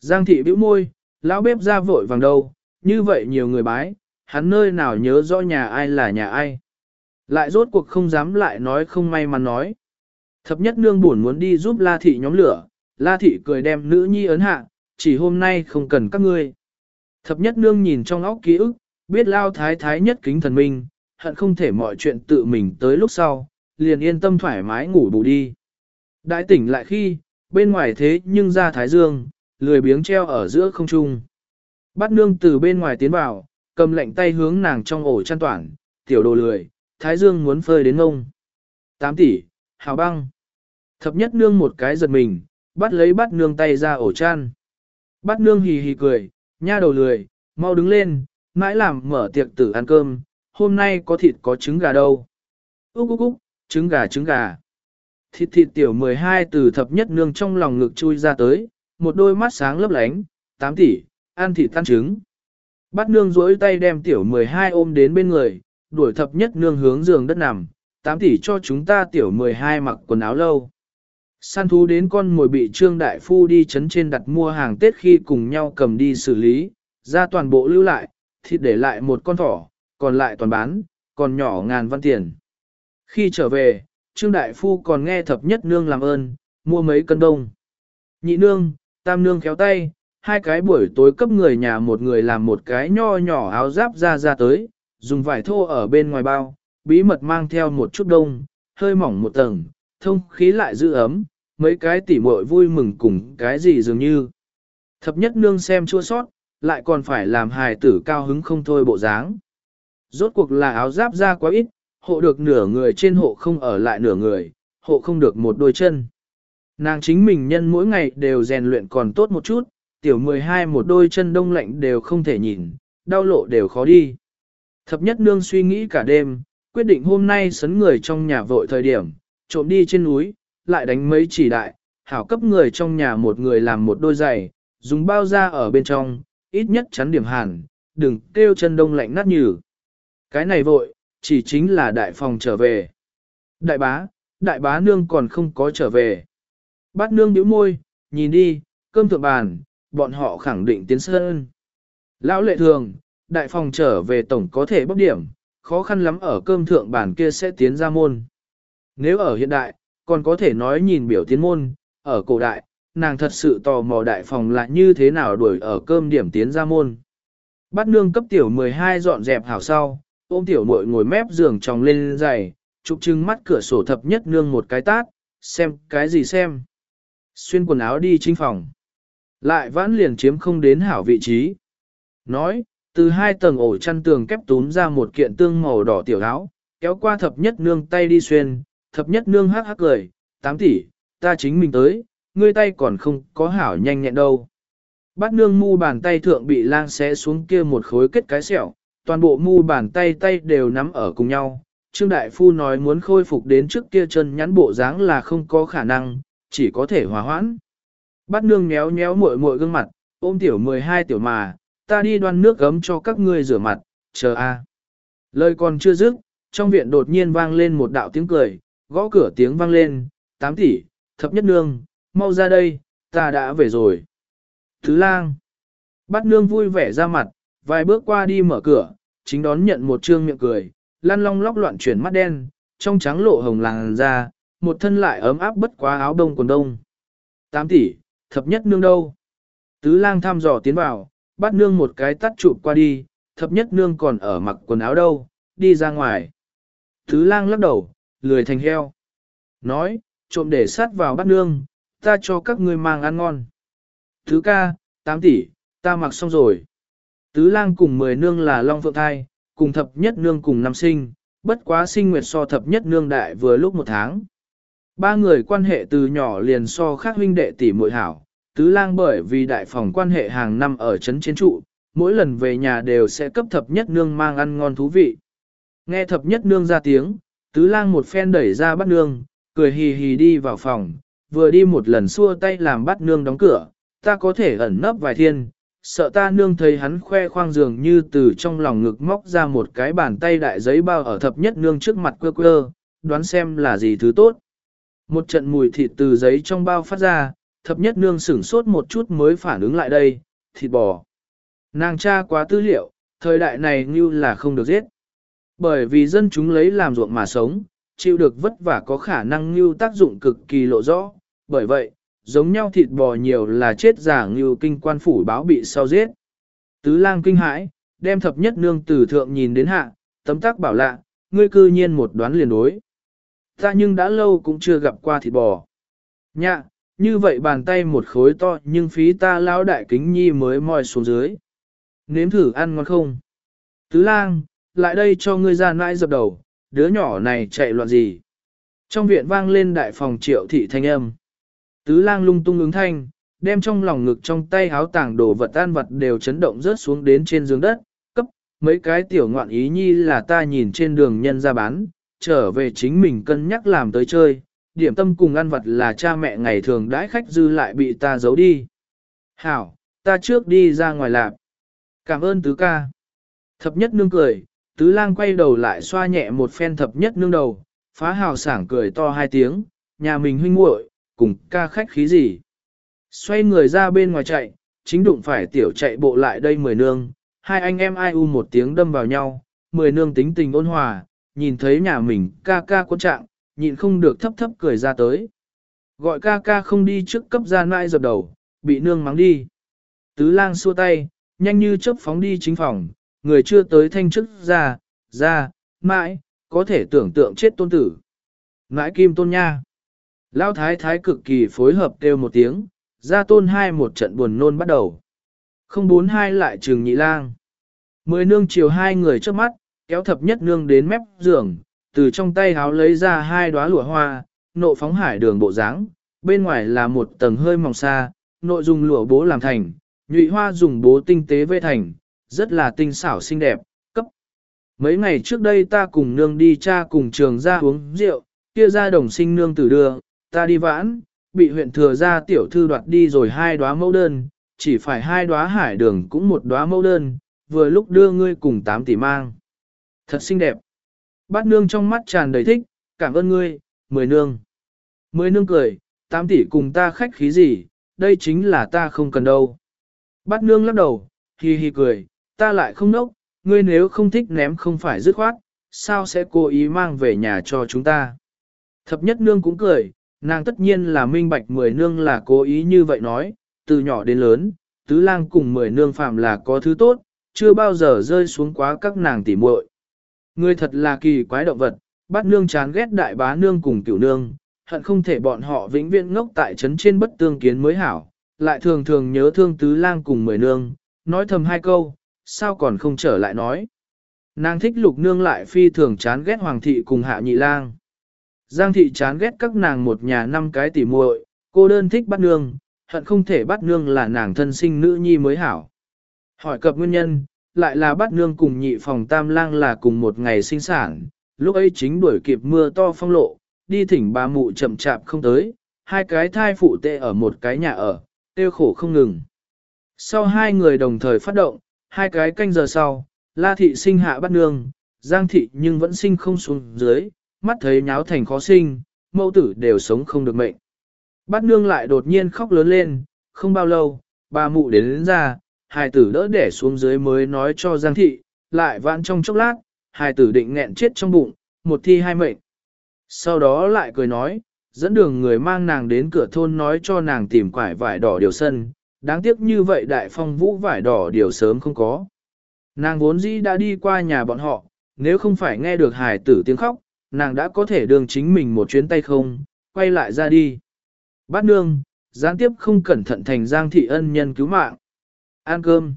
Giang thị bĩu môi, lão bếp ra vội vàng đâu, như vậy nhiều người bái, hắn nơi nào nhớ rõ nhà ai là nhà ai. Lại rốt cuộc không dám lại nói không may mà nói. Thập nhất nương buồn muốn đi giúp La thị nhóm lửa, La thị cười đem nữ nhi ấn hạ, chỉ hôm nay không cần các ngươi. Thập nhất nương nhìn trong óc ký ức, biết lao thái thái nhất kính thần minh, hận không thể mọi chuyện tự mình tới lúc sau, liền yên tâm thoải mái ngủ bù đi. Đại tỉnh lại khi, bên ngoài thế nhưng ra thái dương, lười biếng treo ở giữa không trung. Bắt nương từ bên ngoài tiến vào, cầm lệnh tay hướng nàng trong ổ chăn toàn, tiểu đồ lười, thái dương muốn phơi đến ngông. 8 tỷ, hào băng. Thập nhất nương một cái giật mình, bắt lấy bắt nương tay ra ổ chăn. Bắt nương hì hì cười, nha đầu lười, mau đứng lên, mãi làm mở tiệc tử ăn cơm, hôm nay có thịt có trứng gà đâu. Úc úc úc, trứng gà trứng gà. Thịt thịt tiểu 12 từ thập nhất nương trong lòng ngực chui ra tới, một đôi mắt sáng lấp lánh, 8 tỷ, ăn thịt tan trứng. Bắt nương duỗi tay đem tiểu 12 ôm đến bên người, đuổi thập nhất nương hướng giường đất nằm, tám tỷ cho chúng ta tiểu 12 mặc quần áo lâu. Săn thú đến con mồi bị Trương Đại Phu đi chấn trên đặt mua hàng Tết khi cùng nhau cầm đi xử lý, ra toàn bộ lưu lại, thịt để lại một con thỏ, còn lại toàn bán, còn nhỏ ngàn văn tiền. Khi trở về, Trương Đại Phu còn nghe thập nhất nương làm ơn, mua mấy cân đông. Nhị nương, tam nương khéo tay, hai cái buổi tối cấp người nhà một người làm một cái nho nhỏ áo giáp ra ra tới, dùng vải thô ở bên ngoài bao, bí mật mang theo một chút đông, hơi mỏng một tầng, thông khí lại giữ ấm, mấy cái tỉ muội vui mừng cùng cái gì dường như. Thập nhất nương xem chua sót, lại còn phải làm hài tử cao hứng không thôi bộ dáng. Rốt cuộc là áo giáp ra quá ít, hộ được nửa người trên hộ không ở lại nửa người, hộ không được một đôi chân. Nàng chính mình nhân mỗi ngày đều rèn luyện còn tốt một chút, tiểu 12 một đôi chân đông lạnh đều không thể nhìn, đau lộ đều khó đi. Thập nhất nương suy nghĩ cả đêm, quyết định hôm nay sấn người trong nhà vội thời điểm, trộm đi trên núi, lại đánh mấy chỉ đại, hảo cấp người trong nhà một người làm một đôi giày, dùng bao da ở bên trong, ít nhất chắn điểm hàn, đừng kêu chân đông lạnh nát nhừ. Cái này vội, chỉ chính là đại phòng trở về. Đại bá, đại bá nương còn không có trở về. Bát nương nhíu môi, nhìn đi, cơm thượng bàn, bọn họ khẳng định tiến sơn. Lão lệ thường, đại phòng trở về tổng có thể bốc điểm, khó khăn lắm ở cơm thượng bản kia sẽ tiến ra môn. Nếu ở hiện đại, còn có thể nói nhìn biểu tiến môn, ở cổ đại, nàng thật sự tò mò đại phòng là như thế nào đuổi ở cơm điểm tiến ra môn. Bắt nương cấp tiểu 12 dọn dẹp hảo sau, ôm tiểu muội ngồi mép giường tròng lên giày, trục trưng mắt cửa sổ thập nhất nương một cái tát, xem cái gì xem. Xuyên quần áo đi trinh phòng. Lại vãn liền chiếm không đến hảo vị trí. Nói, từ hai tầng ổ chăn tường kép túm ra một kiện tương màu đỏ tiểu áo, kéo qua thập nhất nương tay đi xuyên, thập nhất nương hắc hắc cười, tám tỷ, ta chính mình tới, ngươi tay còn không có hảo nhanh nhẹn đâu. Bát nương mu bàn tay thượng bị lang xé xuống kia một khối kết cái sẹo, toàn bộ mu bàn tay tay đều nắm ở cùng nhau. Trương Đại Phu nói muốn khôi phục đến trước kia chân nhắn bộ dáng là không có khả năng, chỉ có thể hòa hoãn. Bát nương méo méo muội muội gương mặt, ôm tiểu 12 tiểu mà, ta đi đoan nước gấm cho các ngươi rửa mặt, chờ a. Lời còn chưa dứt, trong viện đột nhiên vang lên một đạo tiếng cười, gõ cửa tiếng vang lên, tám tỷ, thập nhất nương, mau ra đây, ta đã về rồi. Thứ lang, bắt nương vui vẻ ra mặt, vài bước qua đi mở cửa, chính đón nhận một trương miệng cười, lăn long lóc loạn chuyển mắt đen, trong trắng lộ hồng làng ra, một thân lại ấm áp bất quá áo đông quần đông. Tám tỷ, thập nhất nương đâu? Tứ lang thăm dò tiến vào, bắt nương một cái tắt chụp qua đi, thập nhất nương còn ở mặc quần áo đâu, đi ra ngoài. Thứ lang lắc đầu, lười thành heo. Nói, trộm để sát vào bắt nương, ta cho các ngươi mang ăn ngon. Thứ ca, 8 tỷ, ta mặc xong rồi. Tứ lang cùng 10 nương là Long Phượng Thai, cùng thập nhất nương cùng năm sinh, bất quá sinh nguyệt so thập nhất nương đại vừa lúc một tháng. Ba người quan hệ từ nhỏ liền so khác huynh đệ tỷ muội hảo, tứ lang bởi vì đại phòng quan hệ hàng năm ở trấn chiến trụ, mỗi lần về nhà đều sẽ cấp thập nhất nương mang ăn ngon thú vị. Nghe thập nhất nương ra tiếng, tứ lang một phen đẩy ra bắt nương, cười hì hì đi vào phòng, vừa đi một lần xua tay làm bắt nương đóng cửa, ta có thể ẩn nấp vài thiên, sợ ta nương thấy hắn khoe khoang dường như từ trong lòng ngực móc ra một cái bàn tay đại giấy bao ở thập nhất nương trước mặt quơ quơ, đoán xem là gì thứ tốt. Một trận mùi thịt từ giấy trong bao phát ra, thập nhất nương sửng sốt một chút mới phản ứng lại đây, thịt bò. Nàng tra quá tư liệu, thời đại này như là không được giết. Bởi vì dân chúng lấy làm ruộng mà sống, chịu được vất vả có khả năng như tác dụng cực kỳ lộ rõ. Bởi vậy, giống nhau thịt bò nhiều là chết giả như kinh quan phủ báo bị sao giết. Tứ lang kinh hãi, đem thập nhất nương từ thượng nhìn đến hạ, tấm tác bảo lạ, ngươi cư nhiên một đoán liền đối. Ta nhưng đã lâu cũng chưa gặp qua thịt bò. Nhạ, như vậy bàn tay một khối to nhưng phí ta lão đại kính nhi mới moi xuống dưới. Nếm thử ăn ngon không? Tứ lang, lại đây cho ngươi ra nãi dập đầu, đứa nhỏ này chạy loạn gì? Trong viện vang lên đại phòng triệu thị thanh âm. Tứ lang lung tung ứng thanh, đem trong lòng ngực trong tay háo tảng đồ vật tan vật đều chấn động rớt xuống đến trên giường đất, cấp, mấy cái tiểu ngoạn ý nhi là ta nhìn trên đường nhân ra bán, trở về chính mình cân nhắc làm tới chơi, điểm tâm cùng ăn vật là cha mẹ ngày thường đãi khách dư lại bị ta giấu đi. Hảo, ta trước đi ra ngoài lạp. Cảm ơn tứ ca. Thập nhất nương cười, tứ lang quay đầu lại xoa nhẹ một phen thập nhất nương đầu, phá hào sảng cười to hai tiếng, nhà mình huynh muội cùng ca khách khí gì. Xoay người ra bên ngoài chạy, chính đụng phải tiểu chạy bộ lại đây mười nương, hai anh em ai u một tiếng đâm vào nhau, mười nương tính tình ôn hòa, nhìn thấy nhà mình ca ca quân trạng, nhịn không được thấp thấp cười ra tới. Gọi ca ca không đi trước cấp ra nãi dập đầu, bị nương mắng đi. Tứ lang xua tay, nhanh như chớp phóng đi chính phòng, người chưa tới thanh chức ra, ra, mãi, có thể tưởng tượng chết tôn tử. Mãi kim tôn nha. Lão thái thái cực kỳ phối hợp kêu một tiếng, ra tôn hai một trận buồn nôn bắt đầu. Không bốn hai lại trường nhị lang. Mười nương chiều hai người trước mắt, kéo thập nhất nương đến mép giường, từ trong tay háo lấy ra hai đóa lụa hoa, nộ phóng hải đường bộ dáng, bên ngoài là một tầng hơi mỏng xa, nội dùng lụa bố làm thành, nhụy hoa dùng bố tinh tế vây thành, rất là tinh xảo xinh đẹp, cấp. Mấy ngày trước đây ta cùng nương đi cha cùng trường ra uống rượu, kia ra đồng sinh nương tử đưa, ta đi vãn, bị huyện thừa ra tiểu thư đoạt đi rồi hai đóa mẫu đơn, chỉ phải hai đóa hải đường cũng một đóa mẫu đơn, vừa lúc đưa ngươi cùng tám tỷ mang. Thật xinh đẹp. Bát nương trong mắt tràn đầy thích, cảm ơn ngươi, mười nương. Mười nương cười, tám tỷ cùng ta khách khí gì, đây chính là ta không cần đâu. Bát nương lắc đầu, hi hi cười, ta lại không nốc, ngươi nếu không thích ném không phải dứt khoát, sao sẽ cố ý mang về nhà cho chúng ta. Thập nhất nương cũng cười, nàng tất nhiên là minh bạch mười nương là cố ý như vậy nói, từ nhỏ đến lớn, tứ lang cùng mười nương phạm là có thứ tốt, chưa bao giờ rơi xuống quá các nàng tỉ muội. Ngươi thật là kỳ quái động vật, bắt nương chán ghét đại bá nương cùng cửu nương, hận không thể bọn họ vĩnh viễn ngốc tại trấn trên bất tương kiến mới hảo, lại thường thường nhớ thương tứ lang cùng mười nương, nói thầm hai câu, sao còn không trở lại nói. Nàng thích lục nương lại phi thường chán ghét hoàng thị cùng hạ nhị lang. Giang thị chán ghét các nàng một nhà năm cái tỉ muội, cô đơn thích bắt nương, hận không thể bắt nương là nàng thân sinh nữ nhi mới hảo. Hỏi cập nguyên nhân, lại là bắt nương cùng nhị phòng tam lang là cùng một ngày sinh sản, lúc ấy chính đuổi kịp mưa to phong lộ, đi thỉnh bà mụ chậm chạp không tới, hai cái thai phụ tệ ở một cái nhà ở, tiêu khổ không ngừng. Sau hai người đồng thời phát động, hai cái canh giờ sau, la thị sinh hạ bắt nương, giang thị nhưng vẫn sinh không xuống dưới, mắt thấy nháo thành khó sinh, mẫu tử đều sống không được mệnh. Bắt nương lại đột nhiên khóc lớn lên, không bao lâu, bà mụ đến, đến ra, hài tử đỡ đẻ xuống dưới mới nói cho Giang thị, lại vãn trong chốc lát, hài tử định nghẹn chết trong bụng, một thi hai mệnh. Sau đó lại cười nói, dẫn đường người mang nàng đến cửa thôn nói cho nàng tìm quải vải đỏ điều sân, đáng tiếc như vậy đại phong vũ vải đỏ điều sớm không có. Nàng vốn dĩ đã đi qua nhà bọn họ, nếu không phải nghe được hài tử tiếng khóc, nàng đã có thể đường chính mình một chuyến tay không, quay lại ra đi. Bát nương, gián tiếp không cẩn thận thành giang thị ân nhân cứu mạng. Ăn cơm.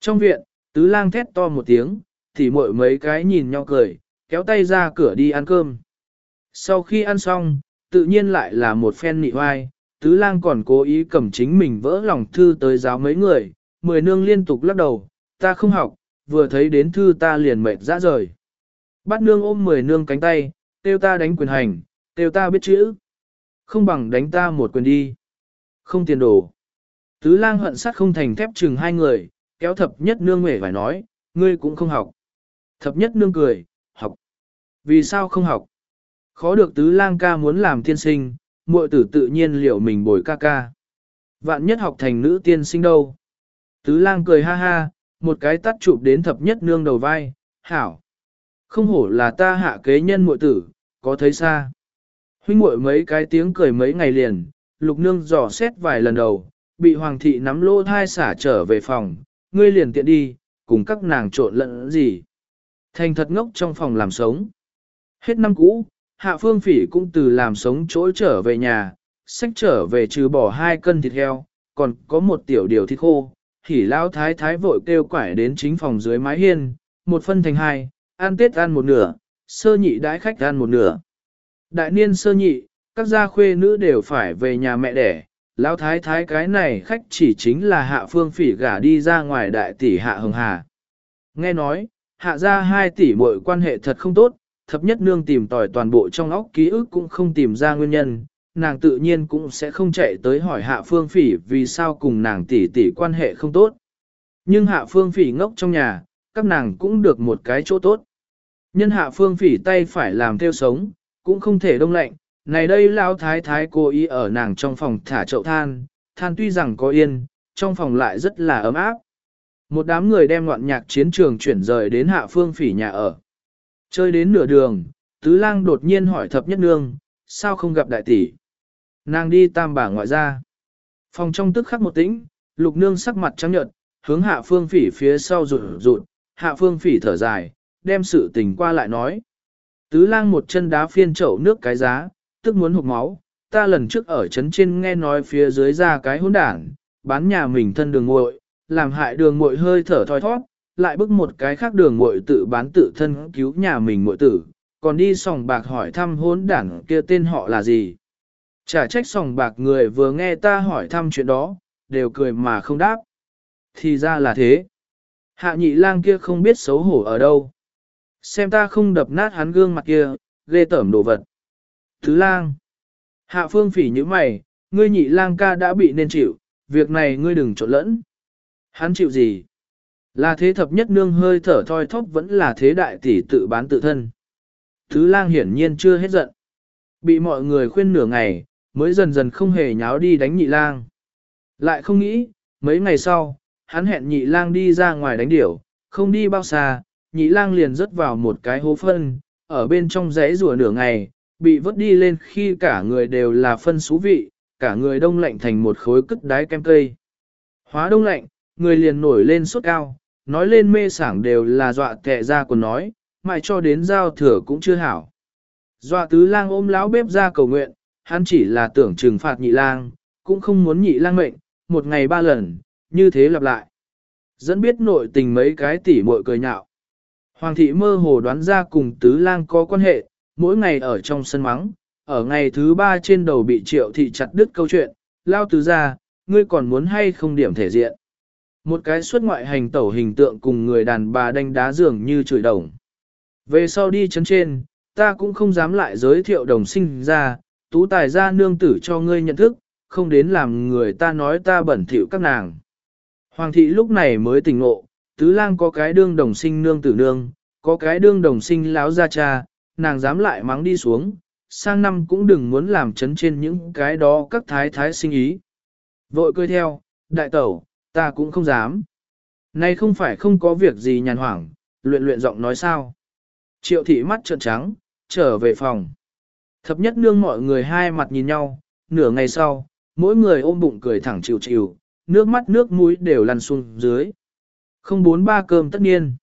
Trong viện, tứ lang thét to một tiếng, thì mỗi mấy cái nhìn nhau cười, kéo tay ra cửa đi ăn cơm. Sau khi ăn xong, tự nhiên lại là một phen nị hoai, tứ lang còn cố ý cầm chính mình vỡ lòng thư tới giáo mấy người, mười nương liên tục lắc đầu, ta không học, vừa thấy đến thư ta liền mệt ra rời. Bắt nương ôm mười nương cánh tay, tiêu ta đánh quyền hành, tiêu ta biết chữ. Không bằng đánh ta một quyền đi. Không tiền đồ. Tứ lang hận sát không thành thép chừng hai người, kéo thập nhất nương mể phải nói, ngươi cũng không học. Thập nhất nương cười, học. Vì sao không học? Khó được tứ lang ca muốn làm tiên sinh, muội tử tự nhiên liệu mình bồi ca ca. Vạn nhất học thành nữ tiên sinh đâu? Tứ lang cười ha ha, một cái tắt chụp đến thập nhất nương đầu vai, hảo. Không hổ là ta hạ kế nhân muội tử, có thấy xa. Huynh muội mấy cái tiếng cười mấy ngày liền, lục nương dò xét vài lần đầu, bị hoàng thị nắm lô thai xả trở về phòng, ngươi liền tiện đi, cùng các nàng trộn lẫn gì. Thành thật ngốc trong phòng làm sống. Hết năm cũ, hạ phương phỉ cũng từ làm sống chỗ trở về nhà, sách trở về trừ bỏ hai cân thịt heo, còn có một tiểu điều thịt khô. thì lao thái thái vội kêu quải đến chính phòng dưới mái hiên, một phân thành hai, ăn tết ăn một nửa, sơ nhị đãi khách ăn một nửa. Đại niên sơ nhị, các gia khuê nữ đều phải về nhà mẹ đẻ, lão thái thái cái này khách chỉ chính là hạ phương phỉ gả đi ra ngoài đại tỷ hạ hồng hà. Nghe nói, hạ ra hai tỷ muội quan hệ thật không tốt, thập nhất nương tìm tòi toàn bộ trong óc ký ức cũng không tìm ra nguyên nhân, nàng tự nhiên cũng sẽ không chạy tới hỏi hạ phương phỉ vì sao cùng nàng tỷ tỷ quan hệ không tốt. Nhưng hạ phương phỉ ngốc trong nhà, các nàng cũng được một cái chỗ tốt. Nhân hạ phương phỉ tay phải làm theo sống, cũng không thể đông lạnh, này đây lão thái thái cố ý ở nàng trong phòng thả chậu than, than tuy rằng có yên, trong phòng lại rất là ấm áp. Một đám người đem loạn nhạc chiến trường chuyển rời đến hạ phương phỉ nhà ở. Chơi đến nửa đường, tứ lang đột nhiên hỏi thập nhất nương, sao không gặp đại tỷ? Nàng đi tam bà ngoại ra. Phòng trong tức khắc một tĩnh, lục nương sắc mặt trắng nhợt, hướng hạ phương phỉ phía sau rụt rụt, hạ phương phỉ thở dài, đem sự tình qua lại nói. Tứ lang một chân đá phiên chậu nước cái giá, tức muốn hụt máu, ta lần trước ở trấn trên nghe nói phía dưới ra cái hỗn đảng, bán nhà mình thân đường muội, làm hại đường muội hơi thở thoi thoát, lại bức một cái khác đường muội tự bán tự thân cứu nhà mình muội tử, còn đi sòng bạc hỏi thăm hỗn đảng kia tên họ là gì. Chả trách sòng bạc người vừa nghe ta hỏi thăm chuyện đó, đều cười mà không đáp. Thì ra là thế. Hạ nhị lang kia không biết xấu hổ ở đâu. Xem ta không đập nát hắn gương mặt kia, ghê tởm đồ vật. Thứ lang. Hạ phương phỉ như mày, ngươi nhị lang ca đã bị nên chịu, việc này ngươi đừng trộn lẫn. Hắn chịu gì? Là thế thập nhất nương hơi thở thoi thóp vẫn là thế đại tỷ tự bán tự thân. Thứ lang hiển nhiên chưa hết giận. Bị mọi người khuyên nửa ngày, mới dần dần không hề nháo đi đánh nhị lang. Lại không nghĩ, mấy ngày sau, hắn hẹn nhị lang đi ra ngoài đánh điểu, không đi bao xa, nhị lang liền rớt vào một cái hố phân, ở bên trong rẽ rùa nửa ngày, bị vớt đi lên khi cả người đều là phân xú vị, cả người đông lạnh thành một khối cất đáy kem cây. Hóa đông lạnh, người liền nổi lên sốt cao, nói lên mê sảng đều là dọa tệ ra còn nói, mãi cho đến giao thừa cũng chưa hảo. Dọa tứ lang ôm lão bếp ra cầu nguyện, hắn chỉ là tưởng trừng phạt nhị lang, cũng không muốn nhị lang mệnh, một ngày ba lần, như thế lặp lại. Dẫn biết nội tình mấy cái tỉ muội cười nhạo. Hoàng thị mơ hồ đoán ra cùng tứ lang có quan hệ, mỗi ngày ở trong sân mắng, ở ngày thứ ba trên đầu bị triệu thị chặt đứt câu chuyện, lao tứ ra, ngươi còn muốn hay không điểm thể diện. Một cái xuất ngoại hành tẩu hình tượng cùng người đàn bà đánh đá dường như chửi đồng. Về sau đi chấn trên, ta cũng không dám lại giới thiệu đồng sinh ra, tú tài ra nương tử cho ngươi nhận thức, không đến làm người ta nói ta bẩn thỉu các nàng. Hoàng thị lúc này mới tỉnh ngộ, tứ lang có cái đương đồng sinh nương tử nương, có cái đương đồng sinh láo ra cha, nàng dám lại mắng đi xuống, sang năm cũng đừng muốn làm chấn trên những cái đó các thái thái sinh ý. Vội cười theo, đại tẩu, ta cũng không dám. Nay không phải không có việc gì nhàn hoảng, luyện luyện giọng nói sao. Triệu thị mắt trợn trắng, trở về phòng. Thập nhất nương mọi người hai mặt nhìn nhau, nửa ngày sau, mỗi người ôm bụng cười thẳng chịu chịu, nước mắt nước mũi đều lăn xuống dưới. Không bốn ba cơm tất nhiên.